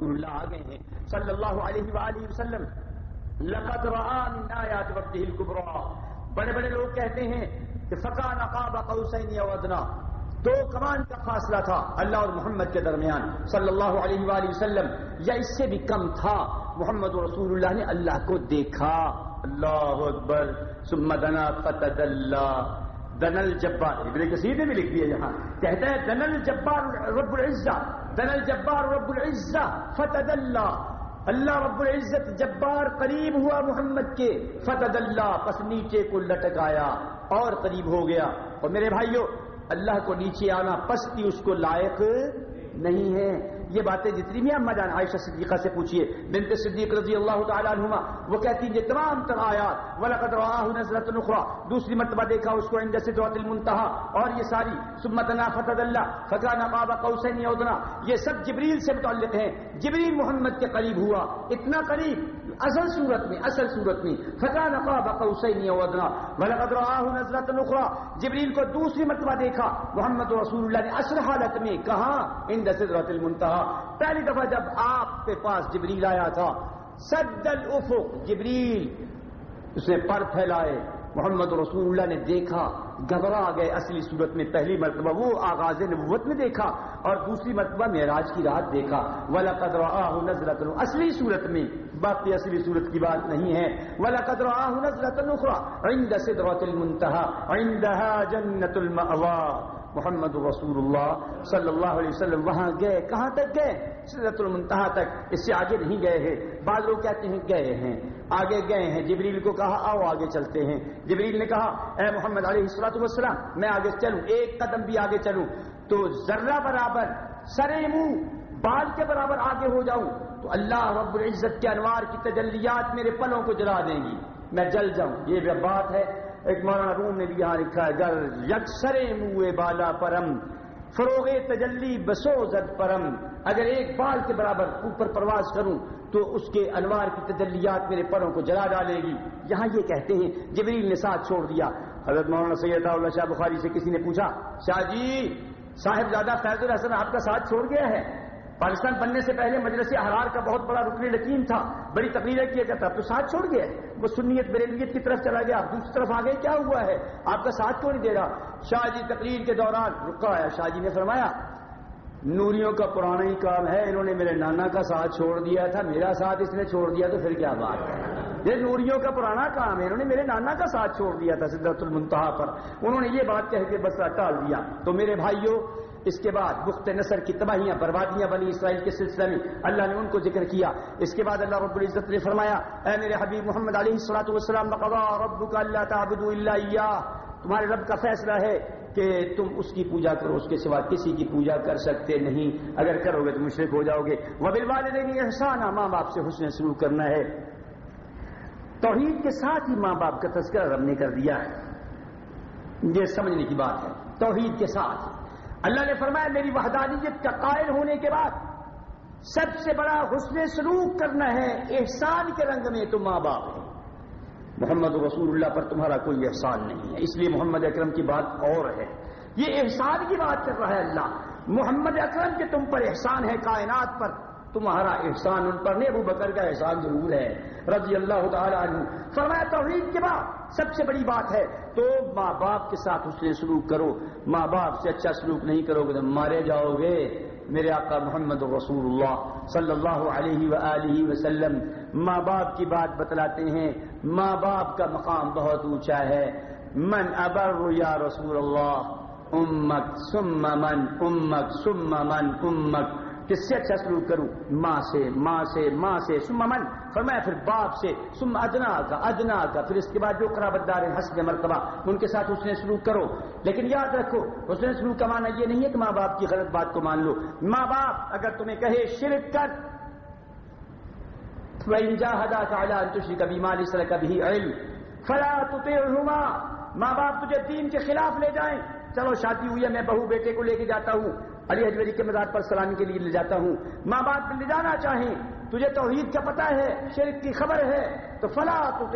رسول اللہ آ گئے ہیں۔ صلی اللہ علیہ وآلہ وسلم، لقد رآ من آیات ربه الكبرى بڑے بڑے لوگ کہتے ہیں کہ فقا نقاب قوسین یا دو کمان کا فاصلہ تھا اللہ اور محمد کے درمیان۔ صلی اللہ علیہ وآلہ وسلم، یا اس سے بھی کم تھا۔ محمد رسول اللہ نے اللہ کو دیکھا۔ اللہ اکبر۔ ثم دنا فتدلہ دنل جبار۔ ابن کثیر نے بھی لکھ دیا یہاں۔ کہتا ہے دنل جبار رب العزہ۔ دنل الجبار رب العزہ فتد اللہ اللہ رب العزت جبار قریب ہوا محمد کے فتد اللہ پس نیچے کو لٹکایا اور قریب ہو گیا. اور میرے بھائیوں اللہ کو نیچے آنا پستی اس کو لائق نہیں ہے۔ یہ باتیں جتنی بھی اما جان عائشہ صدیقہ سے پوچھیے بنت صدیق رضی اللہ تعالیٰ عنہما، وہ کہتی ہیں یہ تمام تر آیات، وَلَقَدْ رَآهُ نَزْلَةٌ أُخْرَى، دوسری مرتبہ دیکھا، اس کو عند سدرۃ المنتہا، اور یہ ساری سمتنا فتد اللہ فکان قاب قوسین یودنا یہ سب جبریل سے متعلق ہیں، جبریل محمد کے قریب ہوا، اتنا قریب، اصل صورت میں، اصل صورت میں فکان قاب قوسین یودنا وَلَقَدْ رَآهُ نَزْلَةٌ أُخْرَى، جبریل کو دوسری مرتبہ دیکھا، محمد رسول اللہ نے اصل حالت میں کہاں عند سدرۃ المنتہا پہلی دفعہ جب آپ کے پاس جبریل آیا تھا، سد الافق، جبریل، اس نے پر پھیلائے۔ محمد رسول اللہ نے دیکھا، گھبرا گئے۔ اصلی صورت میں پہلی مرتبہ وہ آغاز نبوت میں دیکھا اور دوسری مرتبہ معراج کی رات دیکھا۔ ولا قدر آہ نظرت اصلی صورت میں، باقی اصلی صورت کی بات نہیں ہے۔ ولا قدر آہ نظرت نخرا عند سدرۃ المنتهى، عندها جنت المأوا محمد رسول اللہ صلی اللہ علیہ وسلم، وہاں گئے۔ کہاں تک گئے؟ سدرت المنتہا تک۔ اس سے آگے نہیں گئے ہیں۔ بعض لوگ کہتے ہیں گئے ہیں۔ آگے گئے ہیں۔ جبریل کو کہا، آؤ آگے چلتے ہیں۔ جبریل نے کہا، اے محمد علیہ السلاۃ والسلام، میں آگے چلوں۔ ایک قدم بھی آگے چلوں۔ تو ذرہ برابر، سرے منہ، بال کے برابر آگے ہو جاؤں۔ تو اللہ رب العزت کے انوار کی تجلیات میرے پلوں کو جلا دیں گی۔ میں جل جاؤں۔ یہ بات ہے۔ ایک مولانا روم نے بھی یہاں لکھا ہے گر یکسر منہ بالا پرم، فروغ تجلی بسو زد پرم۔ اگر ایک بال کے برابر اوپر پرواز کروں، تو اس کے انوار کی تجلیات میرے پروں کو جلا ڈالے گی۔ یہاں یہ کہتے ہیں، جبریل نے ساتھ چھوڑ دیا۔ حضرت مولانا سید اللہ شاہ بخاری سے کسی نے پوچھا، شاہ جی صاحب زیادہ فیض الحسن آپ کا ساتھ چھوڑ گیا ہے؟ پاکستان بننے سے پہلے مجلس احرار کا بہت بڑا رکن یقین تھا۔ بڑی تقریریں کیا کرتا تو ساتھ چھوڑ گیا وہ سنیت بریلیت کی طرف چلا گیا آپ دوسری طرف آگے کیا ہوا ہے؟ آپ کا ساتھ کیوں نہیں دے رہا؟ شاہ جی تقریر کے دوران رکا آیا شاہ جی نے فرمایا نوریوں کا پرانا ہی کام ہے، انہوں نے میرے نانا کا ساتھ چھوڑ دیا تھا، میرا ساتھ اس نے چھوڑ دیا، تو پھر کیا بات ہے؟ یہ نوریوں کا پرانا کام ہے، انہوں نے میرے نانا کا ساتھ چھوڑ دیا تھا سدرت المنتہا پر۔ انہوں نے یہ بات کہہ کے بس ٹال دیا۔ تو میرے بھائیوں، اس کے بعد بخت نصر کی تباہیاں، بربادیاں بنی اسرائیل کے سلسلے میں۔ اللہ نے ان کو ذکر کیا۔ اس کے بعد اللہ رب العزت نے فرمایا، اے میرے حبیب محمد علیہ السلاۃ والسلام بقضا ربک اللہ تعبد الا تمہارے رب کا فیصلہ ہے کہ تم اس کی پوجا کرو، اس کے سوا کسی کی پوجا کر سکتے نہیں۔ اگر کرو گے تو مشرق ہو جاؤ گے وبل والدین احسان ماں باپ سے حسن سلوک کرنا ہے۔ توحید کے ساتھ ہی ماں باپ کا تذکرہ رب نے کر دیا ہے۔ یہ سمجھنے کی بات ہے۔ توحید کے ساتھ۔ اللہ نے فرمایا، میری وحدانیت کا قائل ہونے کے بعد سب سے بڑا حسن سلوک کرنا ہے۔ احسان کے رنگ میں تو ماں باپ ہے محمد رسول اللہ پر تمہارا کوئی احسان نہیں ہے۔ اس لیے محمد اکرم کی بات اور ہے۔ یہ احسان کی بات کر رہا ہے اللہ۔ محمد اکرم کے تم پر احسان ہے، کائنات پر۔ تمہارا احسان ان پر نہیں، ابو بکر کا احسان ضرور ہے۔ رضی اللہ تعالیٰ عنہ۔ فرمایا، توحید کے بعد سب سے بڑی بات ہے، تو ماں باپ کے ساتھ اس نے سلوک کرو۔ ماں باپ سے اچھا سلوک نہیں کرو گے تو مارے جاؤ گے۔ میرے آقا محمد رسول اللہ صلی اللہ علیہ وآلہ وسلم ماں باپ کی بات بتلاتے ہیں، ماں باپ کا مقام بہت اونچا ہے۔ من ابر یا رسول اللہ، امک سم من، امک سم من، امک کس سے اچھا سلوک کروں؟ ماں سے ماں سے ماں سے۔ سم من؟ فرمایا پھر باپ سے۔ سم ادنا کا ادنا کا۔ پھر اس کے بعد جو قرابت دار ہیں، حسب مرتبہ، ان کے ساتھ اس نے سلوک کرو۔ لیکن یاد رکھو، اس نے سلوک کا مانا یہ نہیں ہے کہ ماں باپ کی غلط بات کو مان لو۔ ماں باپ اگر تمہیں کہے شرک کر، فَإِن جَاهَدَاكَ عَلَىٰ أَن تُشْرِكَ بِمَا لَيْسَ لَكَ بِهِ عِلْمٌ فَلَا ماں باپ تجھے دین کے خلاف لے جائیں۔ چلو، شادی ہوئی ہے، میں بہو بیٹے کو لے کے جاتا ہوں۔ علی حجوری کے مزار پر سلامی کے لیے لے جاتا ہوں۔ ماں باپ لے جانا چاہیں، تجھے توحید کا پتہ ہے، شرک کی خبر ہے، تو فلا تو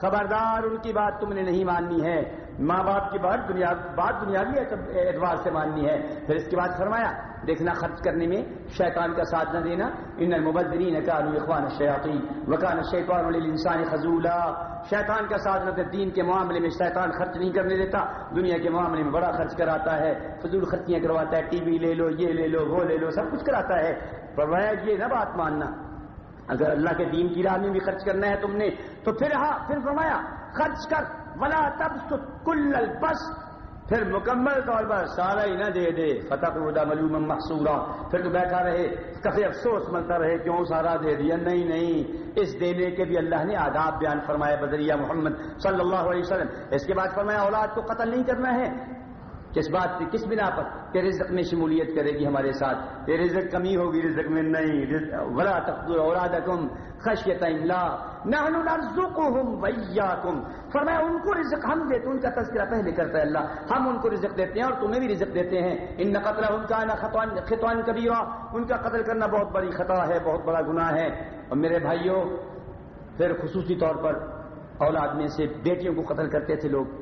خبردار ان کی بات تم نے نہیں ماننی ہے۔ ماں باپ کی بات دنیا بات دنیاوی اعتبار سے ماننی ہے۔ پھر اس کے بعد فرمایا، دیکھنا خرچ کرنے میں، شیطان کا ساتھ نہ دینا۔ ان المبدرین کانوا اخوان الشیاطین وکان الشیطان للانسان خذولا۔ شیطان کا ساتھ نہ دین کے معاملے میں شیطان خرچ نہیں کرنے دیتا۔ دنیا کے معاملے میں بڑا خرچ کراتا ہے، فضول خرچیاں کرواتا ہے، ٹی وی لے لو، یہ لے لو، وہ لے لو، سب کچھ کراتا ہے۔ پر یہ نہ بات ماننا۔ اگر اللہ کے دین کی راہ میں بھی خرچ کرنا ہے تم نے، تو پھر ہاں پھر فرمایا خرچ کر، ولا تب کل البس پھر مکمل طور پر سارا ہی نہ دے دے۔ فتح خدا ملوم محسورا پھر تو بیٹھا رہے۔ کفی افسوس ملتا رہے، کیوں سارا دے دیا؟ نہیں نہیں۔ اس دینے کے بھی اللہ نے آداب بیان فرمایا بدریہ محمد صلی اللہ علیہ وسلم۔ اس کے بعد فرمایا، اولاد کو قتل نہیں کرنا ہے۔ کس بات کی کس بنا پر کہ رزق میں شمولیت کرے گی ہمارے ساتھ؟ کہ رزق کمی ہوگی، رزق میں نہیں۔ ولا تقدر اولادکم خشیت اللہ نحن نرزقهم ویاکم فرمایا، ان کو رزق ہم دیتے ان کا تذکرہ پہلے کرتا ہے اللہ۔ ہم ان کو رزق دیتے ہیں اور تمہیں بھی رزق دیتے ہیں۔ ان قتل ان کا خطوان خطوان کبیرہ۔ ان کا قتل کرنا بہت بڑی خطا ہے، بہت بڑا گناہ ہے۔ اور میرے بھائیوں پھر خصوصی طور پر اولاد میں سے بیٹیوں کو قتل کرتے تھے لوگ۔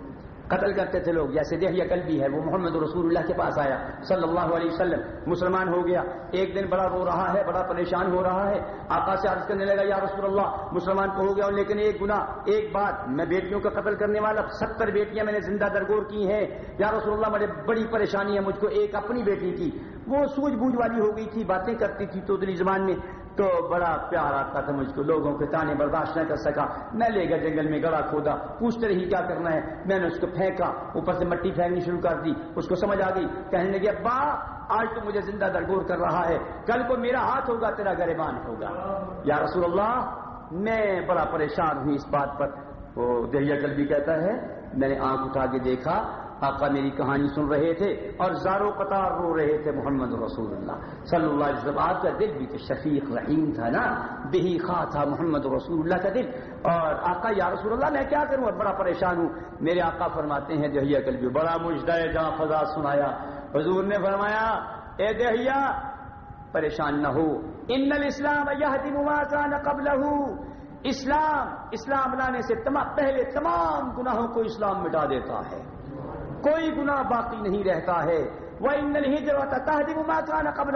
قتل کرتے تھے لوگ، جیسے دیہ کل بھی ہے، وہ محمد رسول اللہ کے پاس آیا، صلی اللہ علیہ وسلم، مسلمان ہو گیا، ایک دن بڑا رو رہا ہے، بڑا پریشان ہو رہا ہے، آقا سے عرض کرنے لگا، یا رسول اللہ، مسلمان کو ہو گیا لیکن ایک گنا ایک بات، میں بیٹیوں کا قتل کرنے والا، ستر بیٹیاں میں نے زندہ درگور کی ہیں، یا رسول اللہ، بڑے بڑی پریشانی ہے مجھ کو، ایک اپنی بیٹی کی، وہ سوجھ بوجھ والی ہو گئی تھی، باتیں کرتی تھی تو دلی زبان میں تو بڑا پیار آتا تھا مجھ کو لوگوں کے تانے برداشت نہ کر سکا۔ میں لے گیا جنگل میں گڑا کھودا۔ پوچھتے رہی کیا کرنا ہے؟ میں نے اس کو پھینکا۔ اوپر سے مٹی پھینکنی شروع کر دی۔ اس کو سمجھ آ گئی۔ کہنے لگی، ابا، آج تو مجھے زندہ درگور کر رہا ہے۔ کل کو میرا ہاتھ ہوگا، تیرا گریبان ہوگا۔ یا رسول اللہ، میں بڑا پریشان ہوں اس بات پر۔ وہ دہیا کل بھی کہتا ہے، میں نے آنکھ اٹھا کے دیکھا۔ آقا میری کہانی سن رہے تھے اور زارو قطار رو رہے تھے محمد رسول اللہ۔ صلی اللہ علیہ وسلم، آپ کا دل بھی تو شفیق رحیم تھا نا۔ بہی خواہ تھا محمد رسول اللہ کا دل۔ اور آقا، یا رسول اللہ، میں کیا کروں؟ بڑا پریشان ہوں۔ میرے آقا فرماتے ہیں، دہیا کل بھی بڑا مجدہ جہاں فضا سنایا۔ حضور نے فرمایا، اے دہیا، پریشان نہ ہو۔ ان الاسلام یہ قبل اسلام اسلام لانے سے تمام پہلے تمام گناہوں کو اسلام مٹا دیتا ہے۔ کوئی گناہ باقی نہیں رہتا ہے۔ وہ ایندھن ہجرت تحدیم ماکان قبل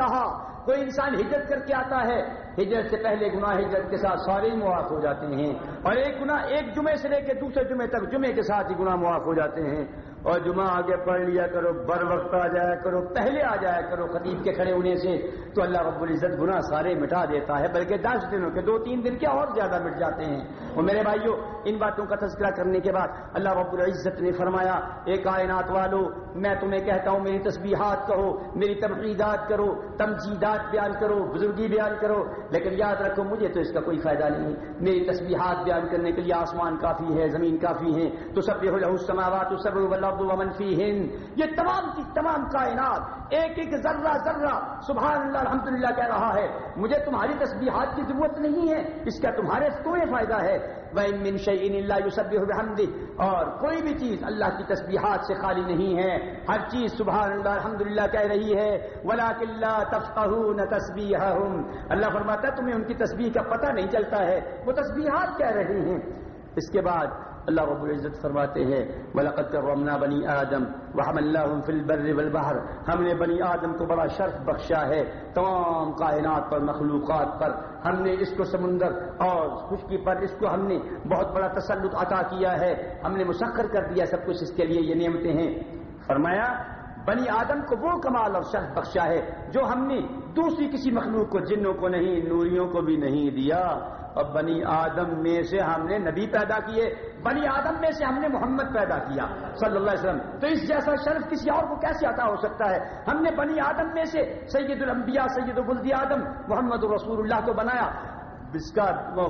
کوئی انسان ہجرت کر کے آتا ہے، ہجرت سے پہلے گناہ ہجرت کے ساتھ سارے معاف ہو جاتے ہیں۔ اور ایک گناہ ایک جمعے سے لے کے دوسرے جمعے تک جمعے کے ساتھ ہی گناہ معاف ہو جاتے ہیں۔ اور جمعہ آگے پڑھ لیا کرو، بر وقت آ جایا کرو، پہلے آ جایا کرو، خطیب کے کھڑے ہونے سے تو اللہ رب العزت گناہ سارے مٹا دیتا ہے، بلکہ دس دنوں کے دو تین دن کے اور زیادہ مٹ جاتے ہیں۔ اور میرے بھائیوں ان باتوں کا تذکرہ کرنے کے بعد اللہ رب العزت نے فرمایا ایک کائنات والو میں تمہیں کہتا ہوں، میری تسبیحات کہو میری تبقیدات کرو، تمجیدات بیان کرو، بزرگی بیان کرو، لیکن یاد رکھو، مجھے تو اس کا کوئی فائدہ نہیں، میری تسبیحات بیان کرنے کے لیے آسمان کافی ہے، زمین کافی ہے تو سب السماوات سب ومن ہند یہ تمام کی تمام کائنات ایک ایک ذرہ ذرہ، سبحان اللہ، الحمدللہ کہہ رہا ہے۔ مجھے تمہاری تسبیحات کی ضرورت نہیں ہے، اس کا تمہارے تمہیں فائدہ ہے۔ وَإِن مِّن شَيْءٍ اللہ يُسَبِّحُ بِحَمْدِهِ اور کوئی بھی چیز اللہ کی تسبیحات سے خالی نہیں ہے۔ ہر چیز سبحان اللہ، الحمدللہ کہہ رہی ہے۔ ولا کلّہ تفقہون تسبیحہم اللہ فرماتا ہے، تمہیں ان کی تسبیح کا پتہ نہیں چلتا ہے۔ وہ تسبیحات کہہ رہی ہیں۔ اس کے بعد اللہ رب العزت فرماتے ہیں ملقت کرمنا بنی آدم وحم اللہ فل بر ہم نے بنی آدم کو بڑا شرف بخشا ہے، تمام کائنات پر، مخلوقات پر۔ ہم نے اس کو سمندر اور خشکی پر، اس کو ہم نے بہت بڑا تسلط عطا کیا ہے۔ ہم نے مسخر کر دیا سب کچھ اس کے لیے، یہ نعمتیں ہیں۔ فرمایا، بنی آدم کو وہ کمال اور شرف بخشا ہے جو ہم نے دوسری کسی مخلوق کو، جنوں کو نہیں، نوریوں کو بھی نہیں دیا۔ اور بنی آدم میں سے ہم نے نبی پیدا کیے، بنی آدم میں سے ہم نے محمد پیدا کیا صلی اللہ علیہ وسلم۔ تو اس جیسا شرف کسی اور کو کیسے عطا ہو سکتا ہے؟ ہم نے بنی آدم میں سے سید الانبیاء سید البلدی آدم، محمد رسول اللہ کو بنایا۔ جس کا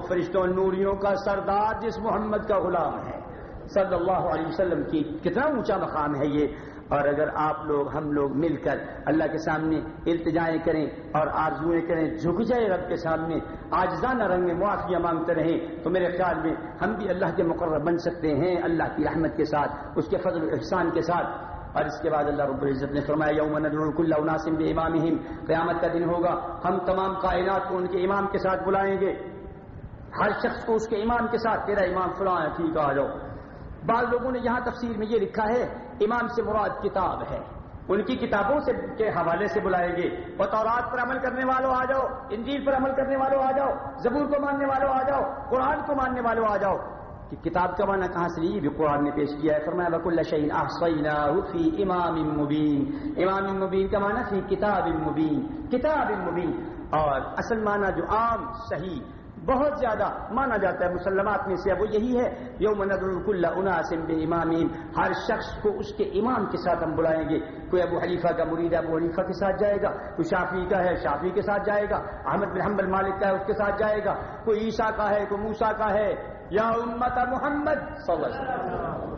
فرشتوں نوریوں کا سردار جس محمد کا غلام ہے۔ صلی اللہ علیہ وسلم کی کتنا اونچا مقام ہے یہ۔ اور اگر آپ لوگ ہم لوگ مل کر اللہ کے سامنے التجائیں کریں اور آرزویں کریں، جھک جائے رب کے سامنے، آجزانہ رنگ میں معافیاں مانگتے رہیں، تو میرے خیال میں ہم بھی اللہ کے مقرر بن سکتے ہیں، اللہ کی رحمت کے ساتھ، اس کے فضل و احسان کے ساتھ۔ اور اس کے بعد اللہ رب العزت نے فرمایا، یوم ناسم امام قیامت کا دن ہوگا، ہم تمام کائنات کو ان کے امام کے ساتھ بلائیں گے۔ ہر شخص کو اس کے امام کے ساتھ، تیرا امام فلاں ٹھیک آ جاؤ۔ بعض لوگوں نے یہاں تفسیر میں یہ لکھا ہے امام سے مراد کتاب ہے۔ ان کی کتابوں سے کے حوالے سے بلائیں گے اور تورات پر عمل کرنے والوں آ جاؤ، انجیل پر عمل کرنے والوں آ جاؤ، زبور کو ماننے والوں آ جاؤ، قرآن کو ماننے والوں آ جاؤ۔ کہ کتاب کا معنی کہاں سے یہ بھی قرآن نے پیش کیا ہے۔ فرمایا بک اللہ شعین فی امام مبین امام مبین کا معنی فی کتاب مبین کتاب مبین اور اصل معنی جو عام، صحیح بہت زیادہ مانا جاتا ہے مسلمات میں سے. وہ یہی ہے، یوم ندر اناسم بے امام ہر شخص کو اس کے امام کے ساتھ ہم بلائیں گے. کوئی ابو حلیفہ کا مرید ابو حلیفہ کے ساتھ جائے گا، کوئی شافی کا ہے شافی کے ساتھ جائے گا. احمد بن حنبل مالک کا ہے، اس کے ساتھ جائے گا. کوئی عیسیٰ کا ہے، کوئی موسا کا ہے. یا امت محمد صلی اللہ علیہ وسلم.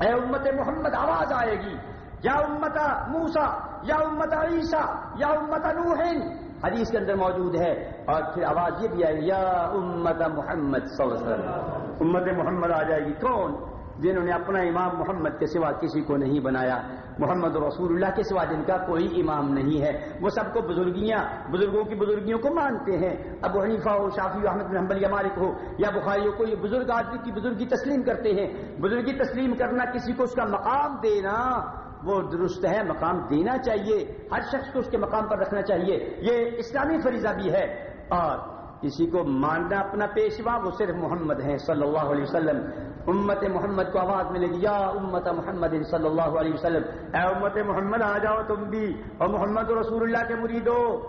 اے امت محمد، آواز آئے گی. یا امت موسا یا امت عیسیٰ، یا امت نوحن حدیث کے اندر موجود ہے اور پھر آواز یہ بھی آئے گی یا امت محمد صلی اللہ علیہ وسلم۔ امت محمد آ جائے گی۔ کون؟ جنہوں نے اپنا امام محمد کے سوا کسی کو نہیں بنایا۔ محمد رسول اللہ کے سوا جن کا کوئی امام نہیں ہے۔ وہ سب کو بزرگیاں، بزرگوں کی بزرگیوں کو مانتے ہیں۔ ابو حنیفہ ہو شافی احمد بن حنبل یا مالک ہو یا بخاری ہو، کوئی بزرگ آدمی کی بزرگی تسلیم کرتے ہیں۔ بزرگی تسلیم کرنا کسی کو اس کا مقام دینا وہ درست ہے، مقام دینا چاہیے، ہر شخص کو اس کے مقام پر رکھنا چاہیے۔ یہ اسلامی فریضہ بھی ہے۔ اور کسی کو ماننا اپنا پیشوا، وہ صرف محمد ہیں، صلی اللہ علیہ وسلم۔ امت محمد کو آواز ملے گی، یا امت محمد صلی اللہ علیہ وسلم۔ اے امت محمد، آ جاؤ تم بھی۔ اور محمد رسول اللہ کے مریدو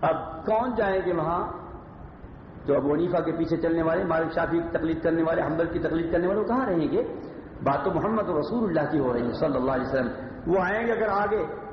اب کون جائیں گے وہاں؟ جو ابو ونیفا کے پیچھے چلنے والے، مالک شافی کی تقلید کرنے والے حمبل کی تقلید کرنے والے، وہ کہاں رہیں گے؟ بات تو محمد رسول اللہ کی ہو رہی ہے، صلی اللہ علیہ وسلم۔ وہ آئیں گے اگر آگے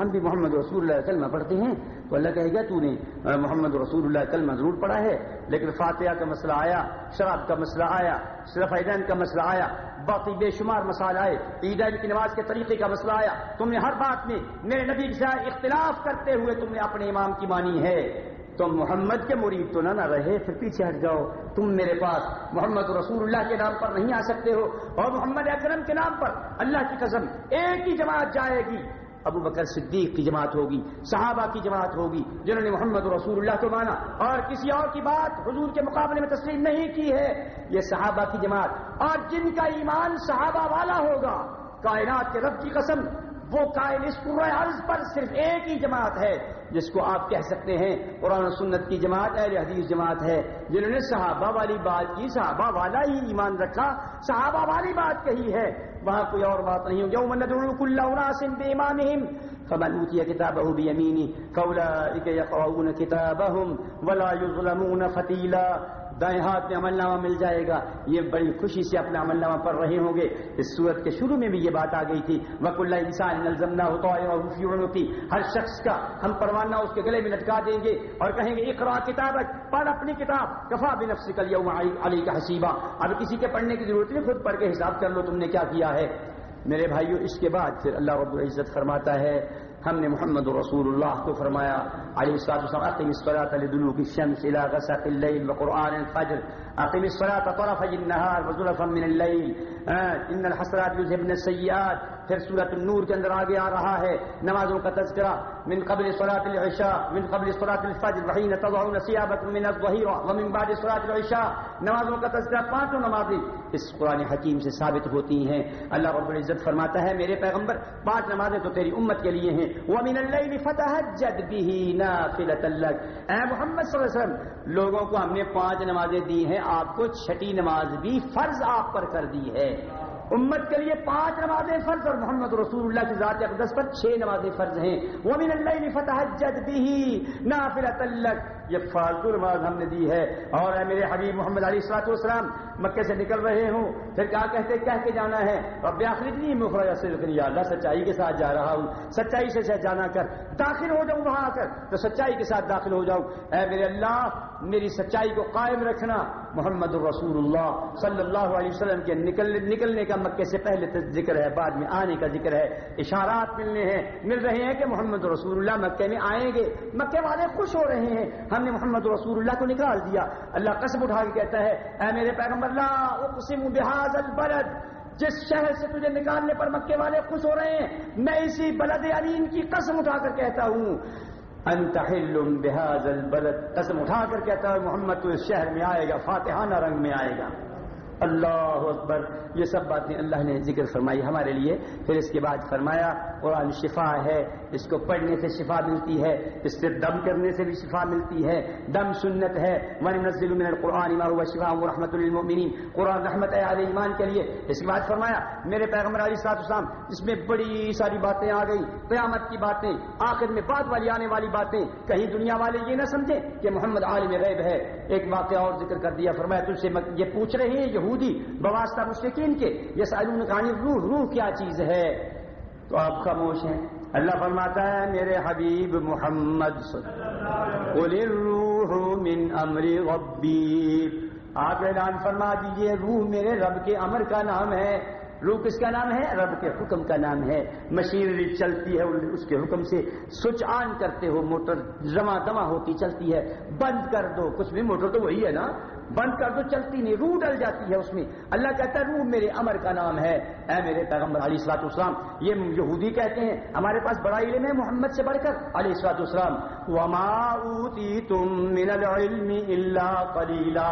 ہم بھی محمد رسول اللہ کلمہ پڑھتے ہیں۔ تو اللہ کہے گا، تو نے محمد رسول اللہ کلمہ ضرور پڑھا ہے۔ لیکن فاتحہ کا مسئلہ آیا، شراب کا مسئلہ آیا، صرف عیدین کا مسئلہ آیا، باقی بے شمار مسائل آئے۔ عیدین کی نماز کے طریقے کا مسئلہ آیا۔ تم نے ہر بات میں، میرے نبی کے ساتھ اختلاف کرتے ہوئے تم نے اپنے امام کی مانی ہے۔ تم محمد کے مرید تو نہ نہ رہے، پھر پیچھے ہٹ جاؤ۔ تم میرے پاس محمد رسول اللہ کے نام پر نہیں آ سکتے ہو اور محمد اکرم کے نام پر اللہ کی قسم ایک ہی جماعت جائے گی۔ ابو بکر صدیق کی جماعت ہوگی، صحابہ کی جماعت ہوگی، جنہوں نے محمد رسول اللہ کو مانا۔ اور کسی اور کی بات حضور کے مقابلے میں تسلیم نہیں کی ہے۔ یہ صحابہ کی جماعت، اور جن کا ایمان صحابہ والا ہوگا، کائنات کے رب کی قسم، وہ قائل اس پورے عرض پر صرف ایک ہی جماعت ہے۔ جس کو آپ کہہ سکتے ہیں قرآن و سنت کی جماعت اہل حدیث جماعت ہے، جنہوں نے صحابہ والی بات کی، صحابہ والا ہی ایمان رکھا، صحابہ والی بات کہی ہے۔ وہاں کوئی اور بات نہیں ہوگی۔ یوم ندعو کل اناس بامامهم فمن اوتي كتابه بيمينه فاولئك يقرؤون كتابهم ولا يظلمون فتيلا دائیں ہاتھ میں عمل نامہ مل جائے گا۔ یہ بڑی خوشی سے اپنا عمل نامہ پڑھ رہے ہوں گے۔ اس صورت کے شروع میں بھی یہ بات آ گئی تھی۔ وک اللہ انسان نلزمنا ہوتا ہے اور ہوتی ہر شخص کا ہم پروانہ اس کے گلے میں لٹکا دیں گے اور کہیں گے اقرا کتاب پڑھ اپنی کتاب۔ کفا بن نفس کل یوم علی کا حسیبہ اب کسی کے پڑھنے کی ضرورت نہیں، خود پڑھ کے حساب کر لو تم نے کیا کیا ہے۔ میرے بھائیو، اس کے بعد پھر اللہ رب العزت فرماتا ہے ہم نے محمد رسول اللہ کو فرمایا علی اقم الشمس الى غسق الليل وقرآن الفجر. النهار وزلفا من الليل. ان الحسرات يذهبن السيئات پھر سورت النور کے اندر آگے آ رہا ہے۔ نمازوں کا تذکرہ، من قبل صلاة العشاء، من قبل صلاة الفجر وحين تضعون ثيابكم من الظهيرة ومن بعد صلاة العشاء۔ نمازوں کا تذکرہ پانچوں نمازیں اس قرآن حکیم سے ثابت ہوتی ہیں۔ اللہ رب العزت فرماتا ہے، میرے پیغمبر، پانچ نمازیں تو تیری امت کے لیے ہیں۔ وَمِنَ اللَّيْلِ فَتَهَجَّدْ بِهِ نَافِلَةً لَكَ اے محمد صلی اللہ علیہ وسلم، لوگوں کو ہم نے پانچ نمازیں دی ہیں، آپ کو چھٹی نماز بھی فرض آپ پر کر دی ہے۔ امت کے لیے پانچ نمازیں فرض اور محمد رسول اللہ کی ذات اقدس پر چھ نمازیں فرض ہیں۔ وَمِنَ اللَّيْلِ فَتَهَجَّدْ بِهِ نَافِلَةً لَكَ۔ یہ فالتو نماز ہم نے دی ہے۔ اور اے میرے حبیب محمد علی السلاط والسلام، مکے سے نکل رہے ہوں۔ پھر کیا کہتے، کہہ کے جانا ہے؟ رب آخری مخرج صرف یا اللہ، سچائی کے ساتھ جا رہا ہوں۔ سچائی سے جانا کر۔ داخل ہو جاؤں وہاں آ کر۔ تو سچائی کے ساتھ داخل ہو جاؤں۔ اے میرے اللہ، میری سچائی کو قائم رکھنا۔ محمد الرسول اللہ صلی اللہ علیہ وسلم کے نکل نکلنے کا مکے سے پہلے ذکر ہے، بعد میں آنے کا ذکر ہے، اشارات ملنے ہیں، مل رہے ہیں کہ محمد رسول اللہ مکے میں آئیں گے۔ مکے والے خوش ہو رہے ہیں۔ ہم نے محمد رسول اللہ کو نکال دیا۔ اللہ قسم اٹھا کے کہتا ہے، اے میرے پیغمبر، لا اقسم بحاظ البلد۔ جس شہر سے تجھے نکالنے پر مکے والے خوش ہو رہے ہیں، میں اسی بلد علیم کی قسم اٹھا کر کہتا ہوں۔ انتحل بحاظ البلد. قسم اٹھا کر کہتا ہے، محمد تو اس شہر میں آئے گا، فاتحانہ رنگ میں آئے گا۔ اللہ اکبر یہ سب باتیں اللہ نے ذکر فرمائی ہمارے لیے۔ پھر اس کے بعد فرمایا، قرآن شفا ہے، اس کو پڑھنے سے شفا ملتی ہے، اس سے دم کرنے سے بھی شفا ملتی ہے۔ دم سنت ہے۔ من نزل من القرآن ما هو شفاء ورحمۃ للمؤمنین قرآن رحمت ہے علیہ ایمان کے لیے۔ اس کے بعد فرمایا، میرے پیغمبر علیہ الصلوۃ والسلام، اس میں بڑی ساری باتیں آ گئی قیامت کی باتیں، آخر میں بعد والی، آنے والی باتیں۔ کہیں دنیا والے یہ نہ سمجھیں کہ محمد عالم غیب ہے۔ ایک واقعہ اور ذکر کر دیا، فرمایا، تجھ سے یہ پوچھ رہے ہیں یہودی، بواسطہ مشرقین کے۔ یہ سالون کہانی روح روح کیا چیز ہے؟ تو آپ خاموش ہیں۔ اللہ فرماتا ہے، میرے حبیب محمد قل الروح من امر ربی۔ آپ اعلان فرما دیجیے، روح میرے رب کے امر کا نام ہے۔ روح کس کا نام ہے؟ رب کے حکم کا نام ہے۔ مشینری چلتی ہے، اس کے حکم سے سوئچ آن کرتے ہو، موٹر جمع دما ہوتی چلتی ہے۔ بند کر دو، کچھ بھی موٹر تو وہی ہے نا۔ بند کر دو، چلتی نہیں، روح ڈل جاتی ہے اس میں۔ اللہ کہتا ہے، روح میرے امر کا نام ہے۔ اے میرے پیغمبر علی سلاط اسلام یہ یہودی کہتے ہیں، ہمارے پاس بڑا علم ہے محمد سے بڑھ کر۔ علی سلاط اسلام تم من العلم الا قلیلا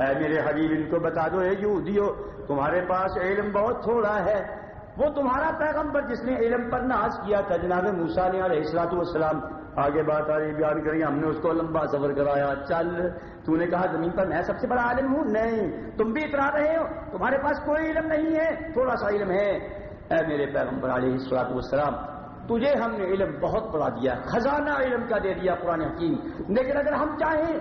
اے میرے حبیب، ان کو بتا دو، اے یہودیو تمہارے پاس علم بہت تھوڑا ہے۔ وہ تمہارا پیغمبر جس نے علم پر ناز کیا تھا، جناب موسا نے علیہ السلاط والسلام آگے بات آ رہی بیان کری، ہم نے اس کو لمبا سفر کرایا۔ چل، تو نے کہا، زمین پر میں سب سے بڑا عالم ہوں؟ نہیں۔ تم بھی اترا رہے ہو؟ تمہارے پاس کوئی علم نہیں ہے۔ تھوڑا سا علم ہے۔ اے میرے پیغمبر علیہ السلاط والسلام، تجھے ہم نے علم بہت بڑا دیا، خزانہ علم کا دے دیا قرآن حکیم۔ لیکن اگر ہم چاہیں،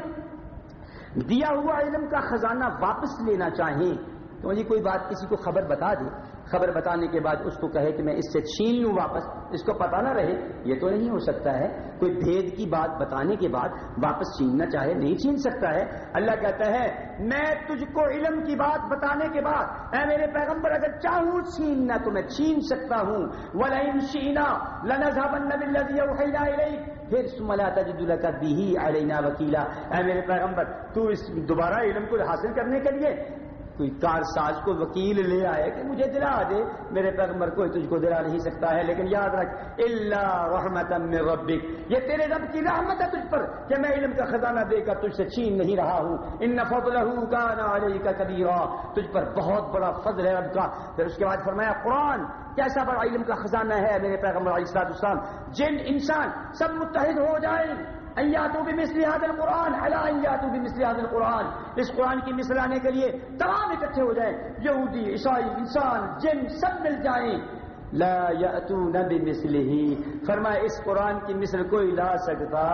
دیا ہوا علم کا خزانہ واپس لینا چاہیں، تو مجھے کوئی بات کسی کو خبر بتا دے۔ خبر بتانے کے بعد اس کو کہے کہ میں اس سے چھین لوں واپس، اس کو پتا نہ رہے، یہ تو نہیں ہو سکتا ہے۔ کوئی بھید کی بات بتانے کے بعد واپس چھیننا چاہے، نہیں چھین سکتا ہے۔ اللہ کہتا ہے، میں تجھ کو علم کی بات بتانے کے بعد، اے میرے پیغمبر، اگر چاہوں چھیننا تو میں چھین سکتا ہوں۔ ولئن شینا لنذهبن بالذي اوحينا اليك پھر سملا تجد لك به علينا وكيلا۔ اے میرے پیغمبر، تو اس دوبارہ علم کو حاصل کرنے کے لیے کوئی کار ساز کو وکیل لے آئے کہ مجھے دلا دے، میرے پیغمبر کوئی تجھ کو دلا نہیں سکتا ہے، لیکن یاد رکھ اللہ رحمت ربک۔ یہ تیرے رب کی رحمت ہے تجھ پر کہ میں علم کا خزانہ دے کر تجھ سے چھین نہیں رہا ہوں۔ ان فضل کا نہ کا کبیرا تجھ پر بہت بڑا فضل ہے رب کا۔ پھر اس کے بعد فرمایا، قرآن کیسا بڑا علم کا خزانہ ہے میرے پیغمبر علیہ السلام جن انسان سب متحد ہو جائیں ایاتو بھی مسلی حاضر قرآن اللہ ایاتو بھی مسلی حاضر قرآن اس قرآن کی مثل آنے کے لیے تمام اکٹھے ہو جائیں. یہودی، عیسائی، انسان، جن سب مل جائیں. لا یاتون بمثله. فرمایا، اس قرآن کی مثل کوئی لا سکتا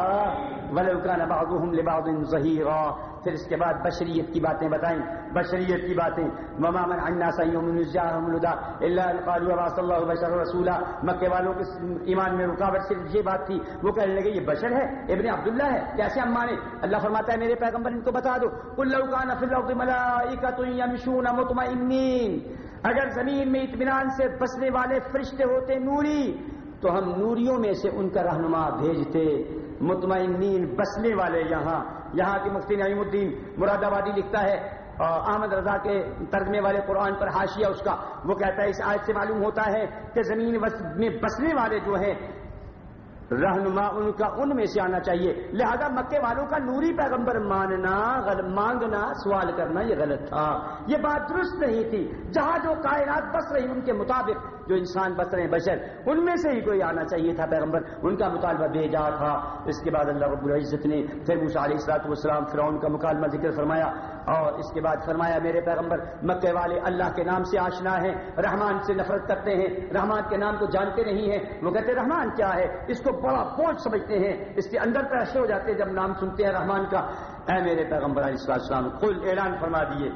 ولو كان بعضهم لبعض ظهيرا پھر اس کے بعد بشریت کی باتیں بتائیں، بشریت کی باتیں. مما من عنا سيوم نزجاهم الهدى الا قالوا وصلى الله بشر رسولا. مکے والوں کے ایمان میں رکاوٹ صرف یہ بات تھی، وہ کہنے لگے، یہ بشر ہے، ابن عبداللہ ہے کیسے ہم مانے؟ اللہ فرماتا ہے، میرے پیغمبر ان کو بتا دو. قل لو كان في الارض ملائكه يمشون مطمئنين. اگر زمین میں اطمینان سے بسنے والے فرشتے ہوتے نوری، تو ہم نوریوں میں سے ان کا رہنما بھیجتے۔ مطمئنین بسنے والے یہاں۔ یہاں کی مفتی نعیم الدین مراد آبادی لکھتا ہے احمد رضا کے ترجمے والے قرآن پر حاشیہ اس کا۔ وہ کہتا ہے، اس آیت سے معلوم ہوتا ہے کہ زمین میں بسنے والے جو ہیں، رہنما ان کا، ان میں سے آنا چاہیے۔ لہذا مکے والوں کا نوری پیغمبر ماننا مانگنا، سوال کرنا یہ غلط تھا۔ یہ بات درست نہیں تھی۔ جہاں جو کائنات بس رہی، ان کے مطابق جو انسان بس رہے ہیں، بشر، ان میں سے ہی کوئی آنا چاہیے تھا پیغمبر۔ ان کا مطالبہ بھیجا تھا۔ اس کے بعد اللہ رب العزت نے پھر موسیٰ علیہ السلاط والسلام، فرعون کا مکالمہ ذکر فرمایا اور اس کے بعد فرمایا، میرے پیغمبر مکے والے اللہ کے نام سے آشنا ہیں، رحمان سے نفرت کرتے ہیں۔ رحمان کے نام کو جانتے نہیں ہیں، وہ کہتے رحمان کیا ہے؟ اس کو بڑا بوجھ سمجھتے ہیں۔ اس کے اندر پیسے ہو جاتے ہیں جب نام سنتے ہیں رحمان کا۔ اے میرے پیغمبر علیہ السلام کل اعلان فرما دیے۔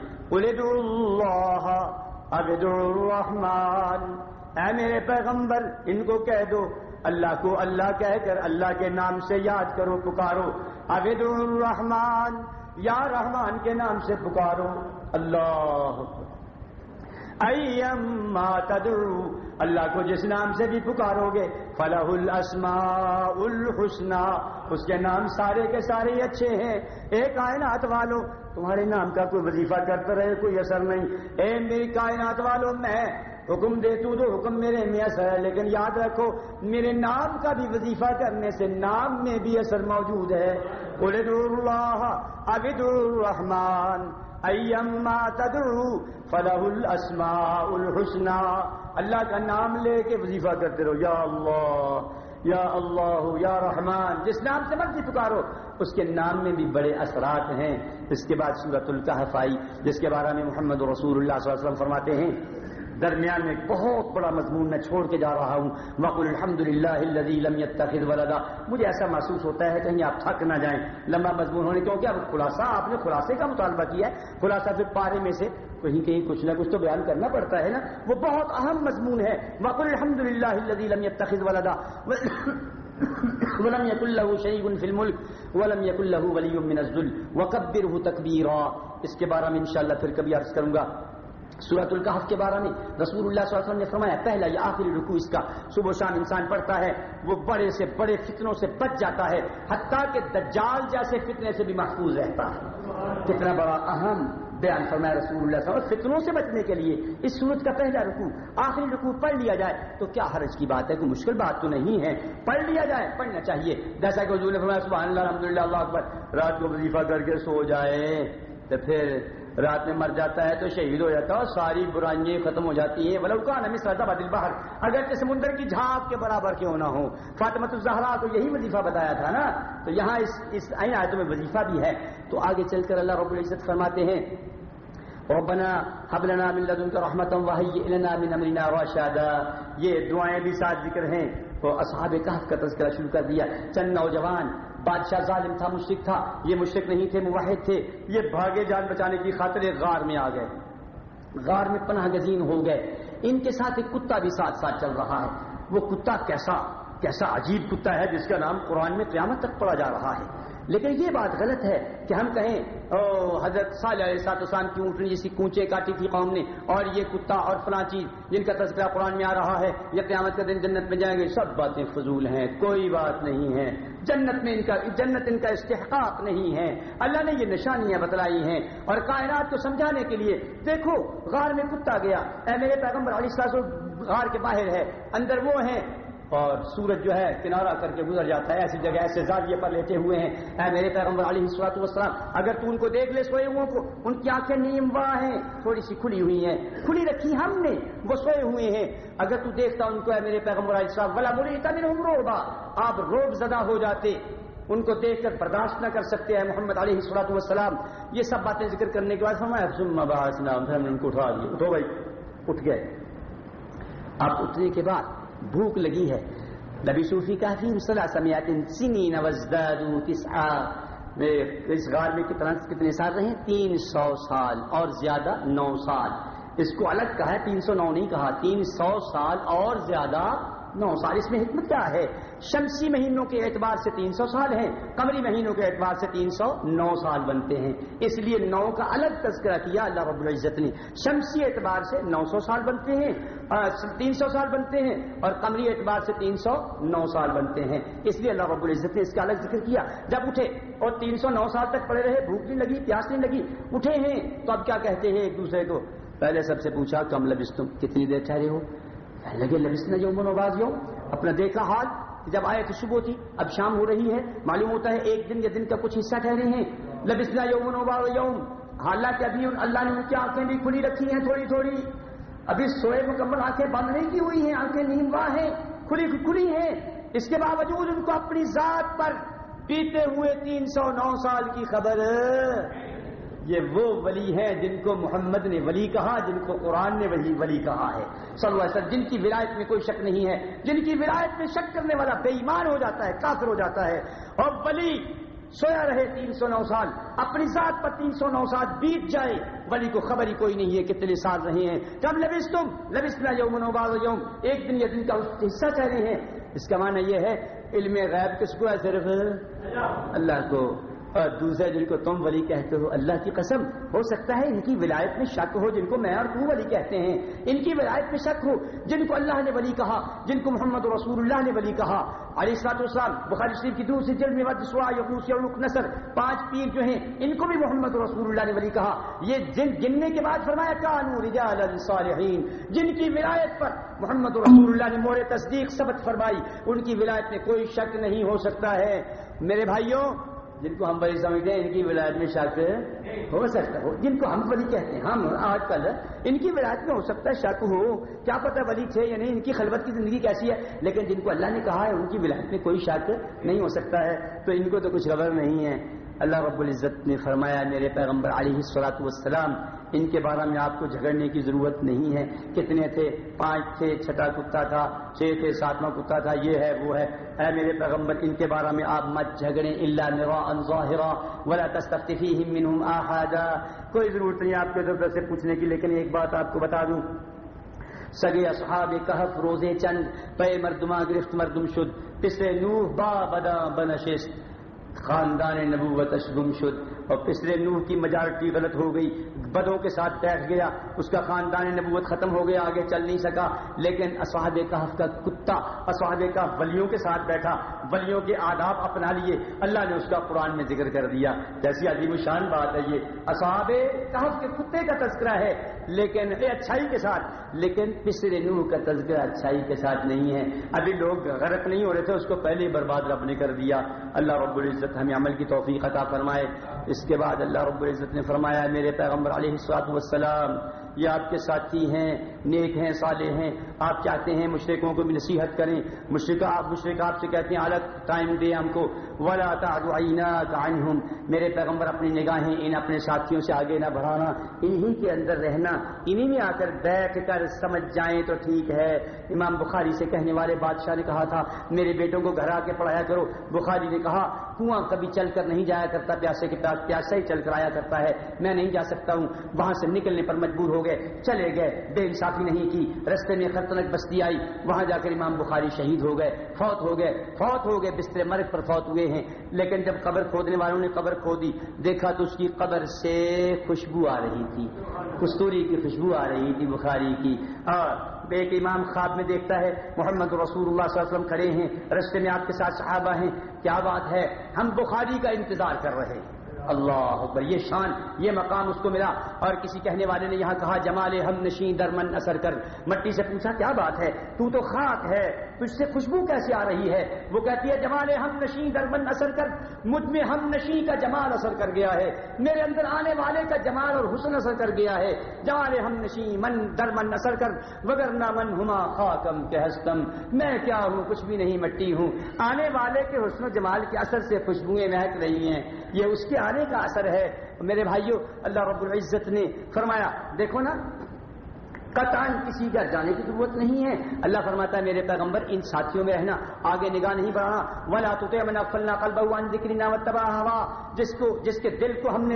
اللہ الرحمان اے میرے پیغمبر، ان کو کہہ دو۔ اللہ کو اللہ کہہ کر اللہ کے نام سے یاد کرو، پکارو۔ عبد الرحمان یا رحمان کے نام سے پکارو۔ اللہ ایم تدعو۔ اللہ کو جس نام سے بھی پکارو گے فلاح الاسماء الحسنہ اس کے نام سارے کے سارے اچھے ہیں۔ ایک کائنات والوں تمہارے نام کا کوئی وظیفہ کرتے رہے، کوئی اثر نہیں۔ اے میری کائنات والوں میں حکم دے تو تو حکم میرے میں اثر ہے، لیکن یاد رکھو، میرے نام کا بھی وظیفہ کرنے سے نام میں بھی اثر موجود ہے۔ اللہ ابد الرحمان ایما تدعو فلہ الاسماء الحسنى۔ اللہ کا نام لے کے وظیفہ کرتے رہو۔ یا اللہ یا اللہ، یا رحمان، جس نام سے مرضی پکارو، اس کے نام میں بھی بڑے اثرات ہیں۔ اس کے بعد سورت القحف آئی، جس کے بارے میں محمد رسول اللہ صلی اللہ علیہ وسلم فرماتے ہیں درمیان میں بہت بڑا مضمون میں چھوڑ کے جا رہا ہوں۔ وقل الحمد للہ ولدا۔ مجھے ایسا محسوس ہوتا ہے کہیں آپ تھک نہ جائیں۔ لمبا مضمون ہونے کیونکہ اب خلاصہ آپ نے خلاصے کا مطالبہ کیا ہے۔ خلاصہ پھر پارے میں سے کہیں کہیں کچھ نہ کچھ تو بیان کرنا پڑتا ہے نا۔ وہ بہت اہم مضمون ہے۔ وقل الحمد للہ لم يتخذ ولدا۔ ولم يكن له شيء في الملك ولم يكن له ولي من الذل۔ وكبره تكبيرا۔ اس کے بارے میں انشاءاللہ پھر کبھی عرض کروں گا۔ سورت القحف کے بارے میں رسول اللہ صلی اللہ علیہ وسلم نے فرمایا، پہلا یہ آخری رکوع اس کا۔ صبح و شام انسان پڑھتا ہے، وہ بڑے سے بڑے فتنوں سے بچ جاتا ہے، حتیٰ کہ دجال جیسے فتنے سے بھی محفوظ رہتا ہے۔ کتنا بڑا اہم بیان فرمایا رسول اللہ صلی اللہ علیہ وسلم، فتنوں سے بچنے کے لیے۔ اس سورت کا پہلا رکوع، آخری رکوع پڑھ لیا جائے، تو کیا حرج کی بات ہے؟ کوئی مشکل بات تو نہیں ہے۔ پڑھ لیا جائے، پڑھنا چاہیے۔ جیسا کہ حضور نے فرمایا، سبحان اللہ الحمد اللہ اکبر۔ رات کو وظیفہ کر کے سو جائے، تو پھر رات میں مر جاتا ہے تو شہید ہو جاتا ہے اور ساری برائیاں ختم ہو جاتی ہیں۔ بلوکان ہمیں سردا بدل باہر اگر سمندر کی جھاگ کے برابر کیوں نہ ہو۔ فاطمت الزہرا کو یہی وظیفہ بتایا تھا نا۔ تو یہاں اس اس این آیتوں میں وظیفہ بھی ہے۔ تو آگے چل کر اللہ رب العزت فرماتے ہیں، ربنا حب لنا من لدنك رحمتا وهيئ لنا من امرنا رشدا یہ دعائیں بھی ساتھ ذکر ہیں۔ تو اصحاب کہف کا تذکرہ شروع کر دیا۔ چند نوجوان، بادشاہ ظالم تھا مشرق تھا۔ یہ مشرق نہیں تھے، موحد تھے۔ یہ بھاگے جان بچانے کی خاطر غار میں آ گئے۔ غار میں پناہ گزین ہو گئے۔ ان کے ساتھ ایک کتا بھی ساتھ ساتھ چل رہا ہے۔ وہ کتا کیسا کیسا عجیب کتا ہے جس کا نام قرآن میں قیامت تک پڑا جا رہا ہے۔ لیکن یہ بات غلط ہے کہ ہم کہیں، او حضرت صالح علیہ سات وسلام کی اونٹنی جیسی کونچے کاٹی تھی قوم نے، اور یہ کتا اور فلاں چیز جن کا تذکرہ قرآن میں آ رہا ہے، یہ قیامت کا دن جنت میں جائیں گے۔ سب باتیں فضول ہیں، کوئی بات نہیں ہے۔ جنت میں ان کا، جنت ان کا استحقاق نہیں ہے۔ اللہ نے یہ نشانیاں بتلائی ہیں۔ اور کائنات کو سمجھانے کے لیے، دیکھو، غار میں کتا گیا۔ اے میرے پیغمبر علی صاحب غار کے باہر ہے، اندر وہ ہیں۔ اور سورج جو ہے کنارہ کر کے گزر جاتا ہے، ایسی جگہ، ایسے زاویے پر لیٹے ہوئے ہیں۔ اے میرے پیغمبر علیہ السلاط والسلام، اگر تو ان کو دیکھ لے سوئے ہوئے کو، ان کی آنکھیں نیم واہ ہیں۔ تھوڑی سی کھلی ہوئی ہیں۔ کھلی رکھی ہم نے، وہ سوئے ہوئے ہیں۔ اگر تو دیکھتا ان کو، اے میرے پیغمبر علیہ السلام والا بولے اتنا روبا آپ روب زدہ ہو جاتے، ان کو دیکھ کر برداشت نہ کر سکتے ہیں محمد علیہ السلاط والسلام۔ یہ سب باتیں ذکر کرنے کے بعد ہمارا ہم نے ان کو اٹھا دیا اٹھو بھائی، اٹھ گئے۔ اب اٹھنے کے بعد بھوک لگی ہے۔ نبی صوفی کافی صلاح سمیات سنین تسعا۔ اس غار میں کتنا کتنے سال رہے تین سو سال اور زیادہ نو سال۔ اس کو الگ کہا ہے، تین سو نو نہیں کہا، تین سو سال اور زیادہ نو سال۔ اس میں حکمت کیا ہے؟ شمسی مہینوں کے اعتبار سے تین سو سال ہیں، قمری مہینوں کے اعتبار سے تین سو نو سال بنتے ہیں۔ اس لیے نو کا الگ تذکرہ کیا اللہ رب العزت نے۔ شمسی اعتبار سے نو سو سال بنتے ہیں تین سو سال بنتے ہیں اور قمری اعتبار سے تین سو نو سال بنتے ہیں۔ اس لیے اللہ رب العزت نے اس کا الگ ذکر کیا۔ جب اٹھے اور تین سو نو سال تک پڑے رہے، بھوک نہیں لگی، پیاس نہیں لگی، اٹھے ہیں تو اب کیا کہتے ہیں ایک دوسرے کو؟ پہلے سب سے پوچھا کم لبس تم کتنی دیر ٹھہرے ہو؟ لگے لبسنا جو منوباز یوم اپنا دیکھا حال جب آئے تو صبح تھی، اب شام ہو رہی ہے۔ معلوم ہوتا ہے ایک دن یا دن کا کچھ حصہ ٹھہرے ہیں۔ لبسنا یوم منوباز یوم۔ حالانکہ ابھی اللہ نے ان کی آنکھیں بھی کھلی رکھی ہیں تھوڑی تھوڑی۔ ابھی سوئے مکمل آنکھیں بند نہیں کی ہوئی ہیں، آنکھیں نیم واہ ہیں، کھلی کھلی ہیں۔ اس کے باوجود ان کو اپنی ذات پر پیتے ہوئے تین سو نو سال کی خبر یہ وہ ولی ہیں جن کو محمد نے ولی کہا، جن کو قرآن نے ولی ولی کہا ہے۔ صلی اللہ علیہ وسلم، جن کی ولایت میں کوئی شک نہیں ہے، جن کی ولایت میں شک کرنے والا بے ایمان ہو جاتا ہے، کافر ہو جاتا ہے۔ اور ولی سویا رہے تین سو نو سال، اپنی ذات پر تین سو نو سال بیت جائے، ولی کو خبر ہی کوئی نہیں ہے کتنے سال رہے ہیں۔ کب لبس تم لبس نہ یوم نوباز یوم، ایک دن یا دن کا حصہ چاہ رہے ہیں۔ اس کا معنی یہ ہے، علم غیب کس کو ہے صرف؟ اللہ کو۔ اور دوسرے جن کو تم ولی کہتے ہو، اللہ کی قسم، ہو سکتا ہے ان کی ولایت میں شک ہو، جن کو میں اور تو ولی کہتے ہیں۔ ان کی ولایت میں شک ہو، جن کو اللہ نے ولی کہا، جن کو محمد رسول اللہ نے ولی کہا۔ علی سات السلام بخاری شریف کی دوسری جلد میں سوا یقوس نصر پانچ پیر جو ہیں، ان کو بھی محمد رسول اللہ نے ولی کہا۔ یہ جن گننے کے بعد فرمایا کانو رجال صالحین۔ جن کی ولایت پر محمد رسول اللہ نے مور تصدیق ثبت فرمائی، ان کی ولایت میں کوئی شک نہیں ہو سکتا ہے۔ میرے بھائیوں جن کو ہم بڑی سمجھتے ہیں، ان کی ولایت میں شک ہو سکتا ہو جن کو ہم ولی کہتے ہیں، ہم آج کل ان کی ولایت میں ہو سکتا ہے شک ہو۔ کیا پتہ ولی تھے یا نہیں، ان کی خلوت کی زندگی کیسی ہے، لیکن جن کو اللہ نے کہا ہے، ان کی ولایت میں کوئی شک نہیں ہو سکتا ہے۔ تو ان کو تو کچھ خبر نہیں ہے۔ اللہ رب العزت نے فرمایا، میرے پیغمبر علیہ السلاۃ والسلام، ان کے بارے میں آپ کو جھگڑنے کی ضرورت نہیں ہے۔ کتنے تھے؟ پانچ تھے، چھٹا کتا تھا، چھ تھے، ساتواں کتا تھا، یہ ہے، وہ ہے۔ اے میرے پیغمبر، ان کے بارے میں آپ مت جھگڑیں اللہ ظاہرا ولا منهم احدا کوئی ضرورت نہیں آپ کے ضرورت سے پوچھنے کی، لیکن ایک بات آپ کو بتا دوں۔ سگے اصحاب کہف، روزے چند، پے مردما گرفت مردم شد۔ پسے نوح با بدا بنشست۔ خاندان نبوتش گم شد. اور پچھلے نوح کی مجارٹی غلط ہو گئی، بدوں کے ساتھ بیٹھ گیا، اس کا خاندان نبوت ختم ہو گیا، آگے چل نہیں سکا۔ لیکن اسواد کہف کا کتا اسواد کا ولیوں کے ساتھ بیٹھا، ولیوں کے آداب اپنا لیے۔ اللہ نے اس کا قرآن میں ذکر کر دیا۔ جیسی عظیم شان بات ہے یہ۔ اصحاب کہف کے کتے کا تذکرہ ہے، لیکن اچھائی کے ساتھ۔ لیکن پچھلے نوح کا تذکرہ اچھائی کے ساتھ نہیں ہے۔ ابھی لوگ غرق نہیں ہو رہے تھے، اس کو پہلے برباد رب نے کر دیا۔ اللہ رب العزت ہمیں عمل کی توفیق عطا فرمائے۔ اس کے بعد اللہ رب العزت نے فرمایا میرے پیغمبر علیہ السلاط والسلام یہ آپ کے ساتھی ہیں، نیک ہیں، صالح ہیں، آپ چاہتے ہیں مشرقوں کو بھی نصیحت کریں۔ مشرق آپ مشرق آپ سے کہتے ہیں، الگ ٹائم دے ہم کو۔ ولا عنہم میرے پیغمبر اپنی نگاہیں ان اپنے ساتھیوں سے آگے نہ بڑھانا، انہی کے اندر رہنا۔ انہی میں آ کر بیٹھ کر سمجھ جائیں تو ٹھیک ہے۔ امام بخاری سے کہنے والے بادشاہ نے کہا تھا، میرے بیٹوں کو گھر آ کے پڑھایا کرو۔ بخاری نے کہا، کنواں کبھی چل کر نہیں جایا کرتا، پیاسے کے پاس پیاسا ہی چل کر آیا کرتا ہے۔ میں نہیں جا سکتا ہوں، وہاں سے نکلنے پر مجبور ہو گئے، چلے گئے، بے انصافی نہیں کی۔ رستے میں خطرنک بستی آئی، وہاں جا کر امام بخاری شہید ہو گئے۔ فوت ہو گئے، فوت ہو گئے، بستر مرگ پر فوت ہوئے ہیں۔ لیکن جب قبر کھودنے والوں نے قبر کھودی، دیکھا تو اس کی قبر سے خوشبو آ رہی تھی۔ کستوری کی خوشبو آ رہی تھی بخاری کی۔ اور ایک امام خواب میں دیکھتا ہے، محمد رسول اللہ صلی اللہ علیہ وسلم کھڑے ہیں۔ رستے میں آپ کے ساتھ صحابہ ہیں۔ کیا بات ہے؟ ہم بخاری کا انتظار کر رہے ہیں۔ اللہ اکبر، یہ شان، یہ مقام اس کو ملا۔ اور کسی کہنے والے نے یہاں کہا، جمال ہم نشین درمن اثر کر۔ مٹی سے پوچھا، کیا بات ہے؟ تو تو خاک ہے۔ تجھ سے خوشبو کیسے آ رہی ہے؟ وہ کہتی ہے، جمال ہم نشین درمن اثر کر، مجھ میں ہم نشین کا جمال اثر کر گیا ہے۔ میرے اندر آنے والے کا جمال اور حسن اثر کر گیا ہے۔ جمال ہم نشین من درمن اثر کر، وگر نہ من ہما خاکم کہ ہستم۔ میں کیا ہوں؟ کچھ بھی نہیں، مٹی ہوں۔ آنے والے کے حسن و جمال کے اثر سے خوشبوئیں مہک رہی ہیں۔ یہ اس کے آنے کا اثر ہے۔ میرے بھائیوں اللہ رب العزت نے فرمایا، دیکھو نا قطان کسی کا جانے کی ضرورت نہیں ہے۔ اللہ فرماتا ہے، میرے پیغمبر، ان ساتھیوں میں رہنا، آگے نگاہ نہیں بڑھانا۔ ولا تو فلنا کل بہوان ذکری نہ تباہ ہوا جس کو، جس کے دل کو ہم نے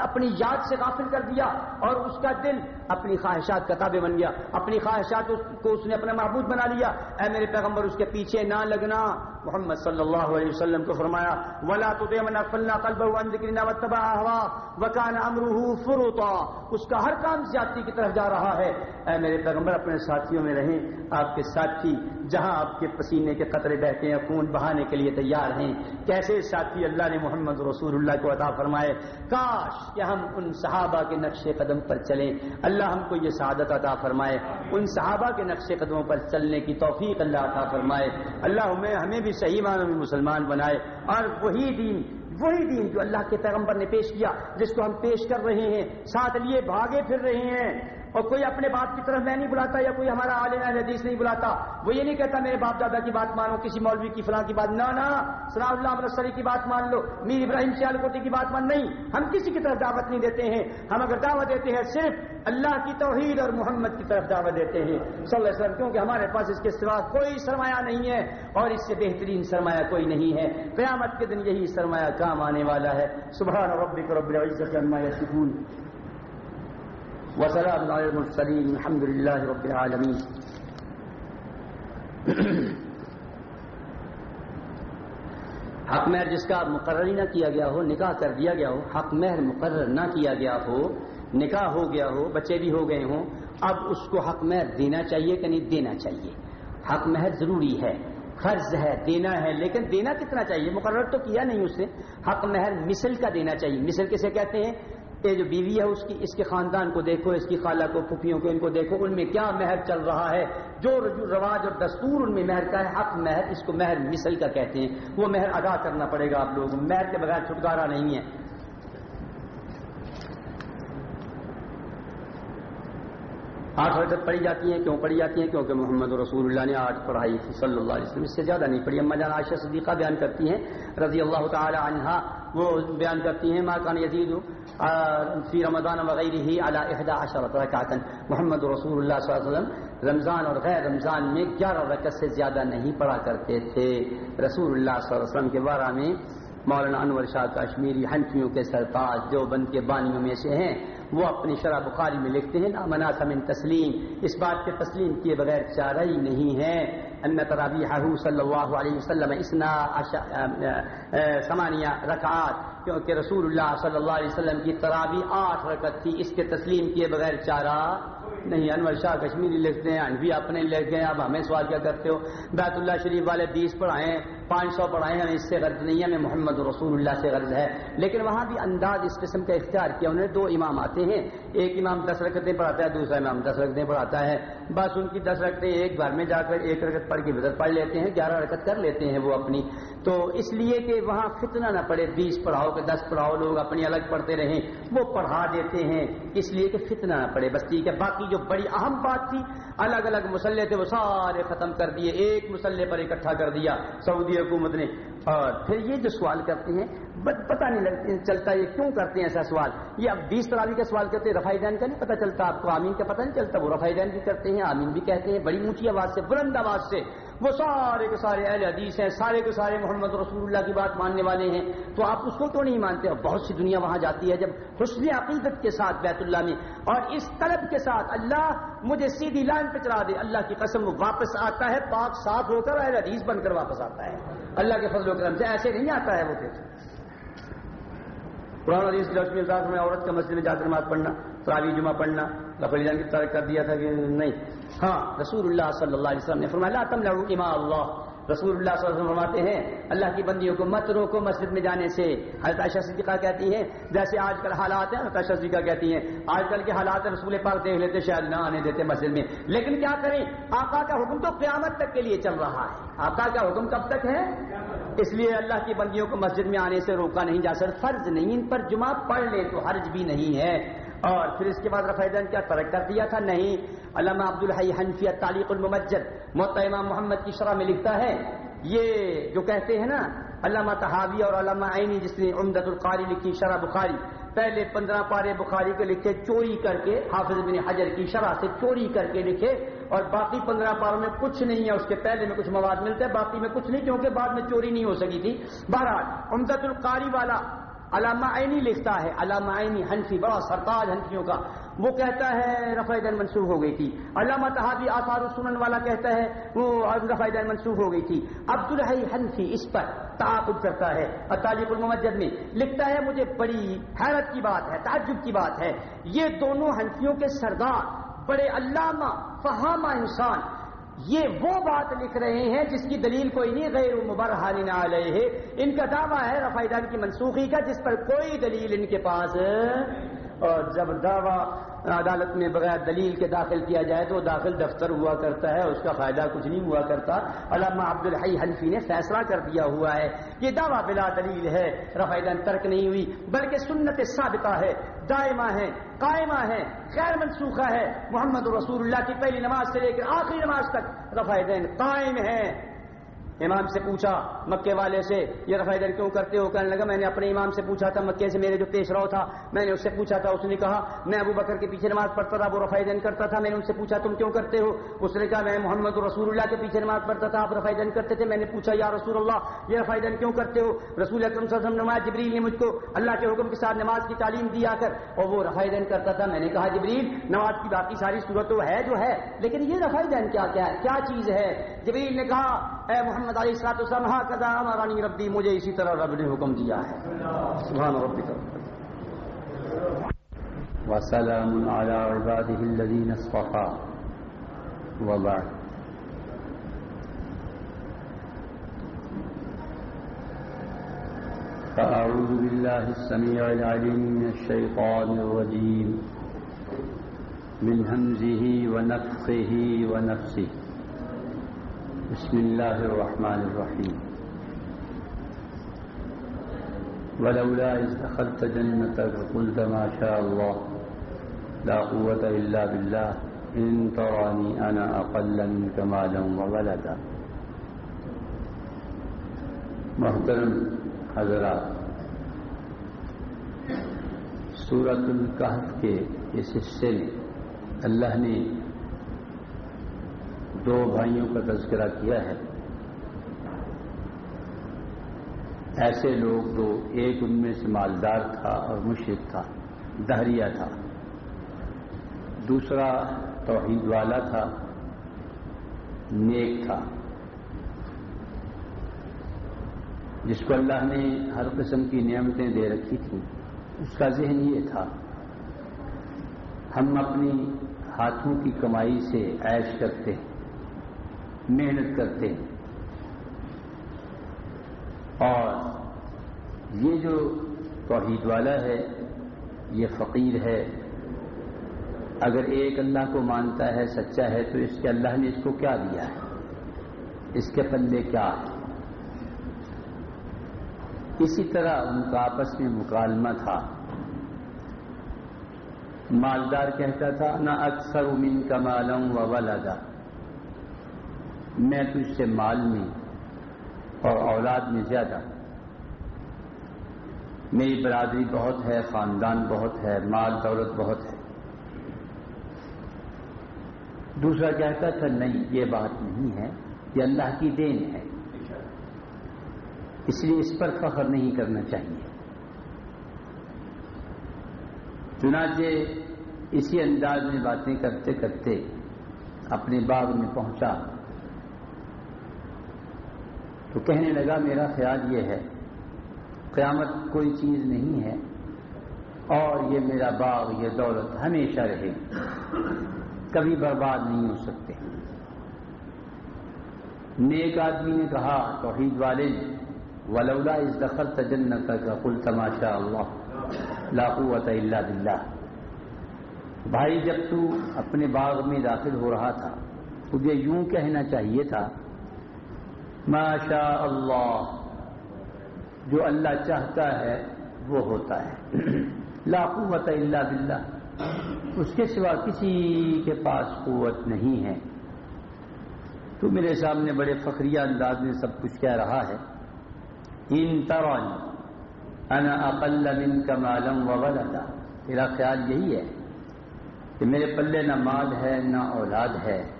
اپنی یاد سے غافل کر دیا اور اس کا دل اپنی خواہشات کا تابع بن گیا۔ اپنی خواہشات کو، اس نے اپنا محبوب بنا لیا۔ اے میرے پیغمبر، اس کے پیچھے نہ لگنا۔ محمد صلی اللہ علیہ وسلم کو فرمایا، ولا تو فلنا کل بہوان ذکری نہ تباہ ہوا وکان امرو فروتا اس کا ہر کام زیادتی کی طرف جا رہا ہے۔ اے میرے پیغمبر، اپنے ساتھیوں میں رہیں، آپ کے ساتھی جہاں آپ کے پسینے کے قطرے بہتے ہیں، خون بہانے کے لیے تیار ہیں۔ کیسے ساتھی اللہ نے محمد رسول اللہ کو عطا فرمائے؟ کاش کہ ہم ان صحابہ کے نقش قدم پر چلیں۔ اللہ ہم کو یہ سعادت عطا فرمائے۔ ان صحابہ کے نقش قدموں پر چلنے کی توفیق اللہ عطا فرمائے۔ اللہ ہمیں ہمیں بھی صحیح معنوں میں مسلمان بنائے۔ اور وہی دین وہی دین جو اللہ کے پیغمبر نے پیش کیا، جس کو ہم پیش کر رہے ہیں، ساتھ لیے بھاگے پھر رہے ہیں۔ اور کوئی اپنے باپ کی طرف میں نہیں بلاتا یا کوئی ہمارا عالم حدیث نہیں بلاتا، وہ یہ نہیں کہتا میرے باپ دادا کی بات مانو، کسی مولوی کی فلاں کی بات، نہ نہ صلاح اللہ امرسری کی بات مان لو، میر ابراہیم سیال کوٹی کی بات مان، نہیں، ہم کسی کی طرف دعوت نہیں دیتے ہیں، ہم اگر دعوت دیتے ہیں صرف اللہ کی توحید اور محمد کی طرف دعوت دیتے ہیں۔ صلی اللہ علیہ وسلم، کیونکہ ہمارے پاس اس کے سوا کوئی سرمایہ نہیں ہے اور اس سے بہترین سرمایہ کوئی نہیں ہے۔ قیامت کے دن یہی سرمایہ کام آنے والا ہے۔ سبحان ربک رب العزت عما یصفون۔ وسلام على المرسلين، الحمد لله رب العالمين. حق مہر جس کا مقرر نہ کیا گیا ہو، نکاح کر دیا گیا ہو، حق مہر مقرر نہ کیا گیا ہو، نکاح ہو گیا ہو، بچے بھی ہو گئے ہوں، اب اس کو حق مہر دینا چاہیے کہ نہیں دینا چاہیے؟ حق مہر ضروری ہے، فرض ہے، دینا ہے، لیکن دینا کتنا چاہیے؟ مقرر تو کیا نہیں اس نے؟ حق مہر مثل کا دینا چاہیے۔ مثل کسے کہتے ہیں؟ یہ جو بیوی ہے اس کی اس کے خاندان کو دیکھو، اس کی خالہ کو، پھوپھیوں کو، ان کو دیکھو، ان میں کیا مہر چل رہا ہے؟ جو رواج اور دستور ان میں مہر کا ہے، حق مہر، اس کو مہر مثل کا کہتے ہیں۔ وہ مہر ادا کرنا پڑے گا آپ لوگ مہر کے بغیر چھٹکارا نہیں ہے۔ آٹھ رکعت پڑھی جاتی ہیں۔ کیوں پڑھی جاتی ہیں؟ کیونکہ محمد رسول اللہ نے آٹھ پڑھائی تھی صلی اللہ علیہ وسلم۔ اس سے زیادہ نہیں پڑھی۔ اما جان عائشہ صدیقہ بیان کرتی ہیں، رضی اللہ تعالی عنہا وہ بیان کرتی ہیں ماکان یزید فی رمضان وغیرہ ہی اعلیٰ احدہ عشرت رکعتا۔ محمد رسول اللہ صلی اللہ علیہ وسلم رمضان اور غیر رمضان میں گیارہ رکعت سے زیادہ نہیں پڑھا کرتے تھے۔ رسول اللہ صلی اللہ علیہ وسلم کے بارے میں مولانا انور شاہ کشمیری ہنفیوں کے سرتاج جو بند کے بانیوں میں سے ہیں۔ وہ اپنی شرح بخاری میں لکھتے ہیں من تسلیم۔ اس بات کے تسلیم کیے بغیر چارہ ہی نہیں ہے۔ ان ترابی صلی اللہ علیہ وسلم اسنا سمانیہ رکعات کیونکہ رسول اللہ صلی اللہ علیہ وسلم کی ترابی آٹھ رکعت تھی، اس کے تسلیم کیے بغیر چارہ نہیں۔ انور شاہ کشمیری لکھتے ہیں، انوی اپنے لکھ گئے اب ہمیں سوال کیا کرتے ہو؟ بیت اللہ شریف والے بیس پڑھائے پانچ سو پڑھائے ہمیں اس سے غرض نہیں ہے، ہمیں محمد رسول اللہ سے غرض ہے۔ لیکن وہاں بھی انداز اس قسم کا اختیار کیا، انہوں نے دو امام آتے ہیں۔ ایک امام دس رکھتے پڑھاتا ہے، دوسرا امام دس رکھتے پڑھاتا ہے۔ بس ان کی دس رکھتے ایک گھر میں جا کر ایک رکت پڑھ کے بدر پڑھ لیتے ہیں، گیارہ رکت کر لیتے ہیں وہ اپنی۔ تو اس لیے کہ وہاں فتنہ نہ پڑے، بیس پڑھاؤ کہ دس پڑھاؤ لوگ اپنی الگ پڑھتے رہیں، وہ پڑھا دیتے ہیں۔ اس لیے کہ فتنہ نہ پڑے، بس ٹھیک ہے۔ باقی جو بڑی اہم بات تھی، الگ الگ مسلح تھے، وہ سارے ختم کر دیے، ایک مسلح پر اکٹھا کر دیا۔ سعودی حکومت نے۔ اور پھر یہ جو سوال کرتے ہیں پتہ نہیں چلتا یہ کیوں کرتے ہیں ایسا سوال؟ یہ اب بیس تراوی کا سوال کرتے ہیں رفائی دین کا نہیں پتہ چلتا، آپ کو آمین کا پتہ نہیں چلتا، وہ رفائی دین بھی کرتے ہیں، آمین بھی کہتے ہیں، بڑی اونچی آواز سے، بلند آواز سے۔ وہ سارے کے سارے اہل حدیث ہیں، سارے کے سارے محمد رسول اللہ کی بات ماننے والے ہیں۔ تو آپ اس کو کیوں نہیں مانتے؟ اور بہت سی دنیا وہاں جاتی ہے جب حسن عقیدت کے ساتھ بیت اللہ میں، اور اس طلب کے ساتھ اللہ مجھے سیدھی لائن پہ چلا دے۔ اللہ کی قسم واپس آتا ہے، پاک، صاف ہو کر اہل حدیث بن کر واپس آتا ہے۔ اللہ کے فضل و کرم سے ایسے نہیں آتا ہے وہ پھر۔ قرآن حدیث لکشمی صاحب میں عورت کا مسجد میں جا کر نماز پڑھنا تراوی جمعہ پڑھنا، لفظ جان کی ترک کر دیا تھا کہ نہیں۔ ہاں رسول اللہ صلی اللہ علیہ وسلم نے فرمایا تم لڑو اما اللہ. رسول اللہ صلی اللہ علیہ وسلم فرماتے ہیں، اللہ کی بندیوں کو مت روکو مسجد میں جانے سے۔ حضرت عائشہ صدیقہ کہتی ہیں، جیسے آج کل حالات ہیں، حضرت عائشہ صدیقہ کہتی ہیں، آج کل کے حالات رسول پاک دیکھ لیتے، شاید نہ آنے دیتے مسجد میں۔ لیکن کیا کریں، آقا کا حکم تو قیامت تک کے لیے چل رہا ہے۔ آقا کا حکم کب تک ہے؟ اس لیے اللہ کی بندیوں کو مسجد میں آنے سے روکا نہیں جا سکتا، فرض نہیں، ان پر جمعہ پڑھ لیں تو حرج بھی نہیں ہے۔ اور پھر اس کے بعد رفیدن کیا؟ ترک کر دیا تھا؟ نہیں. علامہ عبد الحی حنفیہ تعلیق الممجد محتمہ محمد کی شرح میں لکھتا ہے، یہ جو کہتے ہیں نا، علامہ تحاوی اور علامہ عینی، جس نے امدت القاری لکھی، شرح بخاری، پہلے پندرہ پارے بخاری کے لکھے، چوری کر کے، حافظ بن حجر کی شرح سے چوری کر کے لکھے، اور باقی پندرہ پاروں میں کچھ نہیں ہے، اس کے پہلے میں کچھ مواد ملتا ہے باقی میں کچھ نہیں، کیونکہ بعد میں چوری نہیں ہو سکی تھی۔ بہرحال امدت القاری والا علامہ عینی لکھتا ہے، علامہ عینی ہنفی بڑا سرتاج ہنفیوں کا۔ وہ کہتا ہے، رفع دین منسوخ ہو گئی تھی۔ علامہ تحابی آثار السنن والا کہتا ہے، وہ رفع دین منسوخ ہو گئی تھی۔ عبد الحی حنفی اس پر تعاقب کرتا ہے تعلیق المجد میں۔ لکھتا ہے، مجھے بڑی حیرت کی بات ہے، تعجب کی بات ہے۔ یہ دونوں حنفیوں کے سردار، بڑے علامہ، فہامہ انسان۔ یہ وہ بات لکھ رہے ہیں جس کی دلیل کوئی نہیں، غیر مبرحان علیہ۔ ان کا دعویٰ ہے رفائی کی منسوخی کا، جس پر کوئی دلیل ان کے پاس اور جب دعویٰ عدالت میں بغیر دلیل کے داخل کیا جائے تو داخل دفتر ہوا کرتا ہے اس کا فائدہ کچھ نہیں ہوا کرتا۔ علامہ عبد الحی حنفی نے فیصلہ کر دیا ہوا ہے یہ دعویٰ بلا دلیل ہے رفیدن ترک نہیں ہوئی، بلکہ سنت ثابتہ ہے، دائمہ ہے، قائمہ ہے خیر منسوخہ ہے۔ محمد رسول اللہ کی پہلی نماز سے لے کر آخری نماز تک رفیدین قائم ہے۔ امام سے پوچھا، مکے والے سے، یہ رفع در کیوں کرتے ہو؟ کہنے لگا، میں نے اپنے امام سے پوچھا تھا، مکے سے میرے جو پیش رو تھا، میں نے اس سے پوچھا تھا، اس نے کہا، میں ابو بکر کے پیچھے نماز پڑھتا تھا وہ رفع دین کرتا تھا، میں نے ان سے پوچھا، تم کیوں کرتے ہو؟ اس نے کہا، میں محمد رسول اللہ کے پیچھے نماز پڑھتا تھا، آپ رفع دین کرتے تھے، میں نے پوچھا، یا رسول اللہ، یہ رفع دین کیوں کرتے ہو؟ رسول اکرم صلی اللہ علیہ وسلم نماز جبریل نے مجھ کو اللہ کے حکم کے ساتھ نماز کی تعلیم دیا کر، اور وہ رفع دین کرتا تھا۔ میں نے کہا، جبریل، نماز کی باقی ساری صورت تو ہے جو ہے، لیکن یہ رفع دین کیا کیا ہے کیا چیز ہے؟ جبریل نے کہا، اے محمد محمد علیہ السلاط اسلام ہاں کدا رانی ربی، مجھے اسی طرح رب نے حکم دیا ہے۔ سبحان ربی وسلام على عباده الذين اصطفى وبعد فأعوذ بالله السميع العليم من الشيطان الرجيم من همزه ونفخه ونفسه بسم الله الرحمن الرحيم. ولولا إذ دخلت جنتك قلت ما شاء الله، لا قوة إلا بالله، إن تراني أنا أقل منك مالا وولدا. محترم حضرات سورت القحف کے اس حصے میں اللہ نے دو بھائیوں کا تذکرہ کیا ہے۔ ایسے لوگ دو ایک ان میں سے مالدار تھا اور مشرق تھا، دہریا تھا۔ دوسرا توحید والا تھا، نیک تھا۔ جس کو اللہ نے ہر قسم کی نعمتیں دے رکھی تھیں، اس کا ذہن یہ تھا، ہم اپنی ہاتھوں کی کمائی سے عیش کرتے ہیں۔ محنت کرتے ہیں۔ اور یہ جو توحید والا ہے، یہ فقیر ہے۔ اگر ایک اللہ کو مانتا ہے، سچا ہے، تو اس کے اللہ نے اس کو کیا دیا ہے؟ اس کے پلے کیا؟ ہے اسی طرح ان کا آپس میں مکالمہ تھا۔ مالدار کہتا تھا، نہ اکثر امین کا معلوم و ولادا میں تجھ سے مال میں اور اولاد میں زیادہ میری برادری بہت ہے، خاندان بہت ہے، مال دولت بہت ہے۔ دوسرا کہتا تھا، نہیں، یہ بات نہیں ہے، یہ اللہ کی دین ہے۔ اس لیے اس پر فخر نہیں کرنا چاہیے۔ چنانچہ اسی انداز میں باتیں کرتے کرتے اپنے باغ میں پہنچا۔ تو کہنے لگا، میرا خیال یہ ہے، قیامت کوئی چیز نہیں ہے اور یہ میرا باغ، یہ دولت ہمیشہ رہے کبھی برباد نہیں ہو سکتے. نیک آدمی نے کہا، توحید والے نے ولولا اس دخل تجنت کا کل تماشا اللہ، لا قوت الا باللہ. بھائی، جب تو اپنے باغ میں داخل ہو رہا تھا تجھے یوں کہنا چاہیے تھا ماشا اللہ جو اللہ چاہتا ہے، وہ ہوتا ہے۔ لا قوت الا باللہ۔ اس کے سوا کسی کے پاس قوت نہیں ہے۔ تو میرے سامنے بڑے فخریہ انداز میں سب کچھ کہہ رہا ہے۔ ان ترانی، انا اقل من کا معلوم و تیرا خیال یہی ہے کہ میرے پلے نہ مال ہے، نہ اولاد ہے۔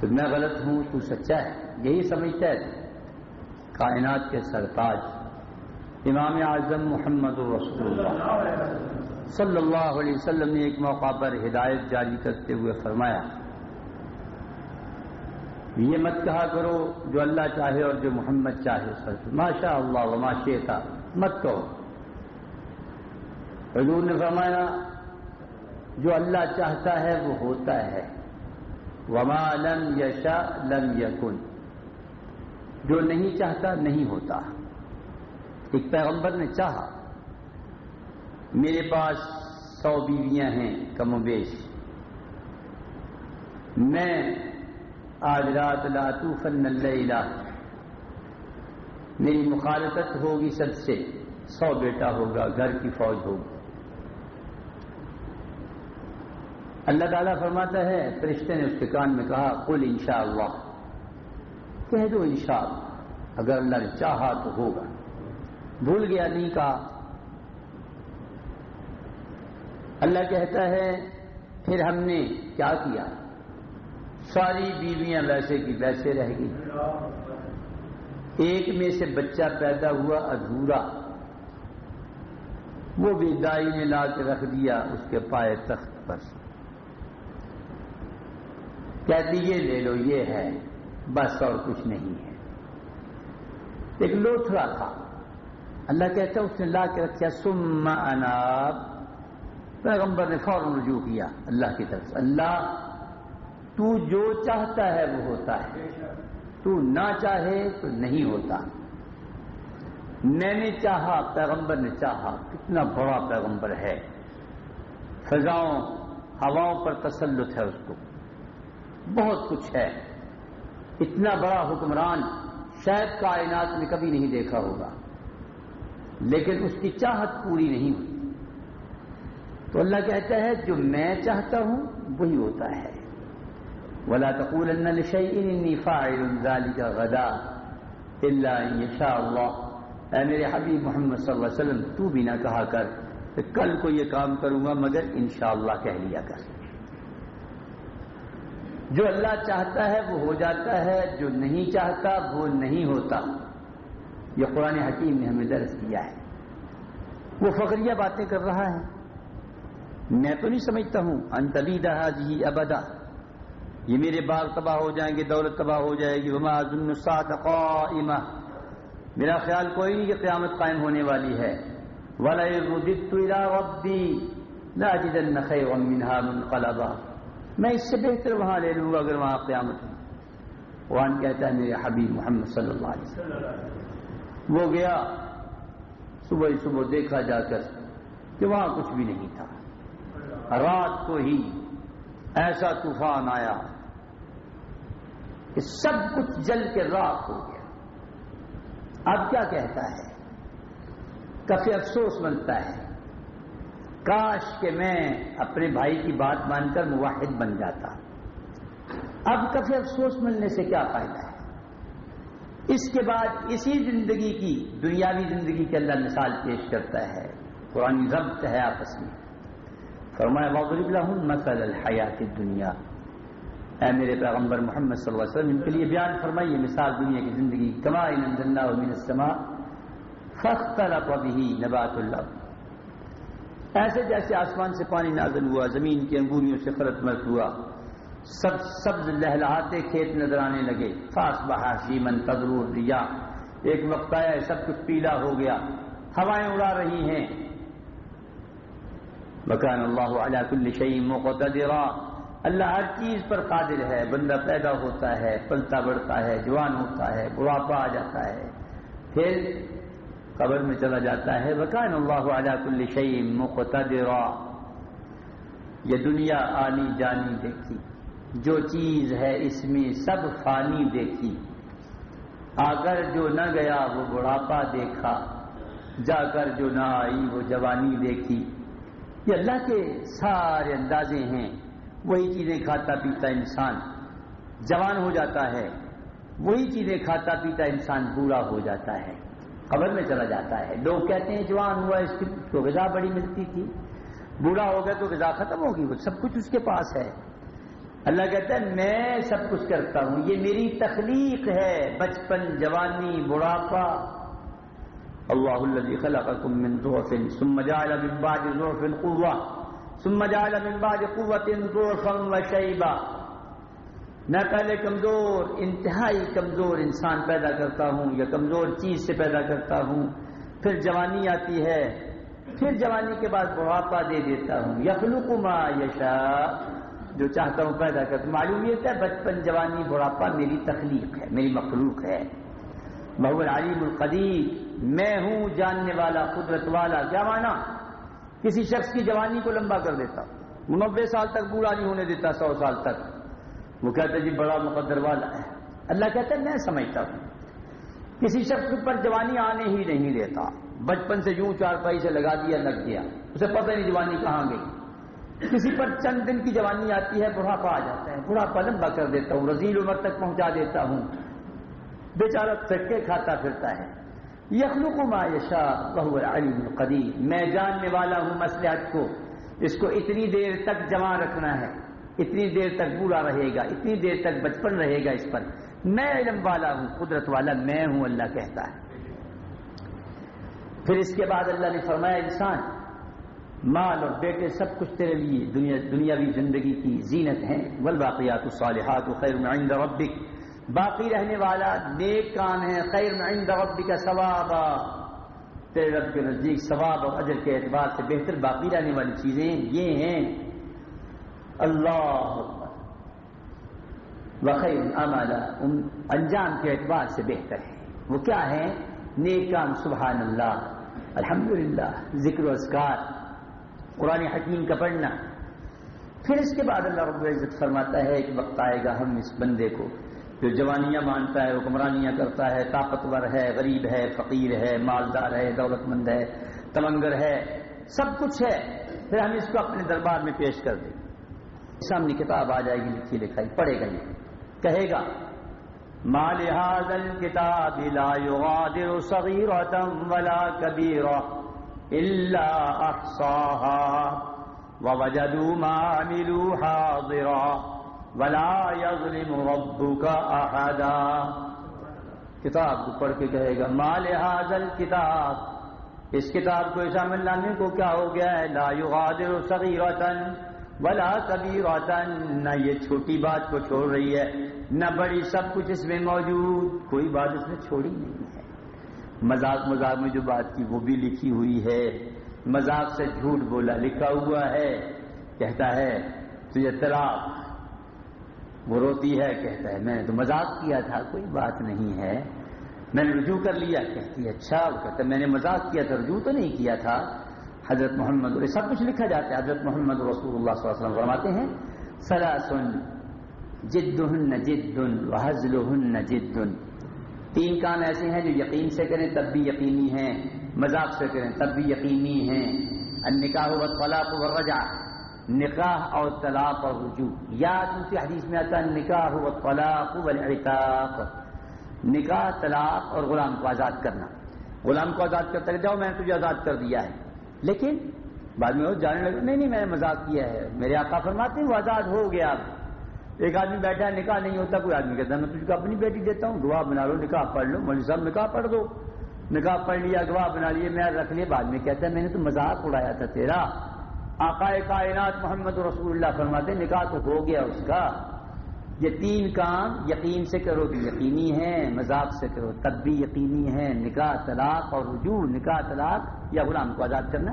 تو میں غلط ہوں، تو سچا ہے۔ یہی سمجھتا ہے کائنات کے سرتاج۔ امام اعظم محمد رسول اللہ صلی اللہ علیہ وسلم نے ایک موقع پر ہدایت جاری کرتے ہوئے فرمایا، یہ مت کہا کرو جو اللہ چاہے اور جو محمد چاہے۔ سچ ماشاء اللہ و ماشے تھا مت کہو۔ حضور نے فرمایا، جو اللہ چاہتا ہے وہ ہوتا ہے۔ وما لم یشا لم یکن۔ جو نہیں چاہتا نہیں ہوتا۔ ایک پیغمبر نے چاہا، میرے پاس سو بیویاں ہیں، کم و بیش۔ میں آج رات لاتو فن اللہ میری مخالفت ہوگی سب سے۔ سو بیٹا ہوگا، گھر کی فوج ہوگی۔ اللہ تعالیٰ فرماتا ہے، فرشتے نے اس کے کان میں کہا کل انشاء اللہ کہہ دو انشاء اللہ اگر اللہ نے چاہا تو ہوگا۔ بھول گیا نہیں کہا۔ اللہ کہتا ہے، پھر ہم نے کیا کیا؟ ساری بیویاں ویسے کی ویسے رہ گئی۔ ایک میں سے بچہ پیدا ہوا ادھورا۔ وہ بھی دائی نے لا کے رکھ دیا اس کے پائے تخت پر۔ کہتی یہ لے لو، یہ ہے۔ بس اور کچھ نہیں ہے۔ ایک لوتھڑا تھا۔ اللہ کہتا ہے، اس نے لا کے رکھا سم اناب پیغمبر نے فوراً رجوع کیا اللہ کی طرف سے۔ اللہ، تو جو چاہتا ہے وہ ہوتا ہے۔ تو نہ چاہے تو نہیں ہوتا۔ میں نے چاہا، پیغمبر نے چاہا۔ کتنا بڑا پیغمبر ہے۔ فضاؤں، ہواؤں پر تسلط ہے اس کو۔ بہت کچھ ہے۔ اتنا بڑا حکمران شاید کائنات میں کبھی نہیں دیکھا ہوگا، لیکن اس کی چاہت پوری نہیں ہوئی۔ تو اللہ کہتا ہے، جو میں چاہتا ہوں، وہی ہوتا ہے۔ ولا تقول ذلك غدا الا ان يشاء اللہ اے میرے حبیب محمد صلی اللہ علیہ وسلم، تو بھی نہ کہا کر کہ کل کو یہ کام کروں گا، مگر انشاءاللہ کہہ لیا کر۔ جو اللہ چاہتا ہے وہ ہو جاتا ہے، جو نہیں چاہتا وہ نہیں ہوتا۔ یہ قرآن حکیم نے ہمیں درس کیا ہے۔ وہ فخریہ باتیں کر رہا ہے۔ میں تو نہیں سمجھتا ہوں۔ انتبی دہا جی ابدا۔ یہ میرے باغ تباہ ہو جائیں گے، دولت تباہ ہو جائے گی۔ وما قائمہ۔ میرا خیال کوئی نہیں کہ قیامت قائم ہونے والی ہے۔ میں اس سے بہتر وہاں لے لوں گا اگر وہاں قیامت ہو۔ قرآن کہتا ہے، میرے حبیب محمد صلی اللہ علیہ وسلم۔ وہ گیا، صبح ہی صبح دیکھا جا کر کہ وہاں کچھ بھی نہیں تھا۔ رات کو ہی ایسا طوفان آیا کہ سب کچھ جل کے راک ہو گیا۔ اب کیا کہتا ہے؟ کافی افسوس بنتا ہے۔ کاش کہ میں اپنے بھائی کی بات مان کر مواحد بن جاتا۔ اب کافی افسوس ملنے سے کیا فائدہ ہے؟ اس کے بعد اسی زندگی کی دنیاوی زندگی کے اللہ مثال پیش کرتا ہے۔ قرآن ضبط ہے آپس میں۔ فرمایا وغرب لهم مثل الحیات دنیا اے میرے پیغمبر محمد صلی اللہ علیہ وسلم، ان کے لیے بیان فرمائیے مثال دنیا کی زندگی کما من السماء، فاختلط به نبات اللہ ایسے جیسے آسمان سے پانی نازل ہوا، زمین کی انگوریوں سے خلط مرت ہوا سب سبز لہلاتے کھیت نظر آنے لگے۔ فاس بحاشی من تضرور ریا ایک وقت آیا، سب کچھ پیلا ہو گیا۔ ہوائیں اڑا رہی ہیں۔ مکان اللہ علی کل شعی مقتدرا۔ اللہ ہر چیز پر قادر ہے۔ بندہ پیدا ہوتا ہے، پلتا بڑھتا ہے، جوان ہوتا ہے، بڑھاپا آ جاتا ہے۔ پھر قبر میں چلا جاتا ہے۔ وکان اللہ علی کل شعی مقتدرا۔ یہ دنیا آنی جانی دیکھی۔ جو چیز ہے اس میں سب فانی دیکھی۔ اگر جو نہ گیا وہ بڑھاپا دیکھا۔ جا کر جو نہ آئی وہ جوانی دیکھی۔ یہ اللہ کے سارے اندازے ہیں۔ وہی چیزیں کھاتا پیتا انسان جوان ہو جاتا ہے۔ وہی چیزیں کھاتا پیتا انسان بوڑھا ہو جاتا ہے۔ خبر میں چلا جاتا ہے۔ لوگ کہتے ہیں جوان ہوا، اس کی تو غذا بڑی ملتی تھی۔ بوڑھا ہو گیا تو غذا ختم ہوگی وہ سب کچھ اس کے پاس ہے۔ اللہ کہتا ہے، میں سب کچھ کرتا ہوں۔ یہ میری تخلیق ہے۔ بچپن، جوانی، بڑھاپا۔ اللہ الذي خلقكم من ضعف، ثم جعل من بعد ضعف قوة۔ ثم جعل من بعد قوة ضعفا وشيبا میں پہلے کمزور، انتہائی کمزور انسان پیدا کرتا ہوں یا کمزور چیز سے پیدا کرتا ہوں، پھر جوانی آتی ہے، پھر جوانی کے بعد بڑھاپا دے دیتا ہوں۔ یخلق ما یشا جو چاہتا ہوں پیدا کرتا ہوں۔ معلوم یہ ہے بچپن جوانی بڑھاپا میری تخلیق ہے، میری مخلوق ہے۔ بہو علیم القدیر، میں ہوں جاننے والا، قدرت والا۔ کیا مانا کسی شخص کی جوانی کو لمبا کر دیتا ہوں۔ نبے سال تک بوڑھا نہیں ہونے دیتا، سو سال تک۔ وہ کہتا جی بڑا مقدر والا ہے۔ اللہ کہتا ہے میں سمجھتا ہوں۔ کسی شخص پر جوانی آنے ہی نہیں دیتا۔ بچپن سے یوں چار پائی سے لگا دیا، لگ گیا۔ اسے پتہ نہیں جوانی کہاں گئی۔ کسی پر چند دن کی جوانی آتی ہے، بڑھاپا آ جاتا ہے۔ بڑھاپا لمبا کر دیتا ہوں، رزیل عمر تک پہنچا دیتا ہوں۔ بیچارہ چکے کھاتا پھرتا ہے۔ یخلق ما یشا بہو العلیم القدیر۔ میں جاننے والا ہوں مسلحت کو۔ اس کو اتنی دیر تک جمع رکھنا ہے۔ اتنی دیر تک بوڑھا رہے گا، اتنی دیر تک بچپن رہے گا اس پر۔ میں علم والا ہوں، قدرت والا میں ہوں، اللہ کہتا ہے۔ پھر اس کے بعد اللہ نے فرمایا، انسان، مال اور بیٹے سب کچھ تیرے لیے، دنیا، دنیاوی زندگی کی زینت ہیں۔ والباقیات الصالحات خیر عند ربک۔ باقی رہنے والا نیک کام ہے، خیر عند ربک کا ثواب تیرے رب کے نزدیک ثواب اور اجر کے اعتبار سے بہتر باقی رہنے والی چیزیں یہ ہیں۔ اللہ وخیر عملا انجام کے اعتبار سے بہتر ہے۔ وہ کیا ہے؟ نیک کام سبحان اللہ الحمدللہ، ذکر و اذکار، قرآن حکیم کا پڑھنا۔ پھر اس کے بعد اللہ رب العزت فرماتا ہے ایک وقت آئے گا ہم اس بندے کو جو جوانیاں مانتا ہے، حکمرانیاں کرتا ہے، طاقتور ہے، غریب ہے، فقیر ہے، مالدار ہے دولت مند ہے تمنگر ہے، سب کچھ ہے۔ پھر ہم اس کو اپنے دربار میں پیش کر دیں۔ سامنے کتاب آ جائے گی، لکھی لکھائی، پڑھے گا یہ۔ کہے گا مال هذا الكتاب لا يغادر صغيرة ولا كبيرة إلا أحصاها ووجدوا ما عملوا حاضرا ولا يظلم ربك أحدا. کتاب کو پڑھ کے کہے گا مال حاضل کتاب اس کتاب کو ایسا ملانے کو کیا ہو گیا ہے؟ لا يغادر صغيرة ولا كبيرة نہ یہ چھوٹی بات کو چھوڑ رہی ہے، نہ بڑی، سب کچھ اس میں موجود، کوئی بات اس میں چھوڑی نہیں ہے۔ مذاق مذاق میں جو بات کی وہ بھی لکھی ہوئی ہے۔ مذاق سے جھوٹ بولا، لکھا ہوا ہے۔ کہتا ہے، تجھے طلاق وہ روتی ہے، کہتا ہے، میں نے تو مذاق کیا تھا، کوئی بات نہیں ہے۔ میں نے رجوع کر لیا۔ کہتی ہے اچھا وہ کہتا ہے، میں نے مذاق کیا تھا، رجوع تو نہیں کیا تھا۔ حضرت محمد سب کچھ لکھا جاتا ہے۔ حضرت محمد رسول اللہ صلی اللہ علیہ وسلم فرماتے ہیں، سلاسن جد ہن جد وحضل ہن جد تین کام ایسے ہیں جو یقین سے کریں تب بھی یقینی ہیں، مذاق سے کریں تب بھی یقینی ہیں۔ نکاح و طلاق و رجع نکاح اور طلاق اور رجوع۔ یا دوسری حدیث میں آتا ہے نکاح و طلاق والعتاق نکاح، طلاق اور غلام کو آزاد کرنا۔ غلام کو آزاد کرتا ہے جاؤ میں نے تجھے آزاد کر دیا ہے۔ لیکن بعد میں وہ جانے لگے، نہیں نہیں، میں نے مذاق کیا ہے۔ میرے آقا فرماتے ہیں، وہ آزاد ہو گیا۔ ایک آدمی بیٹھا ہے، نکاح نہیں ہوتا، کوئی آدمی کہتا ہے، میں تجھ کو اپنی بیٹی دیتا ہوں گواہ بنا لو، نکاح پڑھ لو، مولوی صاحب، نکاح پڑھ دو۔ نکاح پڑھ لیا گواہ بنا لیے میں رکھ لیے۔ بعد میں کہتا ہے، میں نے تو مذاق اڑایا تھا تیرا۔ آقا کائنات محمد رسول اللہ فرماتے نکاح تو ہو گیا اس کا۔ یہ تین کام یقین سے کرو تو یقینی ہے، مذاق سے کرو، تب بھی یقینی ہے، نکاح، طلاق اور رجوع، نکاح، طلاق یا غلام کو آزاد کرنا۔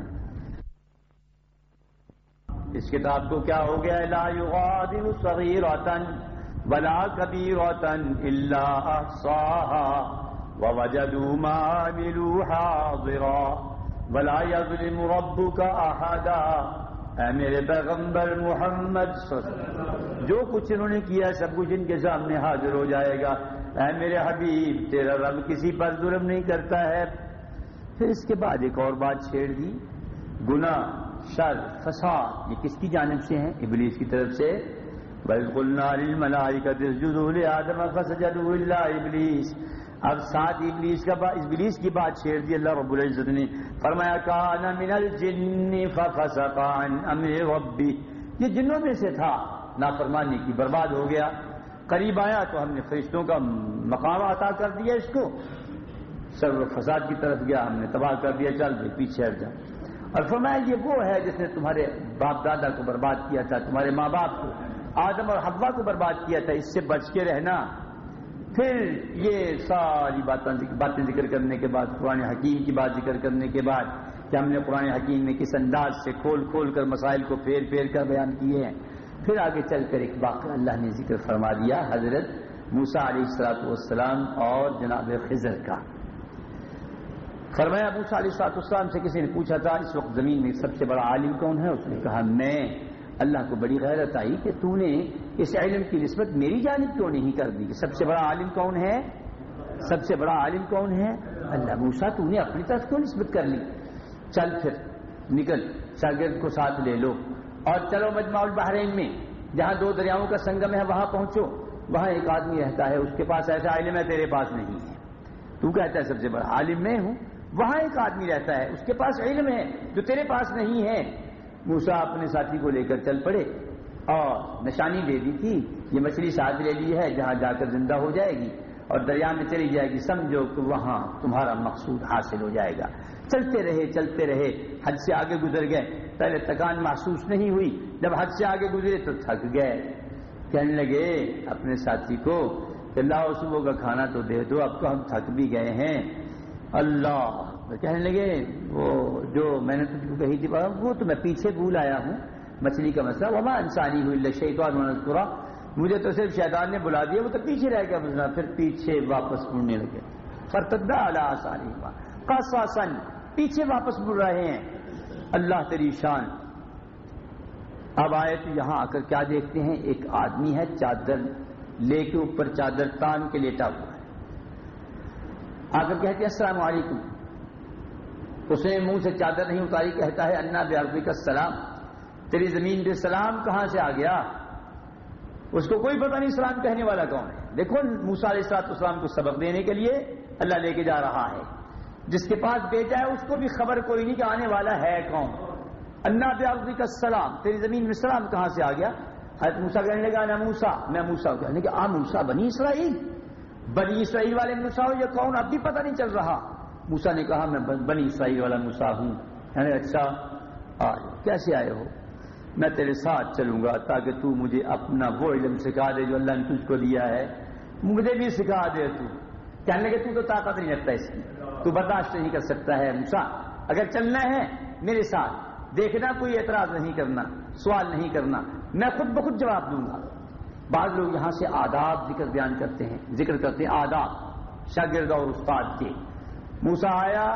اس کتاب کو کیا ہو گیا؟ لا يغادر صغيرة ولا كبيرة إلا أحصاها ووجدوا ما عملوا حاضرا ولا يظلم ربك أحدا اے میرے پیغمبر محمد جو کچھ انہوں نے کیا، سب کچھ ان کے سامنے حاضر ہو جائے گا۔ اے میرے حبیب، تیرا رب کسی پر ظلم نہیں کرتا ہے۔ پھر اس کے بعد ایک اور بات چھیڑ دی۔ گناہ، شر، فساد، یہ کس کی جانب سے ہیں؟ ابلیس کی طرف سے۔ آدم فسجدوا الا ابلیس۔ اب ساتھ ابلیس کا ابلیس کی بات چھیڑ دی، اللہ رب العزت نے۔ فرمایا، کان من الجن ففسق عن امر ربی۔ یہ جنوں میں سے تھا۔ نافرمانی کی برباد ہو گیا۔ قریب آیا تو ہم نے فرشتوں کا مقام عطا کر دیا اس کو۔ سر فساد کی طرف گیا، ہم نے تباہ کر دیا، چل بھائی، پیچھے ہٹ جا۔ اور فرمایا، یہ وہ ہے جس نے تمہارے باپ دادا کو برباد کیا تھا، تمہارے ماں باپ کو، آدم اور حبا کو برباد کیا تھا، اس سے بچ کے رہنا۔ پھر یہ ساری باتیں ذکر کرنے کے بعد، قرآن حکیم کی بات ذکر کرنے کے بعد کہ ہم نے قرآن حکیم میں کس انداز سے کھول کھول کر مسائل کو پھیر پھیر کر بیان کیے ہیں۔ پھر آگے چل کر ایک واقعہ اللہ نے ذکر فرما دیا، حضرت موسا علیہ السلاط والسلام اور جناب خضر کا۔ فرمایا ابو صلی اللہ السلام سے کسی نے پوچھا تھا، اس وقت زمین میں سب سے بڑا عالم کون ہے؟ اس نے کہا، میں۔ اللہ کو بڑی غیرت آئی کہ تو نے اس علم کی نسبت میری جانب کیوں نہیں کر دی کہ سب سے بڑا عالم کون ہے؟ سب سے بڑا عالم کون ہے؟ اللہ موسا تو نے اپنی طرف کیوں نسبت کر لی؟ چل پھر، نکل شاگرد کو ساتھ لے لو۔ اور چلو مجمع البحرین میں، جہاں دو دریاؤں کا سنگم ہے، وہاں پہنچو۔ وہاں ایک آدمی رہتا ہے، اس کے پاس ایسا علم ہے، تیرے پاس نہیں ہے۔ تو کہتا ہے، سب سے بڑا عالم میں ہوں۔ وہاں ایک آدمی رہتا ہے، اس کے پاس علم ہے، جو تیرے پاس نہیں ہے۔ موسا اپنے ساتھی کو لے کر چل پڑے اور نشانی دے دی تھی یہ مچھلی ساتھ لے لی ہے، جہاں جا کر زندہ ہو جائے گی اور دریا میں چلی جائے گی۔ سمجھو کہ وہاں تمہارا مقصود حاصل ہو جائے گا۔ چلتے رہے چلتے رہے، حد سے آگے گزر گئے۔ پہلے تکان محسوس نہیں ہوئی، جب حد سے آگے گزرے تو تھک گئے۔ کہنے لگے اپنے ساتھی کو کہ لاؤ صبح کا کھانا تو دے دو، اب تو ہم تھک بھی گئے ہیں۔ اللہ کہنے لگے، وہ جو میں نے تجھ کو کہی تھی وہ تو میں پیچھے بھول آیا ہوں، مچھلی کا مسئلہ۔ وما انسانی ہوئی شیطان منظورہ مجھے تو صرف شیطان نے بلا دیا، وہ تو پیچھے رہ گیا مسئلہ پھر پیچھے واپس مڑنے لگے۔ فرتدا اللہ آسانی کا پیچھے واپس مڑ رہے ہیں۔ اللہ تری شان۔ اب آئے تو یہاں آ کر کیا دیکھتے ہیں؟ ایک آدمی ہے، چادر لے کے اوپر چادر تان کے لیٹا ہوا ہے۔ آ کر کہتے ہیں، السلام علیکم۔ اس نے منہ سے چادر نہیں اتاری، کہتا ہے، انا بے کا سلام تیری زمین پہ سلام کہاں سے آ گیا؟ اس کو کوئی پتہ نہیں سلام کہنے والا کون ہے۔ دیکھو موسا علیہ السلاط اسلام کو سبق دینے کے لیے اللہ لے کے جا رہا ہے۔ جس کے پاس بیٹا ہے، اس کو بھی خبر کوئی نہیں کہ آنے والا ہے کون۔ انا بے کا سلام تیری زمین میں سلام کہاں سے آ گیا؟ حضرت موسا کہنے لگا نا موسا میں موسا کہنے کہ آ موسا بنی اسرائیل۔ بنی اسرائیل والے موسا ہو یہ کون؟ اب بھی پتہ نہیں چل رہا۔ موسا نے کہا، میں بنی اسرائیل والا موسا ہوں. یعنی اچھا کیسے آئے ہو؟ میں تیرے ساتھ چلوں گا تاکہ تو مجھے اپنا وہ علم سکھا دے جو اللہ نے تجھ کو دیا ہے۔ مجھے بھی سکھا دے تو۔ کہنے لگے، تو تو طاقت نہیں رکھتا اس کی۔ تو برداشت نہیں کر سکتا ہے موسا اگر چلنا ہے میرے ساتھ، دیکھنا کوئی اعتراض نہیں کرنا، سوال نہیں کرنا، میں خود بخود جواب دوں گا۔ بعض لوگ یہاں سے آداب ذکر بیان کرتے ہیں، ذکر کرتے ہیں آداب، شاگرد اور استاد کے۔ موسا آیا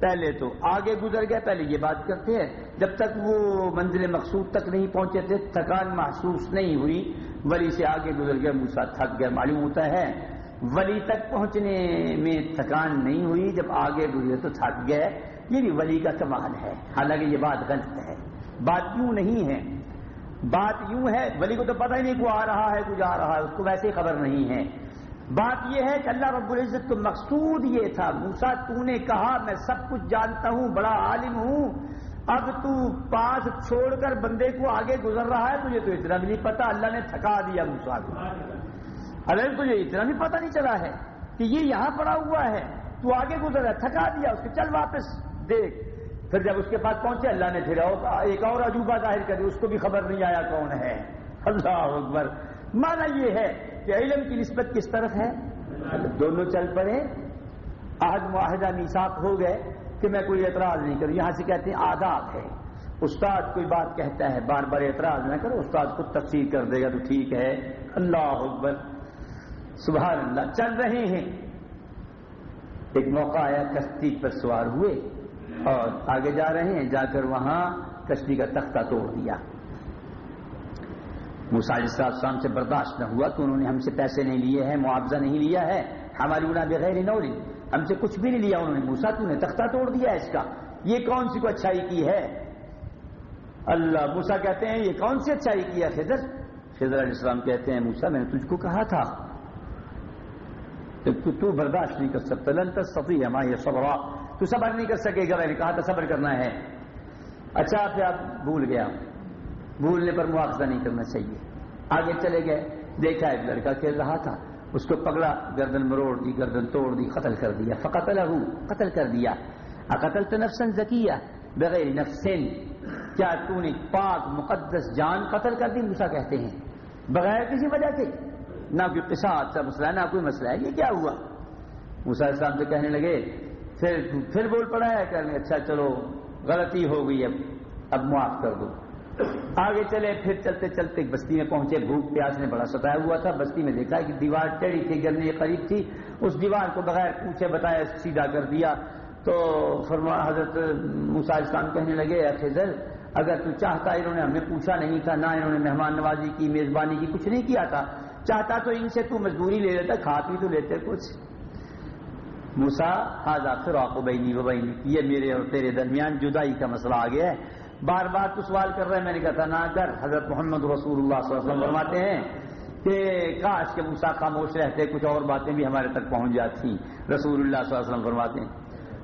پہلے تو، آگے گزر گیا، پہلے یہ بات کرتے ہیں، جب تک وہ منزل مقصود تک نہیں پہنچے تھے، تھکان محسوس نہیں ہوئی، ولی سے آگے گزر گیا موسا تھک گیا، معلوم ہوتا ہے، ولی تک پہنچنے میں تھکان نہیں ہوئی، جب آگے گزرے تو تھک گئے یہ بھی ولی کا کمال ہے، حالانکہ یہ بات غلط ہے۔ بات یوں نہیں ہے، بات یوں ہے، ولی کو تو پتہ ہی نہیں کو آ رہا ہے کچھ آ رہا ہے، اس کو ویسے خبر نہیں ہے۔ بات یہ ہے کہ اللہ رب العزت کو مقصود یہ تھا موسا تو نے کہا، میں سب کچھ جانتا ہوں، بڑا عالم ہوں۔ اب تو پاس چھوڑ کر بندے کو آگے گزر رہا ہے، تجھے تو اتنا بھی نہیں پتا۔ اللہ نے تھکا دیا موسا کو۔ ارے، تجھے اتنا بھی پتا نہیں چلا ہے کہ یہ یہاں پڑا ہوا ہے۔ تو آگے گزر رہا تھکا دیا، اس کو چل واپس دیکھ۔ پھر جب اس کے پاس پہنچے، اللہ نے پھر ایک اور عجوبہ ظاہر کر اس کو بھی خبر نہیں آیا کون ہے۔ اللہ اکبر۔ مانا یہ ہے کہ علم کی نسبت کس طرف ہے؟ دونوں چل پڑے۔ آج معاہدہ میساک ہو گئے کہ میں کوئی اعتراض نہیں کروں۔ یہاں سے کہتے ہیں آداب ہے۔ استاد کوئی بات کہتا ہے، بار بار اعتراض نہ کرو، استاد خود تفصیل کر دے گا تو ٹھیک ہے۔ اللہ اکبر۔ سبحان اللہ۔ چل رہے ہیں۔ ایک موقع آیا کشتی پر سوار ہوئے اور آگے جا رہے ہیں۔ جا کر وہاں کشتی کا تختہ توڑ دیا۔ علیہ السلام سے برداشت نہ ہوا تو انہوں نے ہم سے پیسے نہیں لیے ہیں، معاوضہ نہیں لیا ہے۔ ہماری گنا بغیر نوری، ہم سے کچھ بھی نہیں لیا انہوں نے۔ موسا تو نے تختہ توڑ دیا اس کا۔ یہ کون سی کو اچھائی کی ہے؟ اللہ موسا کہتے ہیں یہ کون سی اچھائی کی ہے خضر؟ خضر علیہ السلام کہتے ہیں موسا میں نے تجھ کو کہا تھا۔ تو تو برداشت نہیں کر سکتا۔ لن تصفی ہمارا یہ صبر تو صبر نہیں کر سکے گا، میں نے کہا تھا صبر کرنا ہے۔ اچھا پھر آپ بھول گیا بھولنے پر مواخذہ نہیں کرنا چاہیے۔ آگے چلے گئے، دیکھا ایک لڑکا کھیل رہا تھا، اس کو پکڑا، گردن مروڑ دی، گردن توڑ دی، قتل کر دیا۔ فقتل قتل کر دیا۔ اقتل تو نفسن زکیہ بغیر نفسن کیا تو نے پاک، مقدس جان قتل کر دی؟ موسا کہتے ہیں۔ بغیر کسی وجہ کے۔ نہ کوئی قصاص کا مسئلہ، نہ کوئی مسئلہ۔ ہے یہ کیا ہوا؟ موسا صاحب سے کہنے لگے، پھر پھر بول پڑا ہے کرنے اچھا چلو، غلطی ہو گئی، اب اب معاف کر دو۔ آگے چلے، پھر چلتے چلتے بستی میں پہنچے۔ بھوک، پیاس نے بڑا ستایا ہوا تھا۔ بستی میں دیکھا کہ دیوار ٹیڑھی تھی گرنے کے قریب تھی۔ اس دیوار کو بغیر پوچھے بتایا سیدھا کر دیا۔ تو فرما، حضرت موسا اسلام کہنے لگے خضر، اگر تو چاہتا انہوں نے ہمیں پوچھا نہیں تھا، نہ انہوں نے مہمان نوازی کی، میزبانی کی، کچھ نہیں کیا تھا۔ چاہتا تو ان سے تو مزدوری لے لیتا کھا پی تو لیتے کچھ۔ موسا حاضا پھر آپ بہنی و بہنی یہ میرے اور تیرے درمیان جدائی کا مسئلہ آ گیا ہے۔ بار بار تو سوال کر رہے ہیں، میں نے کہا تھا، نہ کر۔ حضرت محمد رسول اللہ صلی اللہ علیہ وسلم فرماتے ہیں کہ کاش کے موسا خاموش رہتے، کچھ اور باتیں بھی ہمارے تک پہنچ جاتی۔ رسول اللہ صلی اللہ علیہ وسلم فرماتے ہیں۔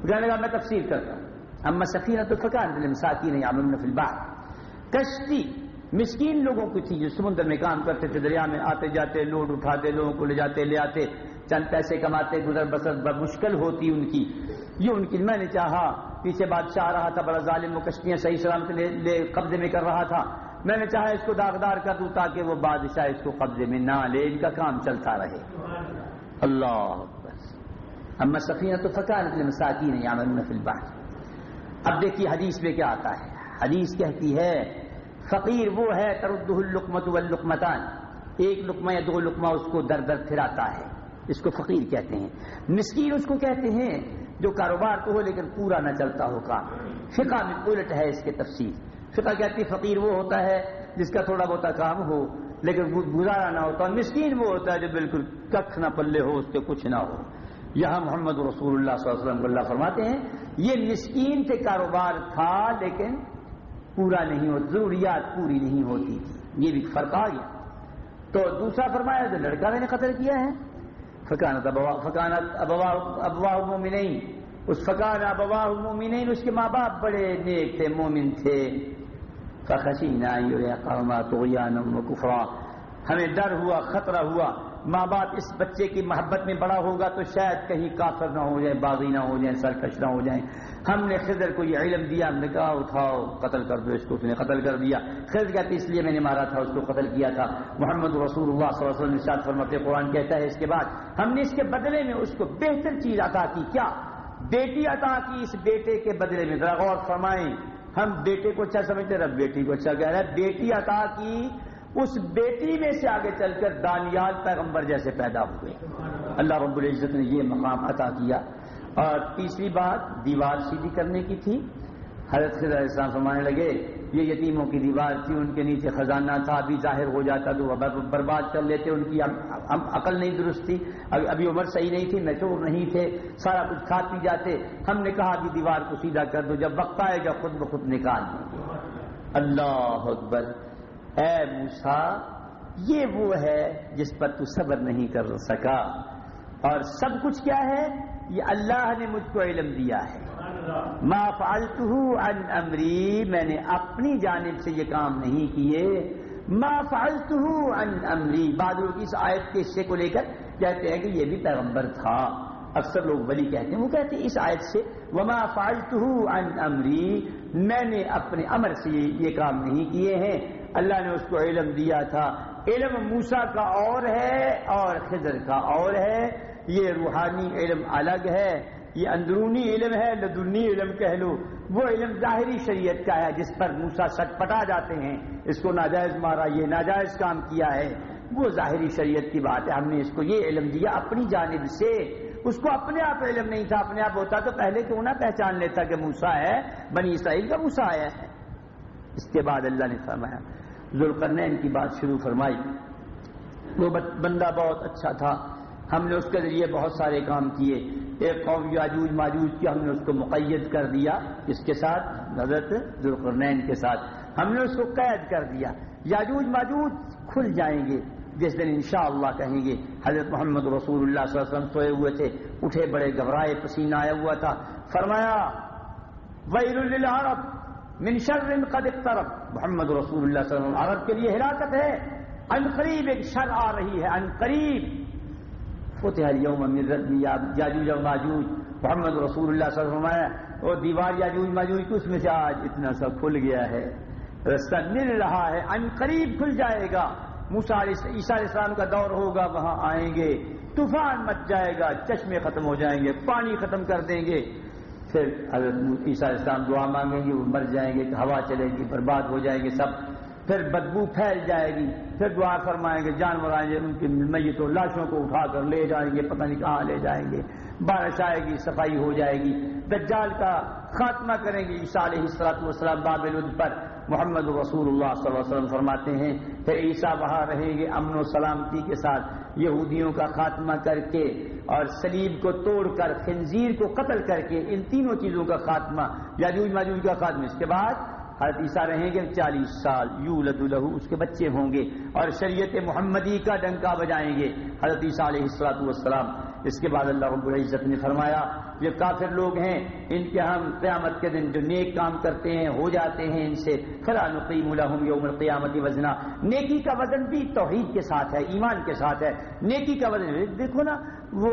کہنے لگا میں تفصیل کرتا ہوں۔ اما سفینہ تو فکان دل نہیں عامل فی البحر۔ کشتی، مسکین لوگوں کی تھی جو سمندر میں کام کرتے تھے، دریا میں آتے جاتے لوڈ اٹھاتے، لوگوں کو لے جاتے، لے آتے، چند پیسے کماتے، گزر بسر مشکل ہوتی ان کی۔ یہ ان کی میں نے چاہا۔ پیچھے بادشاہ رہا تھا، بڑا ظالم و کشتیاں صحیح سلامت لے قبضے میں کر رہا تھا۔ میں نے چاہا اس کو داغدار کر دوں تاکہ وہ بادشاہ اس کو قبضے میں نہ لے، ان کا کام چلتا رہے۔ اللہ اما سفینہ تو فکان مساکین یعملون فی البحر۔ اب دیکھیے حدیث میں کیا آتا ہے۔ حدیث کہتی ہے، فقیر وہ ہے تردہ اللقمت واللقمتان۔ ایک لقمہ یا دو لقمہ اس کو در در پھراتا ہے۔ اس کو فقیر کہتے ہیں۔ مسکین اس کو کہتے ہیں جو کاروبار تو ہو لیکن پورا نہ چلتا ہو کام۔ فقہ میں الٹ ہے اس کے تفصیل۔ فقہ کہتی فقیر وہ ہوتا ہے جس کا تھوڑا بہت کام ہو، لیکن گزارا نہ ہوتا، مسکین وہ ہوتا ہے جو بالکل ککھ نہ پلے ہو، اس کے کچھ نہ ہو۔ یہاں محمد رسول اللہ صلی اللہ علیہ وسلم اللہ فرماتے ہیں، یہ مسکین سے کاروبار تھا لیکن پورا نہیں ہوتا ضروریات پوری نہیں ہوتی تھی۔ یہ بھی فرق آ گیا۔ تو دوسرا فرمایا جو لڑکا میں نے قتل کیا ہے فکانت فکانت ابوا ابوا مومنین اس فکان ابوا مومنین اس کے ماں باپ بڑے نیک تھے، مومن تھے. فخشینا قوما طغیانا وکفرا ہمیں ڈر ہوا، خطرہ ہوا ماں باپ اس بچے کی محبت میں بڑا ہوگا تو شاید کہیں کافر نہ ہو جائے باغی نہ ہو جائیں، سرکش نہ ہو جائیں۔ ہم نے خضر کو یہ علم دیا، ہم نے کہا، اٹھاؤ، قتل کر دو اس کو، اس نے قتل کر دیا۔ خضر کہتے اس لیے میں نے مارا تھا، اس کو قتل کیا تھا۔ محمد رسول اللہ صلی اللہ علیہ وسلم نشاد فرماتے، قرآن کہتا ہے اس کے بعد، ہم نے اس کے بدلے میں اس کو بہتر چیز عطا کی۔ کیا؟ بیٹی عطا کی اس بیٹے کے بدلے میں۔ ذرا غور فرمائیں۔ ہم بیٹے کو اچھا سمجھتے رہے بیٹی کو اچھا کہہ رہے بیٹی عطا کی اس بیٹی میں سے آگے چل کر دانیال پیغمبر جیسے پیدا ہوئے۔ اللہ رب العزت نے یہ مقام عطا کیا۔ اور تیسری بات دیوار سیدھی کرنے کی تھی۔ حضرت خضر السلام فرمانے لگے، یہ یتیموں کی دیوار تھی، ان کے نیچے خزانہ تھا، ابھی ظاہر ہو جاتا تو برباد کر لیتے، ان کی عقل نہیں درست تھی ابھی عمر صحیح نہیں تھی، میچور نہیں تھے، سارا کچھ کھا پی جاتے۔ ہم نے کہا کہ دیوار کو سیدھا کر دو، جب وقت آئے گا خود بخود نکال دیں اللہ اکبر۔ اے موسا یہ وہ ہے جس پر تو صبر نہیں کر سکا۔ اور سب کچھ کیا ہے؟ یہ اللہ نے مجھ کو علم دیا ہے۔ ما فالتو ان امری میں نے اپنی جانب سے یہ کام نہیں کیے۔ ما فالتو ان امری بادلوں کی اس آیت کے حصے کو لے کر کہتے ہیں کہ یہ بھی پیغمبر تھا۔ اکثر لوگ ولی کہتے ہیں، وہ کہتے ہیں اس آیت سے، وما فالتو ان امری میں نے اپنے امر سے یہ کام نہیں کیے ہیں۔ اللہ نے اس کو علم دیا تھا۔ علم موسا کا اور ہے اور خضر کا اور ہے۔ یہ روحانی علم الگ ہے۔ یہ اندرونی علم ہے لدنی علم کہہ لو۔ وہ علم ظاہری شریعت کا ہے، جس پر موسا سٹ پٹا جاتے ہیں۔ اس کو ناجائز مارا، یہ ناجائز کام کیا ہے۔ وہ ظاہری شریعت کی بات ہے۔ ہم نے اس کو یہ علم دیا اپنی جانب سے۔ اس کو اپنے آپ علم نہیں تھا، اپنے آپ ہوتا تو پہلے کیوں نہ پہچان لیتا کہ موسا ہے، بنی اسرائیل کا موسا ہے۔ اس کے بعد اللہ نے فرمایا ذوالقرنین کی بات شروع فرمائی۔ وہ بندہ بہت اچھا تھا۔ ہم نے اس کے ذریعے بہت سارے کام کیے۔ ایک قوم یاجوج ماجوج کی ہم نے اس کو مقید کر دیا اس کے ساتھ، حضرت ذوالقرنین کے ساتھ۔ ہم نے اس کو قید کر دیا۔ یاجوج ماجوج کھل جائیں گے۔ جس دن انشاءاللہ کہیں گے، حضرت محمد رسول اللہ صلی اللہ علیہ وسلم سوئے ہوئے تھے۔ اٹھے بڑے گھبرائے، پسینہ آیا ہوا تھا۔ فرمایا، ویل للعرب من شر قد اقترب. محمد رسول اللہ صلی اللہ علیہ وسلم، عرب کے لیے ہلاکت ہے. ان قریب ایک شر آ رہی ہے، ان قریب. فتح اليوم من ردم یاجوج و ماجوج. محمد رسول اللہ صلی اللہ علیہ وسلم اور دیوار یاجوج ماجوج کی اس میں سے آج اتنا سا کھل گیا ہے؟ رستہ مل رہا ہے، ان قریب کھل جائے گا. موسا عیسیٰ علیہ السلام کا دور ہوگا، وہاں آئیں گے. طوفان مچ جائے گا، چشمے ختم ہو جائیں گے، پانی ختم کر دیں گے. پھر حضرت عیسیٰ اسلام دعا مانگیں گے، وہ مر جائیں گے، ہوا چلے گی، برباد ہو جائیں گے، سب پھر بدبو پھیل جائے گی، پھر دعا فرمائیں گے، جانور آئیں گے، ان کی میتوں لاشوں کو اٹھا کر لے جائیں گے، پتہ نہیں کہاں لے جائیں گے۔ بارش آئے گی، صفائی ہو جائے گی۔ دجال کا خاتمہ کریں گے، عیسیٰ علیہ السلاط والسلام باب پر۔ محمد رسول اللہ صلی اللہ علیہ وسلم فرماتے ہیں، پھر عیسیٰ وہاں رہیں گے امن و سلامتی کے ساتھ۔ یہودیوں کا خاتمہ کر کے اور سلیب کو توڑ کر، خنزیر کو قتل کر کے ان تینوں چیزوں کا خاتمہ، یاجوج ماجوج کا خاتمہ۔ اس کے بعد حضرت عیسیٰ رہیں گے چالیس سال یو لہو، اس کے بچے ہوں گے اور شریعت محمدی کا ڈنکا بجائیں گے۔ حضرت عیسیٰ علیہ السلاط والسلام، اس کے بعد اللہ رب العزت نے فرمایا یہ کافر لوگ ہیں، ان کے ہم قیامت کے دن جو نیک کام کرتے ہیں، ہو جاتے ہیں ان سے۔ خلا نقیم الحم یوم القیامتی وزنا۔ نیکی کا وزن بھی توحید کے ساتھ ہے، ایمان کے ساتھ ہے۔ نیکی کا وزن، دیکھو نا، وہ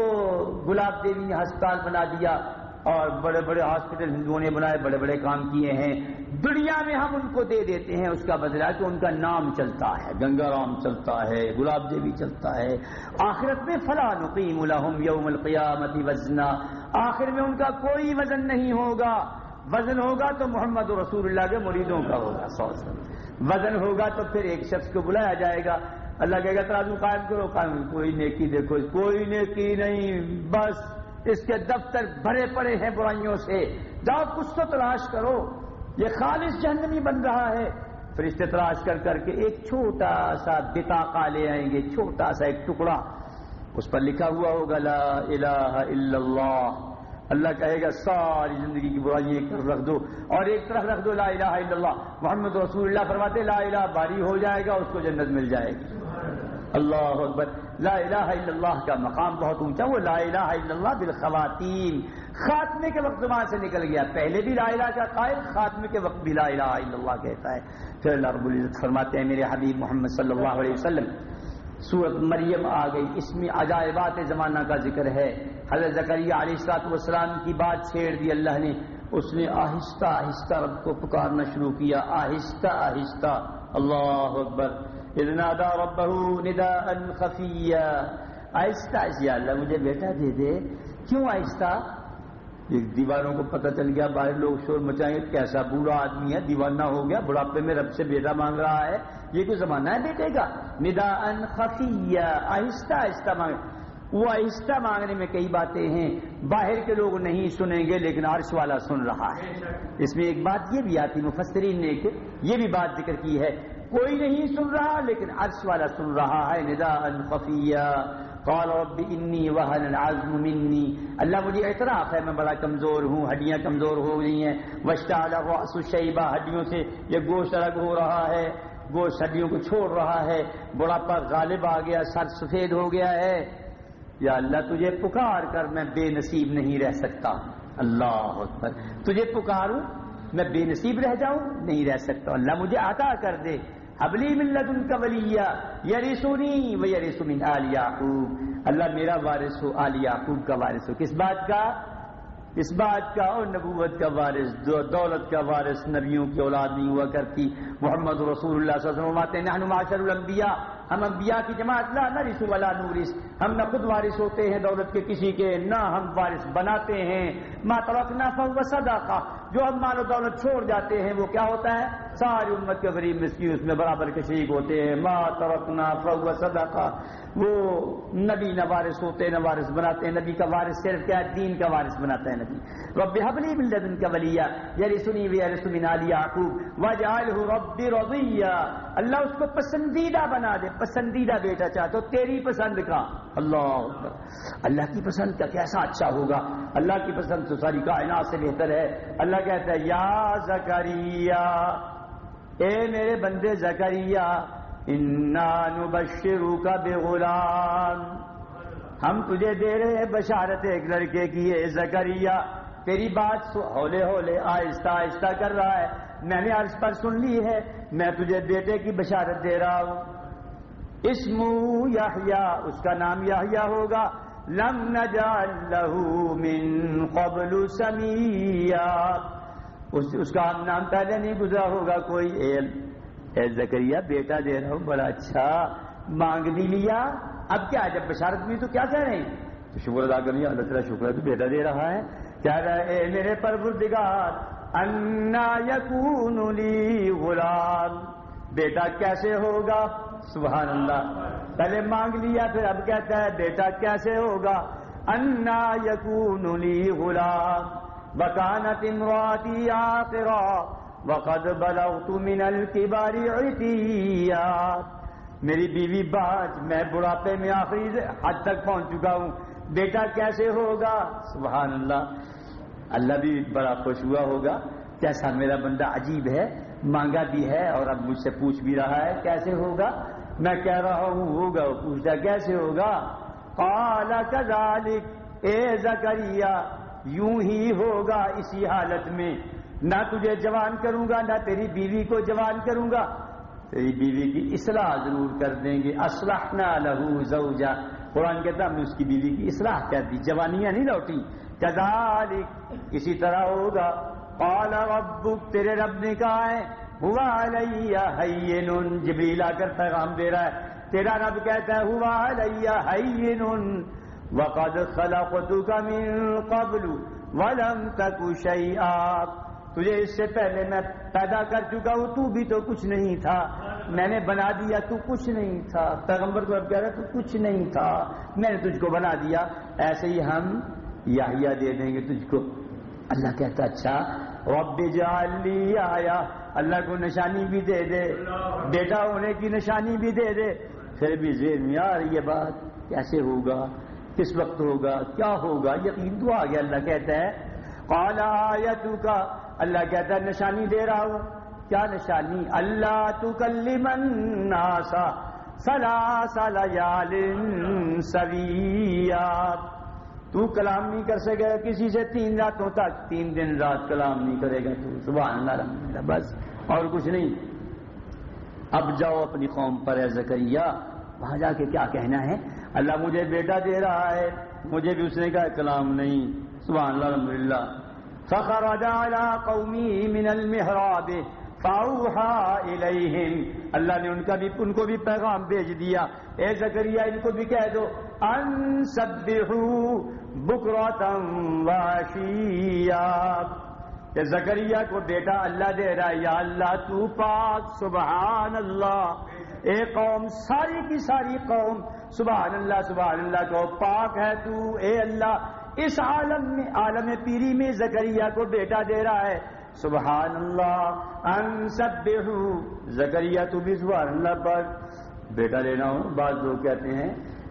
گلاب دیوی نے ہسپتال بنا دیا۔ اور بڑے بڑے ہاسپٹل ہندوؤں نے بنائے، بڑے بڑے کام کیے ہیں۔ دنیا میں ہم ان کو دے دیتے ہیں، اس کا بدلا کہ ان کا نام چلتا ہے، گنگا رام چلتا ہے، گلاب دیوی چلتا ہے۔ آخرت میں فلاں نقیم الحم یوم القیامتی وزنا۔ آخر میں ان کا کوئی وزن نہیں ہوگا۔ وزن ہوگا تو محمد رسول اللہ کے مریدوں کا ہوگا سو وزن ہوگا تو پھر ایک شخص کو بلایا جائے گا۔ اللہ کہے گا، ترازو قائم کرو، قائم کوئی نیکی دیکھو، کوئی نیکی نہیں، بس۔ اس کے دفتر بھرے پڑے ہیں برائیوں سے۔ جاؤ کچھ تو تلاش کرو۔ یہ خالص جہنمی بن رہا ہے۔ فرشتے تلاش کر کر کے ایک چھوٹا سا بتا لے آئیں گے، چھوٹا سا ایک ٹکڑا۔ اس پر لکھا ہوا ہوگا، لا الہ الا اللہ۔ اللہ کہے گا، ساری زندگی کی برائی ایک طرف رکھ دو۔ اور ایک طرف رکھ دو، لا الہ الا اللہ۔ محمد رسول اللہ فرماتے لا الہ باری ہو جائے گا، اس کو جنت مل جائے گی۔ اللہ اکبر۔ لا الہ الا اللہ کا مقام بہت اونچا وہ لا الہ الا اللہ بالخواتین۔ خاتمے کے وقت زمان سے نکل گیا۔ پہلے بھی لا الہ کا قائل، خاتمے کے وقت بھی لا الہ الا اللہ کہتا ہے۔ پھر اللہ رب العزت فرماتے ہیں، میرے حبیب محمد صلی اللہ علیہ وسلم، سورت مریم آ گئی۔ اس میں عجائبات زمانہ کا ذکر ہے۔ حضرت زکریہ علیہ السلاط والسلام کی بات چھیڑ دی اللہ نے۔ اس نے آہستہ آہستہ رب کو پکارنا شروع کیا۔ آہستہ آہستہ۔ اللہ اکبر۔ ادنا ربہ نداء خفیہ آہستہ آہستہ اللہ مجھے بیٹا دے دے۔ کیوں آہستہ؟ ایک دیوانوں کو پتہ چل گیا باہر لوگ شور مچائیں کیسا بوڑھا آدمی ہے دیوانہ ہو گیا بڑھاپے میں رب سے بیٹا مانگ رہا ہے۔ یہ کوئی زمانہ ہے بیٹے کا؟ ندا ان خفیہ آہستہ آہستہ مانگ۔ وہ آہستہ مانگنے میں کئی باتیں ہیں باہر کے لوگ نہیں سنیں گے لیکن عرش والا سن رہا ہے۔ اس میں ایک بات یہ بھی آتی مفسرین نے یہ بھی بات ذکر کی ہے۔ کوئی نہیں سن رہا، لیکن عرش والا سن رہا ہے ندا ان قال رب انی وہن العظم منی۔ اللہ مجھے اعتراف ہے، میں بڑا کمزور ہوں، ہڈیاں کمزور ہو گئی ہیں۔ وشتعل الرأس شیبہ ہڈیوں سے یہ گوشت الگ ہو رہا ہے۔ گوشت ہڈیوں کو چھوڑ رہا ہے۔ بڑھاپا غالب آ گیا، سر سفید ہو گیا ہے۔ یا اللہ، تجھے پکار کر میں بے نصیب نہیں رہ سکتا۔ اللہ اکبر۔ تجھے پکاروں، میں بے نصیب رہ جاؤں، نہیں رہ سکتا۔ اللہ مجھے عطا کر دے۔ حبلی ملت ان کا ولیہ یریسونی و یریس من آل یعقوب۔ اللہ میرا وارث ہو، آل یعقوب کا وارث ہو۔ کس بات کا؟ اس بات کا اور نبوت کا وارث۔ دولت کا وارث، نبیوں کی اولاد نہیں ہوا کرتی۔ محمد رسول اللہ صلی اللہ علیہ وسلم نحن معاشر الانبیاء۔ ہم انبیاء کی جماعت، لا نرث ولا نورث۔ ہم نہ خود وارث ہوتے ہیں دولت کے کسی کے، نہ ہم وارث بناتے ہیں۔ ما ترکنا فهو صدقہ۔ جو ہم مال و دولت چھوڑ جاتے ہیں، وہ کیا ہوتا ہے؟ ساری امت کے غریب مسکین اس میں برابر کے شریک ہوتے ہیں۔ ما ترکنا فهو صدقہ۔ وہ نبی نہ وارث ہوتے، نہ وارث بناتے۔ ہیں نبی کا وارث صرف کیا دین کا وارث بناتا ہے نبی۔ رب حبلی من لدن کا ولیہ۔ یرثنی و یرث من آل یعقوب۔ واجعله رب رضیہ۔ اللہ اس کو پسندیدہ بنا دے۔ پسندیدہ بیٹا چاہتے ہو، تیری پسند کا۔ اللہ اللہ کی پسند کا کیسا اچھا ہوگا؟ اللہ کی پسند تو ساری کائنات سے بہتر ہے۔ اللہ کہتا ہے، یا زکریہ اے میرے بندے زکریہ انا نبشرو کا بے غلام ہم تجھے دے رہے ہیں بشارت ایک لڑکے کی ہے زکریہ تیری بات ہولے ہولے آہستہ آہستہ کر رہا ہے۔ میں نے عرض پر سن لی ہے، میں تجھے بیٹے کی بشارت دے رہا ہوں۔ اسمو یحییٰ اس کا نام یحییٰ ہوگا۔ لم نجعل له من قبل سمیا اس, اس کا نام پہلے نہیں گزرا ہوگا کوئی۔ اے, اے زکریہ بیٹا دے رہا ہوں بڑا اچھا۔ مانگ بھی لیا۔ اب کیا جب بشارت بھی تو کیا کہہ رہے ہیں؟ تو شکر ادا کر لیا اللہ تعالیٰ شکر ہے تو بیٹا دے رہا ہے۔ کہہ رہا ہے اے میرے پروردگار انا یکون لی غلام۔ بیٹا کیسے ہوگا؟ سبحان اللہ۔ پہلے مانگ لیا، پھر اب کہتا ہے، بیٹا کیسے ہوگا؟ انا یقون غلام، وکانت امراتی آخرا، وقد بلغت من الكبار عتیا میری بیوی باج میں بڑھاپے میں آخری حد تک پہنچ چکا ہوں۔ بیٹا کیسے ہوگا؟ سبحان اللہ۔ اللہ بھی بڑا خوش ہوا ہوگا۔ کیسا میرا بندہ عجیب ہے، مانگا بھی ہے اور اب مجھ سے پوچھ بھی رہا ہے، کیسے ہوگا؟ میں کہہ رہا ہوں، ہوگا، پوچھتا کیسے ہوگا؟ قال، کذالک، اے زکریہ یوں ہی ہوگا اسی حالت میں۔ نہ تجھے جوان کروں گا، نہ تیری بیوی کو جوان کروں گا۔ تیری بیوی کی اصلاح ضرور کر دیں گے۔ اسلحنا لہو زوجا۔ قرآن کہتا ہم نے اس کی بیوی کی اصلاح کر دی، جوانیاں نہیں لوٹی کذالک، اسی طرح ہوگا۔ قال، ربک، تیرے رب نے کہا ہے ہوا علیہ حین جبریل آ کر پیغام دے رہا ہے، تیرا رب کہتا ہے، ہوا علیہ حین وقد خلقتك من قبل ولم تك شيئا تجھے اس سے پہلے میں پیدا کر چکا ہوں، تو بھی تو کچھ نہیں تھا۔ میں نے بنا دیا، تو کچھ نہیں تھا۔ پیغمبر کو اب کہہ رہا تو کچھ نہیں تھا۔ میں نے تجھ کو بنا دیا۔ ایسے ہی ہم یا دے دیں گے تجھ کو۔ اللہ کہتا اچھا رب جعلی آیا۔ اللہ کو نشانی بھی دے دے۔ بیٹا ہونے کی نشانی بھی دے دے۔ پھر بھی زیر میں یار یہ بات کیسے ہوگا؟ کس وقت ہوگا؟ کیا ہوگا؟ یقین تو آ گیا۔ اللہ کہتا ہے کالا یا تو کا اللہ کہتا ہے، نشانی دے رہا ہوں۔ کیا نشانی؟ اللہ تو کلی مناسا سلا سلا سویا تو کلام نہیں کر سکے گا کسی سے، تین راتوں تک تین دن رات کلام نہیں کرے گا تو سبحان اللہ بس، اور کچھ نہیں۔ اب جاؤ اپنی قوم پر ہے زکریہ وہاں جا کے کیا کہنا ہے؟ اللہ مجھے بیٹا دے رہا ہے، مجھے بھی اس نے کہا کلام نہیں۔ سبحان اللہ الحمد للہ فخر قومی من المحراب الیہم۔ اللہ نے ان کا بھی، ان کو بھی پیغام بھیج دیا۔ اے زکریہ ان کو بھی کہہ دو۔ ان سبحو بکراتم واشیا کہ زکریہ کو بیٹا اللہ دے رہا ہے، یا اللہ تو پاک سبحان اللہ اے قوم، ساری کی ساری قوم سبحان اللہ سبحان اللہ کو پاک ہے تو۔ اے اللہ، اس عالم میں، عالم پیری میں زکریہ کو بیٹا دے رہا ہے۔ سبحان اللہ ان سب زکریہ تو بھی سبحان اللہ پر بیٹا لینا ہو، بعض لوگ کہتے ہیں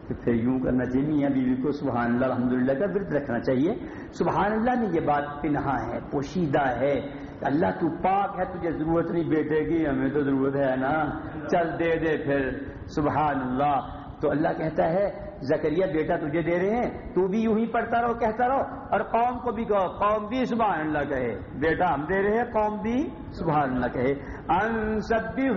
کہ پھر یوں کرنا چاہیے، میاں بیوی کو سبحان اللہ، الحمدللہ کا ورد رکھنا چاہیے۔ سبحان اللہ میں یہ بات پنہا ہے، پوشیدہ ہے اللہ تو پاک ہے، تجھے ضرورت نہیں بیٹے کی ہمیں تو ضرورت ہے نا۔ چل دے دے پھر، سبحان اللہ۔ تو اللہ کہتا ہے زکریہ بیٹا تجھے دے رہے ہیں، تو بھی یوں ہی پڑھتا رہو، کہتا رہو۔ اور قوم کو بھی کہو، قوم بھی سبحان اللہ کہے۔ بیٹا، ہم دے رہے ہیں، قوم بھی سبحان اللہ کہے۔ ان سب بھی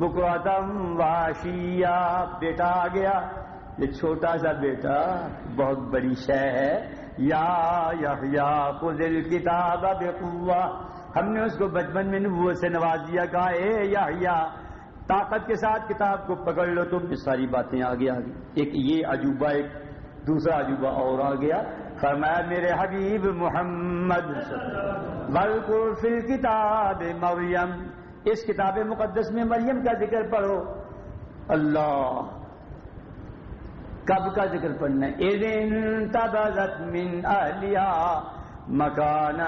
بکواتم واشیا بیٹا آ گیا۔ یہ چھوٹا سا بیٹا بہت بڑی شے ہے۔ یا خذل کتاب بقوہ۔ ہم نے اس کو بچپن میں نبوت سے نواز دیا، کہا، اے یا طاقت کے ساتھ کتاب کو پکڑ لو، تم یہ ساری باتیں آگے آ گئی ایک یہ عجوبہ، ایک دوسرا عجوبہ اور آ گیا۔ فرمایا، میرے حبیب محمد بالکل فل کتاب مریم۔ اس کتاب مقدس میں مریم کا ذکر پڑھو۔ اللہ کب کا ذکر پڑھنا تبزت من اہلیہ مکان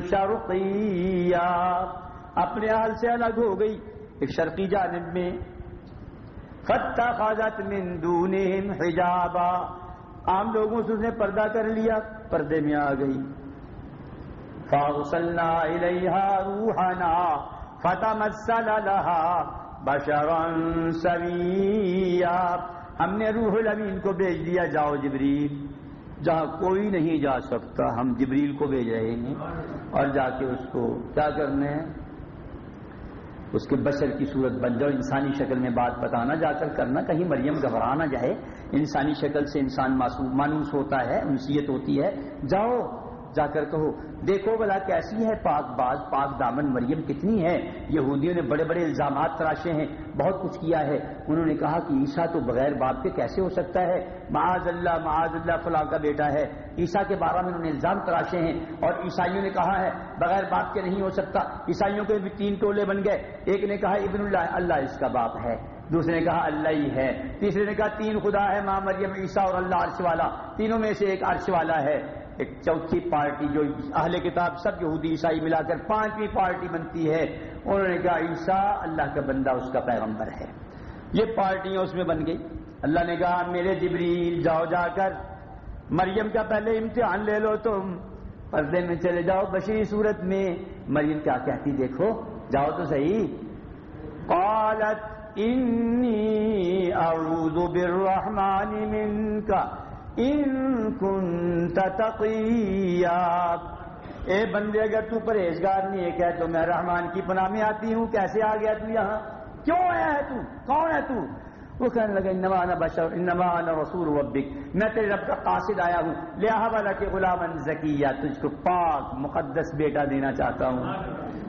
شرقیہ۔ اپنے حال سے الگ ہو گئی ایک شرقی جانب میں۔ فتح خاجت من دونہم حجابا۔ عام لوگوں سے اس نے پردہ کر لیا، پردے میں آ گئی۔ فاغسلنا الیہا روحنا فتمثل لها بشرا سویا ہم نے روح الامین کو بھیج دیا، جاؤ جبریل۔ جہاں کوئی نہیں جا سکتا، ہم جبریل کو بھیج رہے ہیں۔ اور جا کے اس کو کیا کرنے ہیں اس کے بشر کی صورت بن جاؤ۔ انسانی شکل میں بات بتانا، جا کر کرنا۔ کہیں مریم گھبرانا جائے۔ انسانی شکل سے انسان مانوس ہوتا ہے، انسیت ہوتی ہے۔ جاؤ جا کر کہو، دیکھو بلا کیسی ہے پاک باز، پاک دامن مریم کتنی ہے؟ یہودیوں نے بڑے بڑے الزامات تراشے ہیں، بہت کچھ کیا ہے۔ انہوں نے کہا کہ عیسیٰ تو بغیر باپ کے کیسے ہو سکتا ہے؟ معاذ اللہ معاذ اللہ، فلاں کا بیٹا ہے۔ عیسیٰ کے بارے میں انہوں نے الزام تراشے ہیں اور عیسائیوں نے کہا ہے، بغیر باپ کے نہیں ہو سکتا۔ عیسائیوں کے بھی تین ٹولے بن گئے۔ ایک نے کہا، ابن اللہ اللہ اس کا باپ ہے۔ دوسرے نے کہا، اللہ ہی ہے۔ تیسرے نے کہا، تین خدا ہے ماں مریم، عیسیٰ اور اللہ عرش والا۔ تینوں میں سے ایک عرش والا ہے۔ ایک چوتھی پارٹی جو اہل کتاب سب یہودی عیسائی ملا کر پانچویں پارٹی بنتی ہے، انہوں نے کہا، عیسیٰ اللہ کا بندہ، اس کا پیغمبر ہے۔ یہ پارٹیاں اس میں بن گئی۔ اللہ نے کہا، میرے جبریل، جاؤ جا کر۔ مریم کا پہلے امتحان لے لو تم۔ پردے میں چلے جاؤ بشری صورت میں۔ مریم کیا کہتی، دیکھو، جاؤ تو صحیح۔ قالت انی اعوذ بالرحمن منک ان کنت تقیا۔ اے بندے، اگر تو پرہیزگار نہیں ہے کہ تو میں رحمان کی پناہ میں آتی ہوں، کیسے آ گیا تو یہاں؟ کیوں آیا ہے تو؟ کون ہے تو؟ وہ کہنے لگا انما انا بشر، انما انا رسول ربک۔ میں تیرے رب کا قاصد آیا ہوں۔ لہا والا کہ غلام زکیہ تجھ کو پاک، مقدس بیٹا دینا چاہتا ہوں۔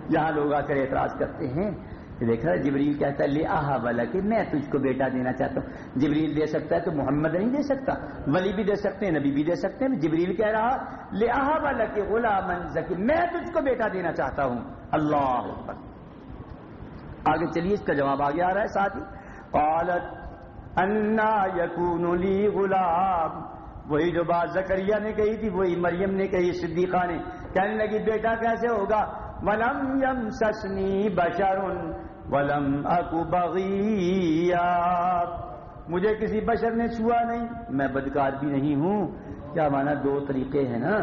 یہاں لوگ آ کر اعتراض کرتے ہیں۔ دیکھا جبریل کہتا ہے، لے آہا والا کہ میں تجھ کو بیٹا دینا چاہتا ہوں۔ جبریل دے سکتا ہے تو محمد نہیں دے سکتا، ولی بھی دے سکتے ہیں، نبی بھی دے سکتے ہیں۔ جبریل کہہ رہا، لے آہا والا کہ غلام زکی، میں تجھ کو بیٹا دینا چاہتا ہوں۔ اللہ اکبر۔ آگے چلیے، اس کا جواب آگے آ رہا ہے ساتھ ہی قالت، انا یکون لی غلام۔ وہی جو بات زکریہ نے کہی تھی، وہی مریم نے کہی، صدیقہ نے۔ کہنے لگی، بیٹا کیسے ہوگا؟ ولم یم سسنی بشر ولم اکو بغیا مجھے کسی بشر نے چھوا نہیں، میں بدکار بھی نہیں ہوں۔ کیا مانا دو طریقے ہیں نا؟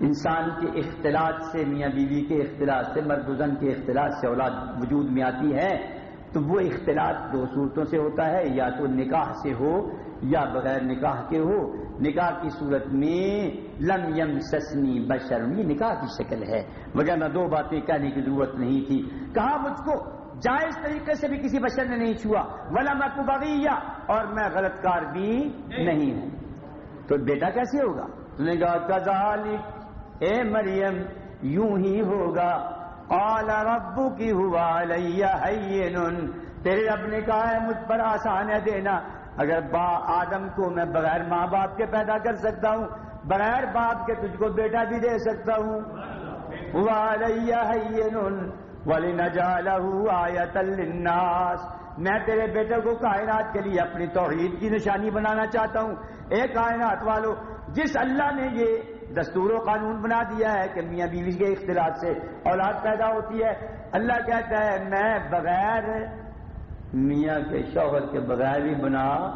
انسان کے اختلاط سے، میاں بیوی کے اختلاط سے مردن کے اختلاط سے اولاد وجود میں آتی ہے، تو وہ اختلاط دو صورتوں سے ہوتا ہے، یا تو نکاح سے ہو یا بغیر نکاح کے ہو نکاح کی صورت میں لم یم سسنی بشرمی نکاح کی شکل ہے۔ وغیرہ دو باتیں کہنے کی ضرورت نہیں تھی۔ کہا مجھ کو، جائز طریقے سے بھی کسی بشر نے نہیں چھوا۔ ولا میں بغیا اور میں غلط کار بھی نہیں ہوں۔ تو بیٹا کیسے ہوگا؟ تو نے کہا کزالک اے مریم، یوں ہی ہوگا۔ قال ربو کی ہوا تیرے رب نے کہا ہے، مجھ پر آسان ہے دینا۔ اگر با آدم کو میں بغیر ماں باپ کے پیدا کر سکتا ہوں، بغیر باپ کے تجھ کو بیٹا بھی دے سکتا ہوں۔ ولی للناس۔ میں تیرے بیٹے کو کائنات کے لیے اپنی توحید کی نشانی بنانا چاہتا ہوں۔ اے کائنات والو، جس اللہ نے یہ دستور و قانون بنا دیا ہے کہ میاں بیوی کے اختلاف سے اولاد پیدا ہوتی ہے، اللہ کہتا ہے، میں بغیر میاں کے شوہر کے بغیر بھی بنا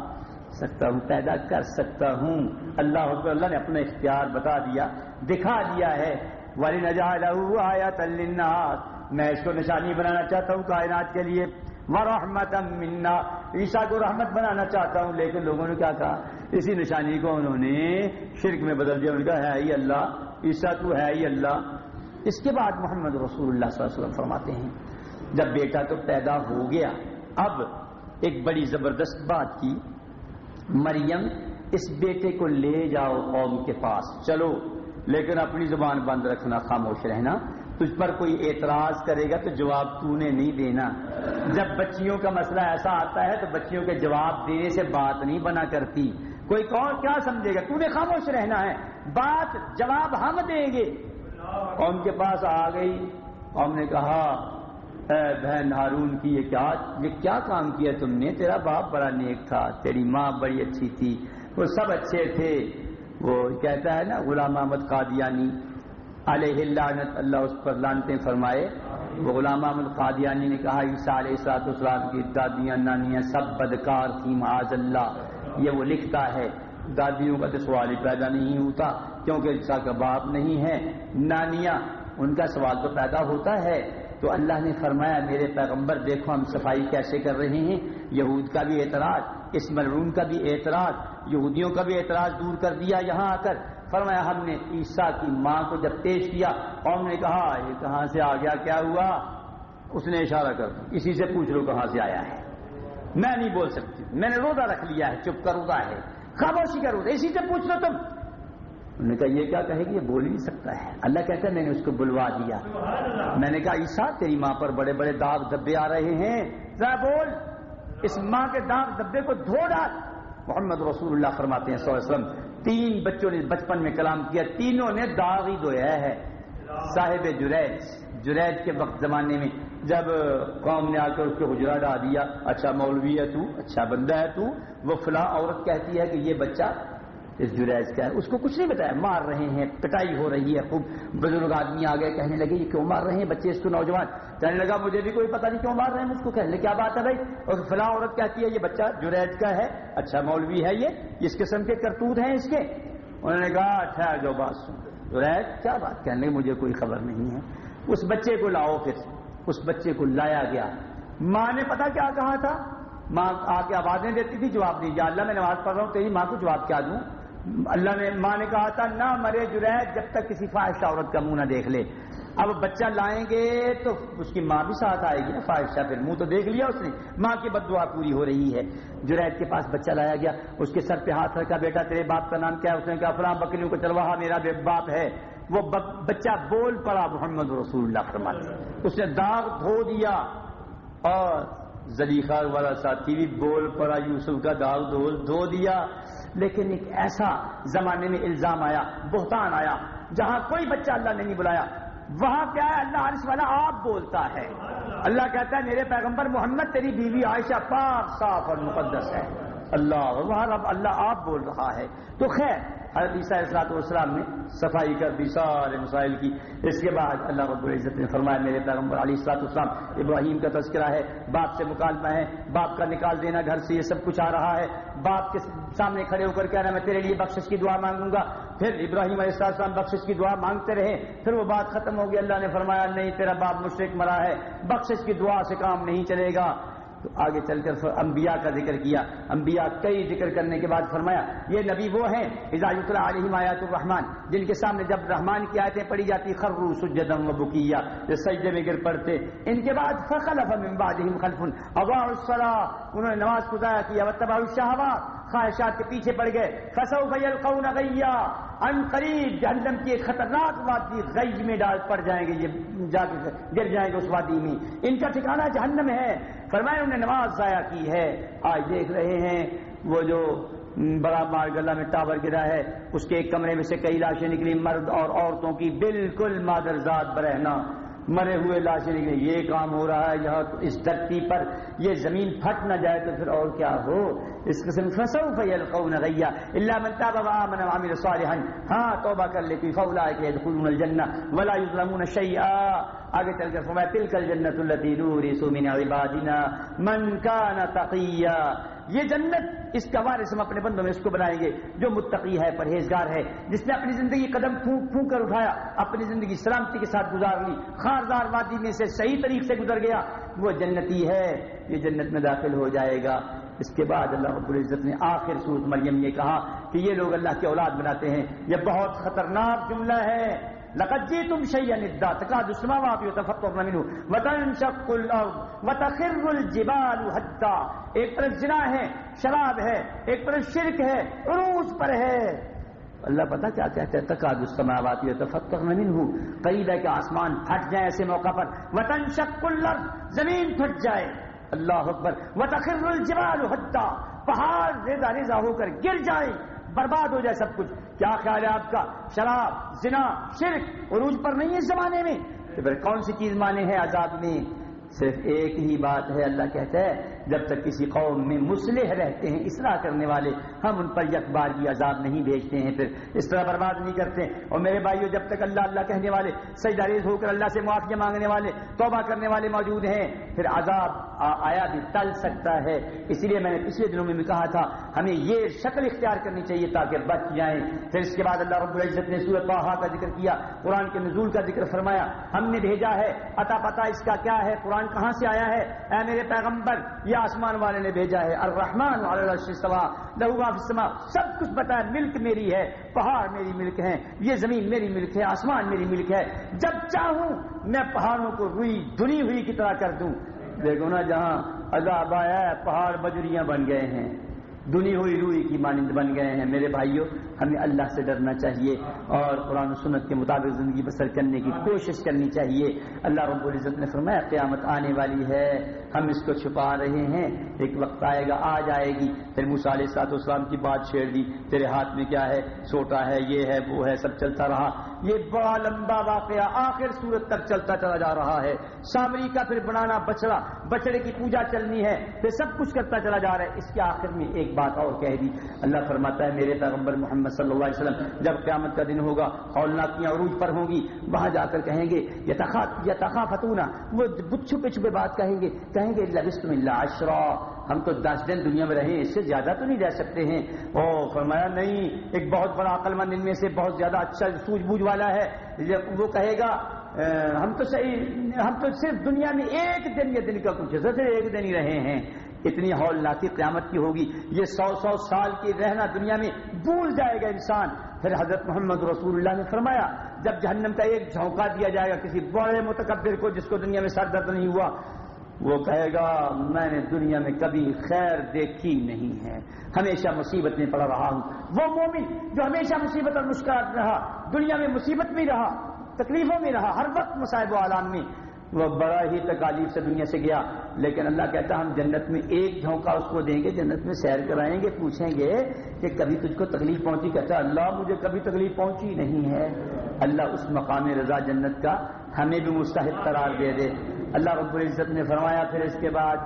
سکتا ہوں، پیدا کر سکتا ہوں۔ اللہ اللہ نے اپنا اختیار بتا دیا، دکھا دیا ہے۔ ولی نجا آیا تلنات میں اس کو نشانی بنانا چاہتا ہوں کائنات کے لیے۔ ورحمت منا۔ عیسیٰ کو رحمت بنانا چاہتا ہوں، لیکن لوگوں نے کیا کہا؟ اسی نشانی کو انہوں نے شرک میں بدل دیا۔ ان کا ہے ہی اللہ، عیسیٰ تو ہے ہی اللہ۔ اس کے بعد محمد رسول اللہ صلی اللہ علیہ وسلم فرماتے ہیں، جب بیٹا تو پیدا ہو گیا اب ایک بڑی زبردست بات کی، مریم، اس بیٹے کو لے جاؤ قوم کے پاس، چلو، لیکن اپنی زبان بند رکھنا، خاموش رہنا، تجھ پر کوئی اعتراض کرے گا تو جواب تو نے نہیں دینا۔ جب بچیوں کا مسئلہ ایسا آتا ہے تو بچیوں کے جواب دینے سے بات نہیں بنا کرتی۔ کوئی کون کیا سمجھے گا؟ تو نے خاموش رہنا ہے۔ بات جواب ہم دیں گے۔ قوم کے پاس آ گئی۔ قوم نے کہا بہن ہارون کی یہ کیا یہ کیا کام کیا تم نے؟ تیرا باپ بڑا نیک تھا، تیری ماں بڑی اچھی تھی، وہ سب اچھے تھے۔ وہ کہتا ہے نا، غلام احمد قادیانی، علیہ اللہ اللہ اس پر لانتے فرمائے۔ وہ غلام احمد قادیانی نے کہا، عیسیٰ علیہ السلاط اسلام کی دادیاں، نانیاں سب بدکار تھی معاذ اللہ۔ یہ وہ لکھتا ہے۔ دادیوں کا تو سوال ہی پیدا نہیں ہوتا، کیونکہ عیسیٰ کا باپ نہیں ہے۔ نانیاں، ان کا سوال تو پیدا ہوتا ہے۔ تو اللہ نے فرمایا، میرے پیغمبر دیکھو ہم صفائی کیسے کر رہے ہیں۔ یہود کا بھی اعتراض، اس مرون کا بھی اعتراض، یہودیوں کا بھی اعتراض دور کر دیا یہاں آ کر۔ فرمایا، ہم نے عیسیٰ کی ماں کو جب پیش کیا، قوم نے کہا، یہ کہاں سے آ گیا، کیا ہوا؟ اس نے اشارہ کر اسی سے پوچھ لو کہاں سے آیا ہے۔ میں نہیں بول سکتی، میں نے روزہ رکھ لیا ہے، چپ کر روزہ ہے، خاموشی کا روزہ اسی سے پوچھ لو تم۔ انہوں نے کہا، یہ کیا کہے گی؟ یہ بول ہی نہیں سکتا ہے۔ اللہ کہتا ہے، میں نے اس کو بلوا دیا۔ میں نے کہا، عیسیٰ، تیری ماں پر بڑے بڑے داغ دبے آ رہے ہیں۔ ذرا بول۔ اس ماں کے داغ دبے کو دھو ڈال۔ محمد رسول اللہ فرماتے ہیں صلی اللہ علیہ وسلم، تین بچوں نے بچپن میں کلام کیا، تینوں نے داغ ہی دھویا ہے۔ صاحب جریج جریج کے وقت زمانے میں جب قوم نے آ کر اس کو حجرا ڈا دیا اچھا مولوی ہے تو اچھا بندہ ہے تو، وہ فلاں عورت کہتی ہے کہ یہ بچہ اس جریج کا ہے اس کو کچھ نہیں بتایا، مار رہے ہیں، پٹائی ہو رہی ہے، خوب بزرگ آدمی آ گئے، کہنے لگے، یہ کیوں مار رہے ہیں بچے اس کو نوجوان؟ کہنے لگا، مجھے بھی کوئی پتا نہیں کیوں مار رہے ہیں مجھ کو، کہنے کیا بات ہے بھائی؟ اور فلاں عورت کہتی ہے؟ یہ بچہ جریج کا ہے۔ اچھا مولوی ہے یہ، اس قسم کے کرتوت ہیں اس کے۔ انہوں نے کہا اچھا جو بات سن۔ جریج، کیا بات؟ کہنے مجھے کوئی خبر نہیں ہے۔ اس بچے کو لاؤ پھر۔ اس بچے کو لایا گیا۔ ماں نے پتا کیا کہا تھا؟ ماں آ کے آوازیں دیتی تھی، جواب دیجیے اللہ میں نماز پڑھ رہا ہوں، تیری ماں کو جواب کیا دوں؟ اللہ نے ماں نے کہا تھا، نہ مرے جرید جب تک کسی فاحش عورت کا منہ نہ دیکھ لے۔ اب بچہ لائیں گے تو اس کی ماں بھی ساتھ آئے گی۔ خواہشہ پھر منہ تو دیکھ لیا اس نے۔ ماں کی بد دعا پوری ہو رہی ہے۔ جرید کے پاس بچہ لایا گیا۔ اس کے سر پہ ہاتھ رکھا، بیٹا، تیرے باپ کا نام کیا ہے؟ اس نے کہا، فلاں بکریوں کو چلوا میرا باپ ہے۔ وہ بچہ بول پڑا، محمد رسول اللہ فرمان اس نے داغ دھو دیا اور زلیخا والا ساتھی بھی بول پڑا، یوسف کا داغ دھو دیا۔ لیکن ایک ایسا زمانے میں الزام آیا، بہتان آیا، جہاں کوئی بچہ اللہ نے نہیں بلایا، وہاں کیا ہے؟ اللہ عرش والا آپ بولتا ہے۔ اللہ کہتا ہے، میرے پیغمبر محمد تیری بیوی عائشہ پاک، صاف اور مقدس ہے۔ اللہ وہاں رب اللہ آپ بول رہا ہے۔ تو خیر، حضرت عیسیٰ اصلاۃ والسلام نے صفائی کر دی سارے مسائل کی۔ اس کے بعد اللہ رب العزت نے فرمایا، میرے پیغمبر علی السلاط اسلام ابراہیم کا تذکرہ ہے، باپ سے مکالمہ ہے، باپ کا نکال دینا، گھر سے یہ سب کچھ آ رہا ہے۔ باپ کے سامنے کھڑے ہو کر کہنا، میں تیرے لیے بخشش کی دعا مانگوں گا۔ پھر ابراہیم علیہ السلام بخشش کی دعا مانگتے رہے۔ پھر وہ بات ختم ہوگی اللہ نے فرمایا، نہیں، تیرا باپ مشرق مرا ہے۔ بخشش کی دعا سے کام نہیں چلے گا۔ تو آگے چل کر انبیاء کا ذکر کیا۔ انبیاء کئی ذکر کرنے کے بعد فرمایا، یہ نبی وہ ہیں اللہ علیہ آیات الرحمان جن کے سامنے جب رحمان کی آیتیں پڑھی جاتی خرو سجدم و بکیا یہ سجدے میں گر پڑتے۔ ان کے بعد فخلف من بعدہم خلف۔ اضاعوا الصلاۃ انہوں نے نماز گزارا ضائع کیا واتبعوا الشهوات خواہشات کے پیچھے پڑ گئے۔ فسوف یلقون غیا ان قریب جہنم کی ایک خطرناک وادی غیج میں ڈال پڑ جائیں گے، یہ جا کے گر جائیں گے اس وادی میں۔ ان کا ٹھکانہ جہنم ہے۔ فرمایا انہوں نے نماز ضائع کی ہے۔ آج دیکھ رہے ہیں، وہ جو بڑا مار گلہ میں ٹاور گرا ہے، اس کے ایک کمرے میں سے کئی لاشیں نکلی مرد اور عورتوں کی بالکل مادرزاد برہنا مرے ہوئے لاشیں نکلے یہ کام ہو رہا ہے، یہاں اس دھرتی پر یہ زمین پھٹ نہ جائے تو پھر اور کیا ہو؟ اس قسم فسو فیل قون غیا۔ اللہ من تاب وآمن وعمل صالحا۔ ہاں توبہ کر لیتی فاولئک يدخلون الجنہ۔ ولا يظلمون شیئا۔ آگے چل کر فرمایا، تلک الجنت التي نورث من عبادنا من كان تقيا یہ جنت اس کا وارث ہم اپنے بندوں میں اس کو بنائیں گے، جو متقی ہے، پرہیزگار ہے، جس نے اپنی زندگی قدم پھونک پھونک کر اٹھایا، اپنی زندگی سلامتی کے ساتھ گزار لی، خاردار وادی میں سے صحیح طریق سے گزر گیا، وہ جنتی ہے، یہ جنت میں داخل ہو جائے گا۔ اس کے بعد اللہ رب العزت نے آخر صورت مریم یہ کہا کہ یہ لوگ اللہ کی اولاد بناتے ہیں۔ یہ بہت خطرناک جملہ ہے۔ لقد جئتم شيئا ندا. تكاد السماوات يتفطرن منه وتنشق الارض. وتخر الجبال هدا ایک طرف زنا ہے، شراب ہے. ایک طرف شرک ہے، عروج پر ہے. اللہ پتا کیا کہتے ہیں تقاد السماوات يتفطرن منه قریب ہے کہ آسمان پھٹ جائے ایسے موقع پر. وتنشق الارض. زمین پھٹ جائے. اللہ اکبر. وتخر الجبال هدا پہاڑ ریزا ریزا ہو کر گر جائے. برباد ہو جائے سب کچھ۔ کیا خیال ہے آپ کا؟ شراب، زنا، شرک، عروج پر نہیں ہے اس زمانے میں؟ تو پھر کون سی چیز مانے ہیں آزاد میں؟ صرف ایک ہی بات ہے، اللہ کہتا ہے جب تک کسی قوم میں مسلح رہتے ہیں، اصلاح کرنے والے، ہم ان پر یک بار کی عذاب نہیں بھیجتے ہیں، پھر اس طرح برباد نہیں کرتے۔ اور میرے بھائیوں جب تک اللہ اللہ کہنے والے سجداریز ہو کر اللہ سے معافیا مانگنے والے، توبہ کرنے والے موجود ہیں، پھر عذاب آیا بھی ٹل سکتا ہے۔ اس لیے میں نے پچھلے دنوں میں بھی کہا تھا، ہمیں یہ شکل اختیار کرنی چاہیے تاکہ بچ جائیں۔ پھر اس کے بعد اللہ رب العزت نے سورت پاہا کا ذکر کیا، قرآن کے نزول کا ذکر فرمایا۔ ہم نے بھیجا ہے اتا پتا اس کا کیا ہے، قرآن کہاں سے آیا ہے؟ اے میرے پیغمبر، یہ آسمان والے نے بھیجا ہے الرحمان لہوا سب کچھ بتایا ملک میری ہے، پہاڑ میری ملک ہے یہ زمین میری ملک ہے، آسمان میری ملک ہے۔ جب چاہوں، میں پہاڑوں کو روئی، دھنی ہوئی کی طرح کر دوں۔ دیکھو نا جہاں عذاب آیا ہے پہاڑ بجریاں بن گئے ہیں۔ دنی ہوئی روئی کی مانند بن گئے ہیں۔ میرے بھائیوں ہمیں اللہ سے ڈرنا چاہیے اور قرآن و سنت کے مطابق زندگی بسر کرنے کی کوشش کرنی چاہیے۔ اللہ رب العزت نے فرمایا، قیامت آنے والی ہے۔ ہم اس کو چھپا رہے ہیں۔ ایک وقت آئے گا، آ جائے گی۔ پھر علیہ سات اسلام کی بات چھیڑ دی۔ تیرے ہاتھ میں کیا ہے؟ چھوٹا ہے، یہ ہے، وہ ہے، سب چلتا رہا۔ یہ بڑا لمبا واقعہ آخر صورت تک چلتا چلا جا رہا ہے۔ سامری کا پھر بنانا بچڑا، بچڑے کی پوجا چلنی ہے، پھر سب کچھ کرتا چلا جا رہا ہے۔ اس کے آخر میں ایک بات اور کہہ دی۔ اللہ فرماتا ہے، میرے پیغمبر محمد صلی اللہ علیہ وسلم، جب قیامت کا دن ہوگا اولناکیاں عروج پر ہوں گی۔ وہاں جا کر کہیں گے یا تخافتونا وہ چھپے چھپے بات کہیں گے۔ کہیں گے لبستم اللہ عشرا۔ ہم تو دس دن دنیا میں رہیں اس سے زیادہ تو نہیں رہ سکتے ہیں۔ او، فرمایا نہیں، ایک بہت بڑا عقل مند ان میں سے بہت زیادہ اچھا سوجھ بوجھ والا ہے۔ وہ کہے گا ہم تو صحیح، ہم تو صرف دنیا میں ایک دن یا دن کا کچھ صرف ایک دن ہی رہے ہیں۔ اتنی ہولناکی قیامت کی ہوگی۔ یہ سو سو سال کی رہنا دنیا میں بھول جائے گا انسان۔ پھر حضرت محمد رسول اللہ نے فرمایا، جب جہنم کا ایک جھونکا دیا جائے گا کسی بڑے متکبر کو، جس کو دنیا میں سر درد نہیں ہوا وہ کہے گا، میں نے دنیا میں کبھی خیر دیکھی نہیں ہے۔ ہمیشہ مصیبت میں پڑا رہا ہوں۔ وہ مومن جو ہمیشہ مصیبت اور مشکلات رہا، دنیا میں مصیبت میں رہا، تکلیفوں میں رہا، ہر وقت مصائب و عالم میں، وہ بڑا ہی تکالیف سے دنیا سے گیا۔ لیکن اللہ کہتا ہم جنت میں ایک جھونکا اس کو دیں گے، جنت میں سیر کرائیں گے، پوچھیں گے کہ کبھی تجھ کو تکلیف پہنچی؟ کہتا اللہ مجھے کبھی تکلیف پہنچی نہیں ہے۔ اللہ اس مقام رضا جنت کا ہمیں بھی مستحق قرار دے دے۔ اللہ رب العزت نے فرمایا پھر اس کے بعد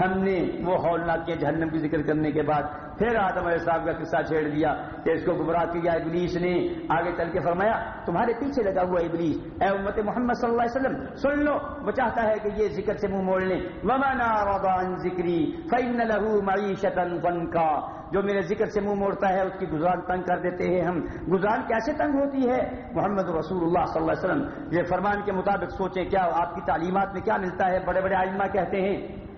ہم نے وہ ہولناک کے جہنم کی ذکر کرنے کے بعد پھر آدم علیہ السلام کا قصہ چھیڑ دیا کہ اس کو گمراہ کیا ابلیس نے۔ آگے چل کے فرمایا، تمہارے پیچھے لگا ہوا ابلیس، اے امت محمد صلی اللہ علیہ وسلم، سن لو، وہ چاہتا ہے کہ یہ ذکر سے منہ موڑ لیں۔ ومانا ذکری فین لہو معیشت کا جو میرے ذکر سے منہ موڑتا ہے، اس کی گزران تنگ کر دیتے ہیں ہم۔ گزران کیسے تنگ ہوتی ہے؟ محمد رسول اللہ صلی اللہ علیہ وسلم، یہ فرمان کے مطابق سوچیں، کیا آپ کی تعلیمات میں کیا ملتا ہے؟ بڑے بڑے آئمہ کہتے ہیں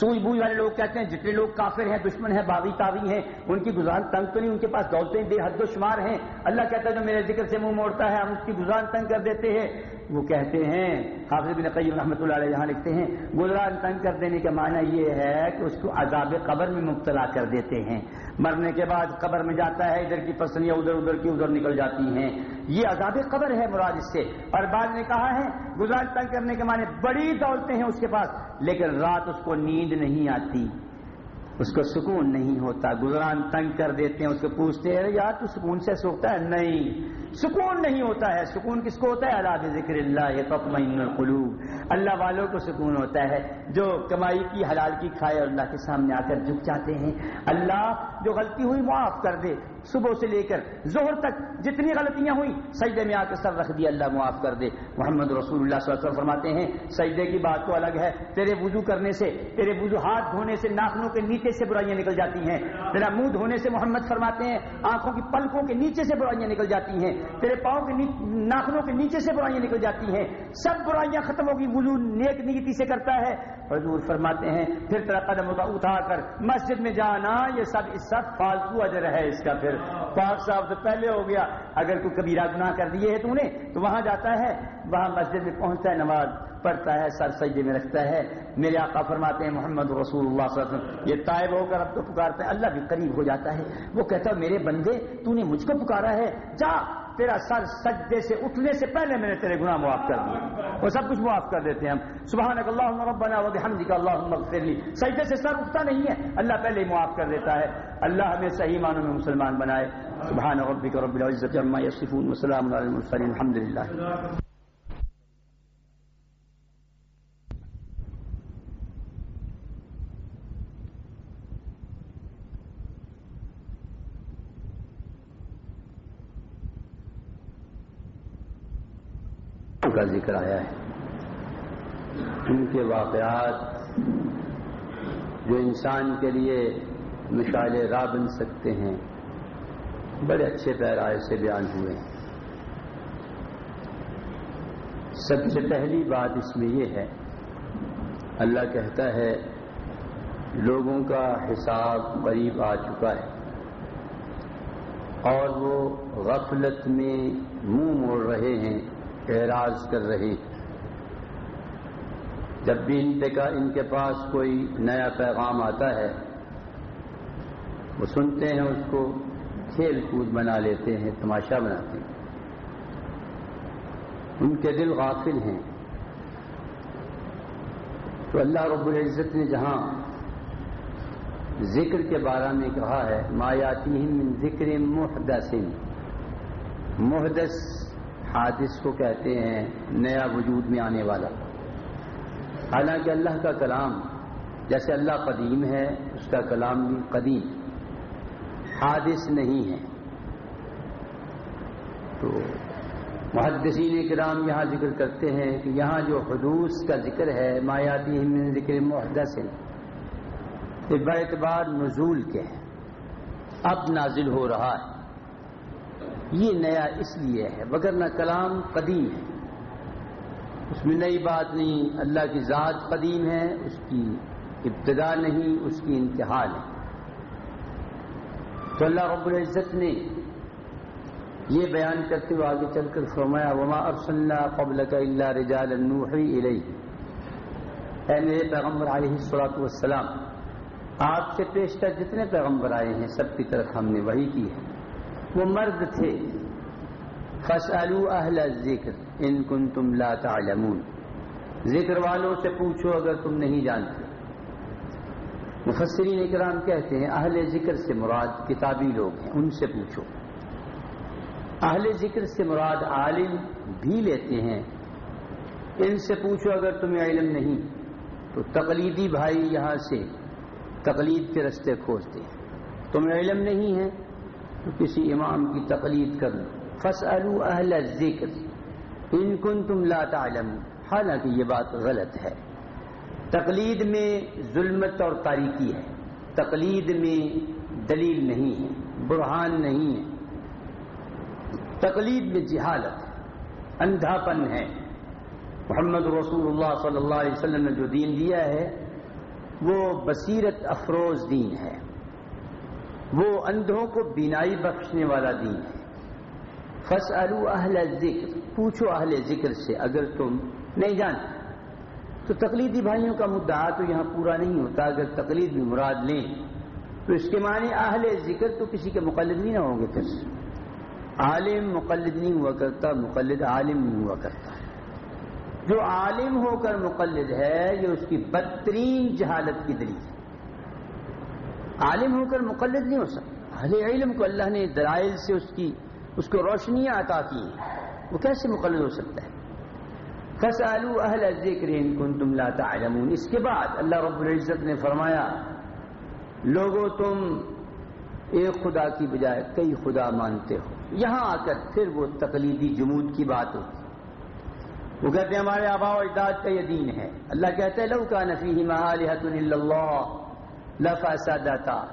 سوئی بوئی والے لوگ کہتے ہیں، جتنے لوگ کافر ہیں، دشمن ہیں باغی تاوی ہیں، ان کی گزان تنگ تو نہیں، ان کے پاس دولتیں بے حد و شمار ہیں۔ اللہ کہتا ہے، جو میرے ذکر سے منہ موڑتا ہے، ہم اس کی گزان تنگ کر دیتے ہیں۔ وہ کہتے ہیں، حافظ بن قیم رحمۃ اللہ علیہ یہاں لکھتے ہیں گزران تنگ کر دینے کا معنی یہ ہے کہ اس کو عذاب قبر میں مبتلا کر دیتے ہیں۔ مرنے کے بعد قبر میں جاتا ہے، ادھر کی پسلیاں ادھر ادھر کی ادھر نکل جاتی ہیں۔ یہ عذاب قبر ہے مراد اس سے۔ اور بعد نے کہا ہے گزران تنگ کرنے کے معنی بڑی دولتیں ہیں اس کے پاس، لیکن رات اس کو نیند نہیں آتی۔ اس کو سکون نہیں ہوتا، گزران تنگ کر دیتے ہیں، اس کو پوچھتے ہیں یار، تو سکون سے سوکھتا ہے؟ نہیں، سکون نہیں ہوتا ہے۔ سکون کس کو ہوتا ہے؟ اللہ ذکر اللہ تطمئن القلوب۔ اللہ والوں کو سکون ہوتا ہے۔ جو کمائی کی، حلال کی کھائے اور اللہ کے سامنے آ کر جھک جاتے ہیں، اللہ جو غلطی ہوئی، معاف کر دے۔ صبح سے لے کر زہر تک جتنی غلطیاں ہوئی، سجدے میں آ کر سر رکھ دیا، اللہ معاف کر دے۔ محمد رسول اللہ صلی اللہ علیہ وسلم فرماتے ہیں، سجدے کی بات تو الگ ہے، تیرے وضو کرنے سے، تیرے وضو ہاتھ دھونے سے ناخنوں کے نیچے سے برائیاں نکل جاتی ہیں۔ تیرا منہ دھونے سے محمد فرماتے ہیں، آنکھوں کی پلکوں کے نیچے سے برائیاں نکل جاتی ہیں۔ تیرے پاؤں کے ناخنوں کے نیچے سے برائیاں نکل جاتی ہیں۔ سب برائیاں ختم ہوگی، وضو نیک نیتی سے کرتا ہے۔ حضور فرماتے ہیں، پھر تیرا قدم اٹھا کر، مسجد میں جانا، یہ سب اس سب فالتو اجر ہے اس کا پھر۔ پاک صاحب سے پہلے ہو گیا، اگر کوئی کبیرہ گناہ کر دیے ہے تو نے تو وہاں جاتا ہے، وہاں مسجد میں پہنچتا ہے، نماز پڑھتا ہے، سر سجدے میں رکھتا ہے۔ میرے آقا فرماتے ہیں، محمد رسول اللہ صلی اللہ علیہ وسلم، یہ طائب ہو کر اب تو پکارتا ہے، اللہ بھی قریب ہو جاتا ہے۔ وہ کہتا ہے، میرے بندے، تو نے مجھ کو پکارا ہے، جا۔ تیرا سر سجدے سے اٹھنے سے پہلے میں نے تیرے گناہ معاف کر دیے۔ وہ سب کچھ معاف کر دیتے ہیں ہم۔ سبحان اللہ ربنا و بحمدک کا اغفر لي سجدے سے سر اٹھتا نہیں ہے۔ اللہ پہلے ہی معاف کر دیتا ہے۔ اللہ ہمیں صحیح معنوں میں مسلمان بنائے۔ سبحان ربک رب العزت عما یصفون وسلام علی المرسلین۔ الحمدللہ۔ کا ذکر آیا ہے۔ ان کے واقعات جو انسان کے لیے مشعل راہ بن سکتے ہیں، بڑے اچھے پیرائے سے بیان ہوئے۔ ہیں سب سے پہلی بات اس میں یہ ہے، اللہ کہتا ہے، لوگوں کا حساب قریب آ چکا ہے۔ اور وہ غفلت میں منہ موڑ رہے ہیں۔ اعراض کر رہی۔ جب بھی ان کا ان کے پاس کوئی نیا پیغام آتا ہے، وہ سنتے ہیں، اس کو کھیل کود بنا لیتے ہیں، تماشا بناتے ہیں۔ ان کے دل غافل ہیں۔ تو اللہ رب العزت نے جہاں ذکر کے بارے میں کہا ہے مایاتی من ذکر محدث۔ محدث حادث کو کہتے ہیں نیا وجود میں آنے والا۔ حالانکہ اللہ کا کلام جیسے اللہ قدیم ہے، اس کا کلام بھی قدیم۔ حادث نہیں ہے۔ تو محدثین کرام یہاں ذکر کرتے ہیں کہ یہاں جو حدوث کا ذکر ہے مایاتی ذکر محدث ہے اعتبار نزول کے ہیں۔ اب نازل ہو رہا ہے۔ یہ نیا اس لیے ہے نہ کلام قدیم ہے۔ اس میں نئی بات نہیں، اللہ کی ذات قدیم ہے، اس کی ابتدا نہیں، اس کی انتہا نہیں۔ تو اللہ رب العزت نے یہ بیان کرتے ہوئے آگے چل کر فرمایا، وما ارسلنا قبل کا اللہ رجال الیہ اے میرے پیغمبر علیہ الصلوۃ والسلام، آپ سے پیشتر جتنے پیغمبر آئے ہیں، سب کی طرف ہم نے وہی کی ہے۔ وہ مرد تھے۔ فسالو اہل ذکر ان کن تم لا تعلمون۔ ذکر والوں سے پوچھو اگر تم نہیں جانتے۔ مفسرین اکرام کہتے ہیں، اہل ذکر سے مراد کتابی لوگ ہیں، ان سے پوچھو۔ اہل ذکر سے مراد عالم بھی لیتے ہیں۔ ان سے پوچھو اگر تمہیں علم نہیں، تو تقلیدی بھائی یہاں سے تقلید کے رستے کھوجتے ہیں۔ تمہیں علم نہیں ہے تو کسی امام کی تقلید کر لو فس اہل ذکر ان کن تم لا تعلم حالانکہ یہ بات غلط ہے۔ تقلید میں ظلمت اور تاریکی ہے۔ تقلید میں دلیل نہیں ہے۔ برہان نہیں ہے۔ تقلید میں جہالت ہے۔ اندھاپن ہے۔ محمد رسول اللہ صلی اللہ علیہ وسلم نے جو دین دیا ہے، وہ بصیرت افروز دین ہے۔ وہ اندھوں کو بینائی بخشنے والا دین ہے۔ فس اہل ذکر پوچھو اہل ذکر سے، اگر تم نہیں جانتے۔ تو تقلیدی بھائیوں کا مدعا تو یہاں پورا نہیں ہوتا، اگر تقلید بھی مراد لیں، تو اس کے معنی اہل ذکر تو کسی کے مقلد نہیں نہ ہوں گے پھر۔ عالم مقلد نہیں ہوا کرتا، مقلد عالم نہیں ہوا کرتا۔ جو عالم ہو کر مقلد ہے، یہ اس کی بدترین جہالت کی دلیل ہے۔ عالم ہو کر مقلد نہیں ہو سکتا۔ اہل علم کو اللہ نے دلائل سے اس کی اس کو روشنیاں عطا کی ہیں۔ وہ کیسے مقلد ہو سکتا ہے؟ فسالو اہل ذکر ان کن تم لا تعلمون۔ اس کے بعد اللہ رب العزت نے فرمایا لوگوں تم ایک خدا کی بجائے کئی خدا مانتے ہو۔ یہاں آ کر پھر وہ تقلیدی جمود کی بات ہوتی۔ وہ کہتے ہیں، ہمارے آبا و اجداد کا یہ دین ہے۔ اللہ کہتے ہیں لو کا نفی محالحت اللہ۔ لفاسادتا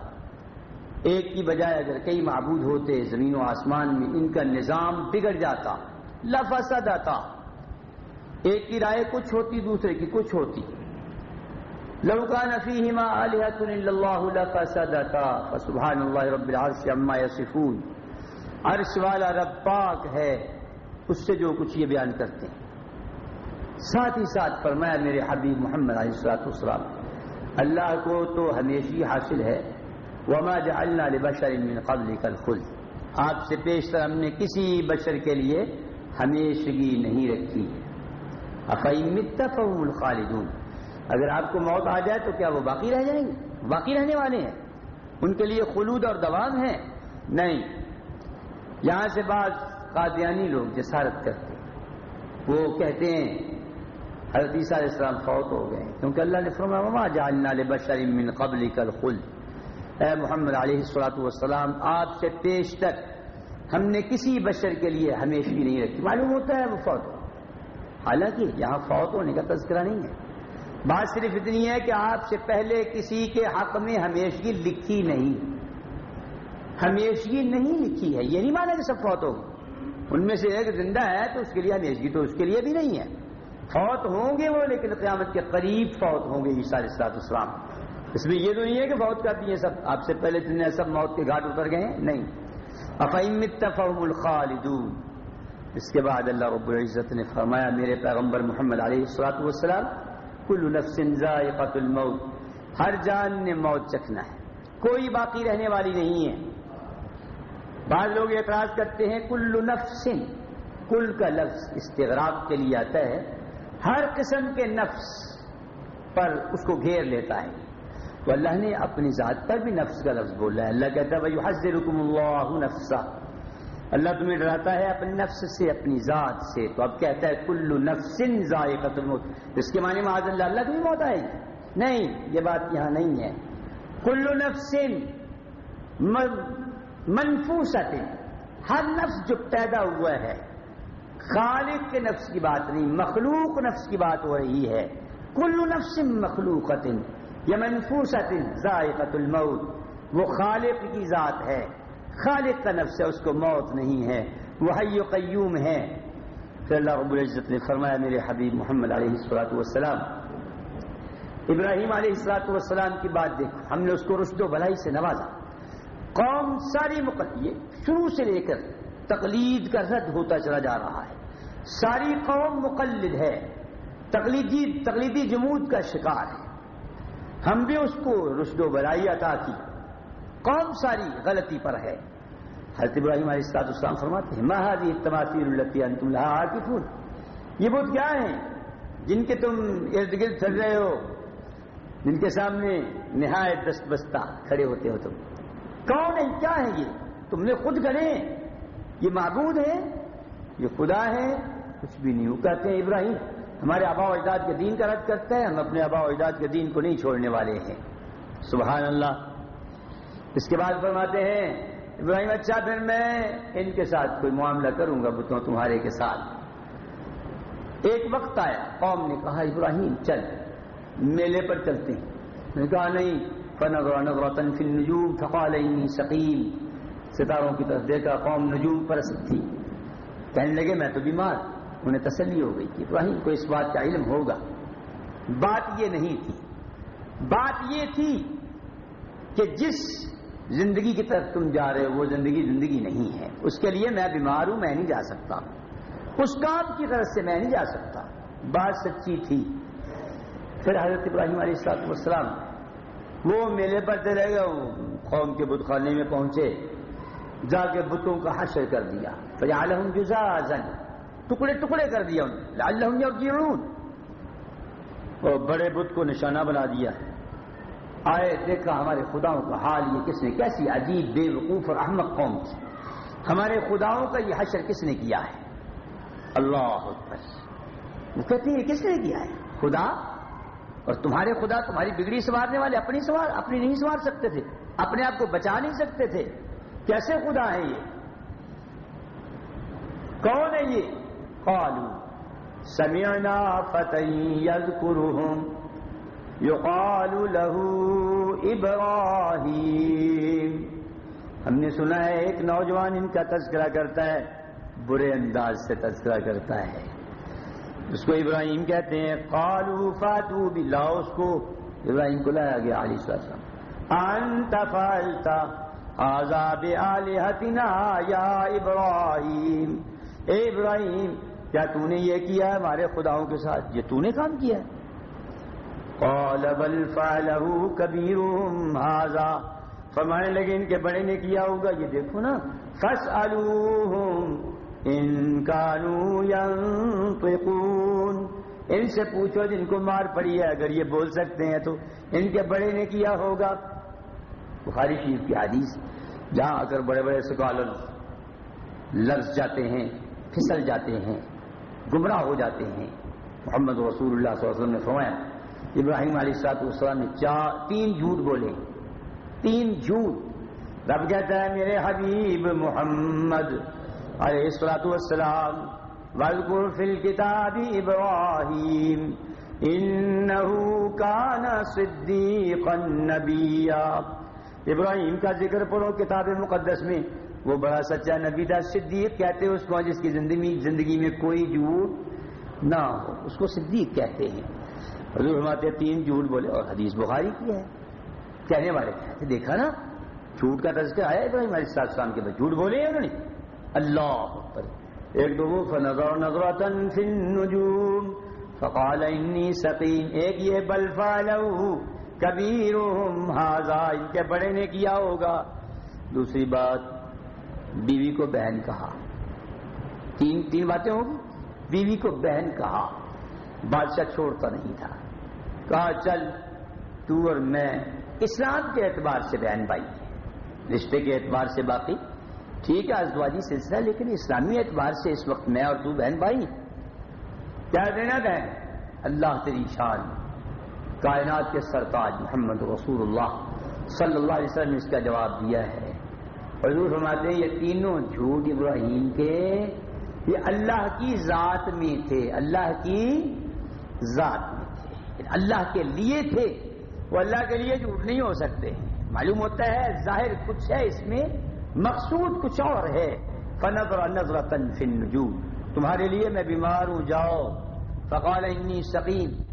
ایک کی بجائے اگر کئی معبود ہوتے، زمین و آسمان میں ان کا نظام بگڑ جاتا۔ لفاسادتا ایک کی رائے کچھ ہوتی، دوسرے کی کچھ ہوتی۔ لوکا نفی ہما اللہ لفاسادتا فسبحان اللہ رب العرش عما یصفون۔ عرش والا رب پاک ہے، اس سے جو کچھ یہ بیان کرتے ہیں۔ ساتھ ہی ساتھ فرمایا میرے حبیب محمد علیہ السلاط السلام اللہ کو تو ہمیشہ حاصل ہے۔ وما جعلنا لبشر من قبل کل آپ سے پیشتر ہم نے کسی بشر کے لیے ہمیشگی نہیں رکھی۔ افعیم الخالدون۔ اگر آپ کو موت آ جائے تو کیا وہ باقی رہ جائیں گے؟ باقی رہنے والے ہیں۔ ان کے لیے خلود اور دوام ہے۔ نہیں۔ یہاں سے بعض قادیانی لوگ جسارت کرتے وہ کہتے ہیں حضرت عیسیٰ علیہ السلام فوت ہو گئے کیونکہ اللہ نے فرمایا، وما جعلنا لبشر من قبل کل خل اے محمد علیہ السلاۃ والسلام، آپ سے پیش تک ہم نے کسی بشر کے لیے ہمیشہ نہیں رکھی۔ معلوم ہوتا ہے وہ فوت حالانکہ یہاں فوت ہونے کا تذکرہ نہیں ہے۔ بات صرف اتنی ہے کہ آپ سے پہلے کسی کے حق میں ہمیشگی لکھی نہیں۔ ہمیشگی نہیں لکھی ہے، یہ نہیں مانا کہ سب فوت ہوگی ان میں سے ایک زندہ ہے تو اس کے لیے ہمیشگی تو اس کے لیے بھی نہیں ہے۔ فوت ہوں گے وہ، لیکن قیامت کے قریب فوت ہوں گے عیسیٰ علیہ اسلام اس میں یہ تو نہیں ہے کہ فوت کرتی ہیں سب، آپ سے پہلے جتنے سب موت کے گھاٹ اتر گئے ہیں؟ نہیں۔ افیم تفہم الخالدون۔ اس کے بعد اللہ رب العزت نے فرمایا، میرے پیغمبر محمد علیہ السلاط والسلام، کل نفس ذائقۃ الموت۔ ہر جان نے موت چکھنا ہے۔ کوئی باقی رہنے والی نہیں ہے۔ بعض لوگ اعتراض کرتے ہیں، کل نفس، کل کا لفظ استغراق کے لیے آتا ہے۔ ہر قسم کے نفس پر اس کو گھیر لیتا ہے۔ تو اللہ نے اپنی ذات پر بھی نفس کا لفظ بولا ہے۔ اللہ کہتا ہے بھائی حضرکم اللہ نفسا اللہ تمہیں ڈراتا ہے اپنے نفس سے، اپنی ذات سے۔ تو اب کہتا ہے کلو نفس ذائقۃ الموت۔ اس کے معنی معاذ اللہ اللہ کی موت آئے گی۔ نہیں، یہ بات یہاں نہیں ہے۔ کلو نفس منفوس ہر نفس جو پیدا ہوا ہے خالق کے نفس کی بات نہیں، مخلوق نفس کی بات ہو رہی ہے۔ کل نفس مخلوق یا منفوس ذائقت الموت۔ وہ خالق کی ذات ہے۔ خالق کا نفس ہے، اس کو موت نہیں ہے۔ وہ حی و قیوم ہے۔ پھر اللہ رب العزت نے فرمایا، میرے حبیب محمد علیہ السلاۃ والسلام، ابراہیم علیہ السلاۃ والسلام کی بات دیکھو۔ ہم نے اس کو رشد و بھلائی سے نوازا۔ قوم ساری مقدم شروع سے لے کر تقلید کا رد ہوتا چلا جا رہا ہے۔ ساری قوم مقلد ہے۔ تقلیدی تقلیدی جمود کا شکار ہے۔ ہم بھی اس کو رشد و برائی عطا کی۔ قوم ساری غلطی پر ہے۔ حضرت ابراہیم علیہ السلاط اسلام فرماتے ہیں مہادی تماثیر التی انتم لہا عاکفون یہ بت کیا ہیں؟ جن کے تم ارد گرد چل رہے ہو۔ جن کے سامنے نہایت دست بستہ کھڑے ہوتے ہو تم۔ کون ہے کیا ہے یہ؟ تم نے خود کرے یہ معبود ہے یہ خدا ہے کچھ بھی نہیں، وہ کہتے ہیں ابراہیم، ہمارے آبا و اجداد کے دین کا رد کرتا ہے ہم اپنے آبا و اجداد کے دین کو نہیں چھوڑنے والے ہیں۔ سبحان اللہ۔ اس کے بعد فرماتے ہیں، ابراہیم اچھا پھر میں ان کے ساتھ کوئی معاملہ کروں گا بتوں تمہارے کے ساتھ۔ ایک وقت آیا، قوم نے کہا، ابراہیم، چل، میلے پر چلتے ہیں۔ میں نے کہا، نہیں، فنظر نظرة في النجوم فقال اني سقيم۔ ستاروں کی طرف دیکھا، قوم نجوم پرست تھی۔ کہنے لگے، میں تو بیمار، انہیں تسلی ہو گئی کہ ابراہیم کو اس بات کا علم ہوگا۔ بات یہ نہیں تھی۔ بات یہ تھی کہ جس زندگی کی طرف تم جا رہے ہو، وہ زندگی زندگی نہیں ہے۔ اس کے لیے میں بیمار ہوں، میں نہیں جا سکتا۔ اس کام کی طرف سے میں نہیں جا سکتا۔ بات سچی تھی۔ پھر حضرت ابراہیم علیہ السلام والسلام وہ میلے پر چلے گئے، قوم کے بت خانے میں پہنچے۔ جا کے بتوں کا حشر کر دیا۔ فجعلہم جزازا۔ ٹکڑے ٹکڑے کر دیا انہیں لعلہم یرجعون اور بڑے بت کو نشانہ بنا دیا آئے، دیکھا ہمارے خداؤں کا حال یہ کس نے، کیسی عجیب بے وقوف اور احمق قوم تھی۔ ہمارے خداؤں کا یہ حشر کس نے کیا ہے؟ اللہ اکبر۔ وہ کہتے ہیں، یہ کس نے کیا ہے؟ خدا؟ اور تمہارے خدا تمہاری بگڑی سنوارنے والے اپنی سوار اپنی نہیں سنوار سکتے تھے۔ اپنے آپ کو بچا نہیں سکتے تھے۔ کیسے خدا ہے یہ؟ کون ہے یہ؟ قالو سمعنا فتى يذكرهم، يقال له ابراہیم ہم نے سنا ہے، ایک نوجوان ان کا تذکرہ کرتا ہے، برے انداز سے تذکرہ کرتا ہے۔ اس کو ابراہیم کہتے ہیں قالو فاتو بلا اس کو ابراہیم کو لایا گیا علی السلام انت فعلتا آزاد آلہتنا یا ابراہیم۔ اے ابراہیم، کیا تو نے یہ کیا ہے ہمارے خداؤں کے ساتھ؟ یہ تو نے کام کیا ہے۔ قال بل فعلہ کبیرہم هذا فرمانے لگے ان کے بڑے نے کیا ہوگا؟ یہ دیکھو نا۔ فاسألوہم ان کانو ینطقون۔ ان سے پوچھو جن کو مار پڑی ہے، اگر یہ بول سکتے ہیں تو۔ ان کے بڑے نے کیا ہوگا؟ بخاری شریف کی حدیث، جہاں اگر بڑے بڑے سکالر لفظ جاتے ہیں، پھسل جاتے ہیں، گمراہ ہو جاتے ہیں۔ محمد رسول اللہ صلی اللہ علیہ وسلم نے فرمایا، ابراہیم علیہ السلاط والسلام نے چار، تین جھوٹ بولے۔ تین جھوٹ۔ رب کہتا ہے، میرے حبیب محمد علیہ السلاط والسلام وذکر فی الکتاب ابراہیم، انہو کان صدیقا نبیا۔ ابراہیم کا ذکر پڑھو کتاب مقدس میں۔ وہ بڑا سچا نبی تھا صدیق کہتے ہیں، اس کو جس کی زندگی زندگی میں کوئی جھوٹ نہ ہو۔ اس کو صدیق کہتے ہیں۔ حضور فرماتے ہیں، تین جھوٹ بولے اور حدیث بخاری کی ہے۔ کہنے والے کہتے دیکھا نا، جھوٹ کا تذکر آیا ابراہیم علیہ السلام کے بعد۔ جھوٹ بولے ہیں انہوں نے۔ اللہ پر ایک دو فنظر نظرة فی النجوم فقال انی سقیم ایک یہ، بل فعلو کبیرہم ہاذا ان کے بڑے نے کیا ہوگا؟ دوسری بات، بیوی کو بہن کہا۔ تین تین باتیں ہوگی؟ بیوی کو بہن کہا۔ بادشاہ چھوڑتا نہیں تھا۔ کہا، چل، تو اور میں اسلام کے اعتبار سے بہن بھائی رشتے کے اعتبار سے باقی۔ ٹھیک ہے ازدواجی سلسلہ، لیکن اسلامی اعتبار سے اس وقت میں اور تو بہن بھائی۔ کیا دینا بہن؟ اللہ تیری شان۔ کائنات کے سرتاج محمد رسول اللہ صلی اللہ علیہ وسلم نے اس کا جواب دیا ہے۔ حضور فرماتے ہیں، یہ تینوں جھوٹ ابراہیم کے، یہ اللہ کی ذات میں تھے۔ اللہ کی ذات میں تھے۔ یعنی اللہ کے لیے تھے۔ وہ اللہ کے لیے جھوٹ نہیں ہو سکتے۔ معلوم ہوتا ہے، ظاہر کچھ ہے، اس میں مقصود کچھ اور ہے۔ فنظر نظر تنفن نجوم تمہارے لیے میں بیمار ہوں، جاؤ۔ فقال انی سقیم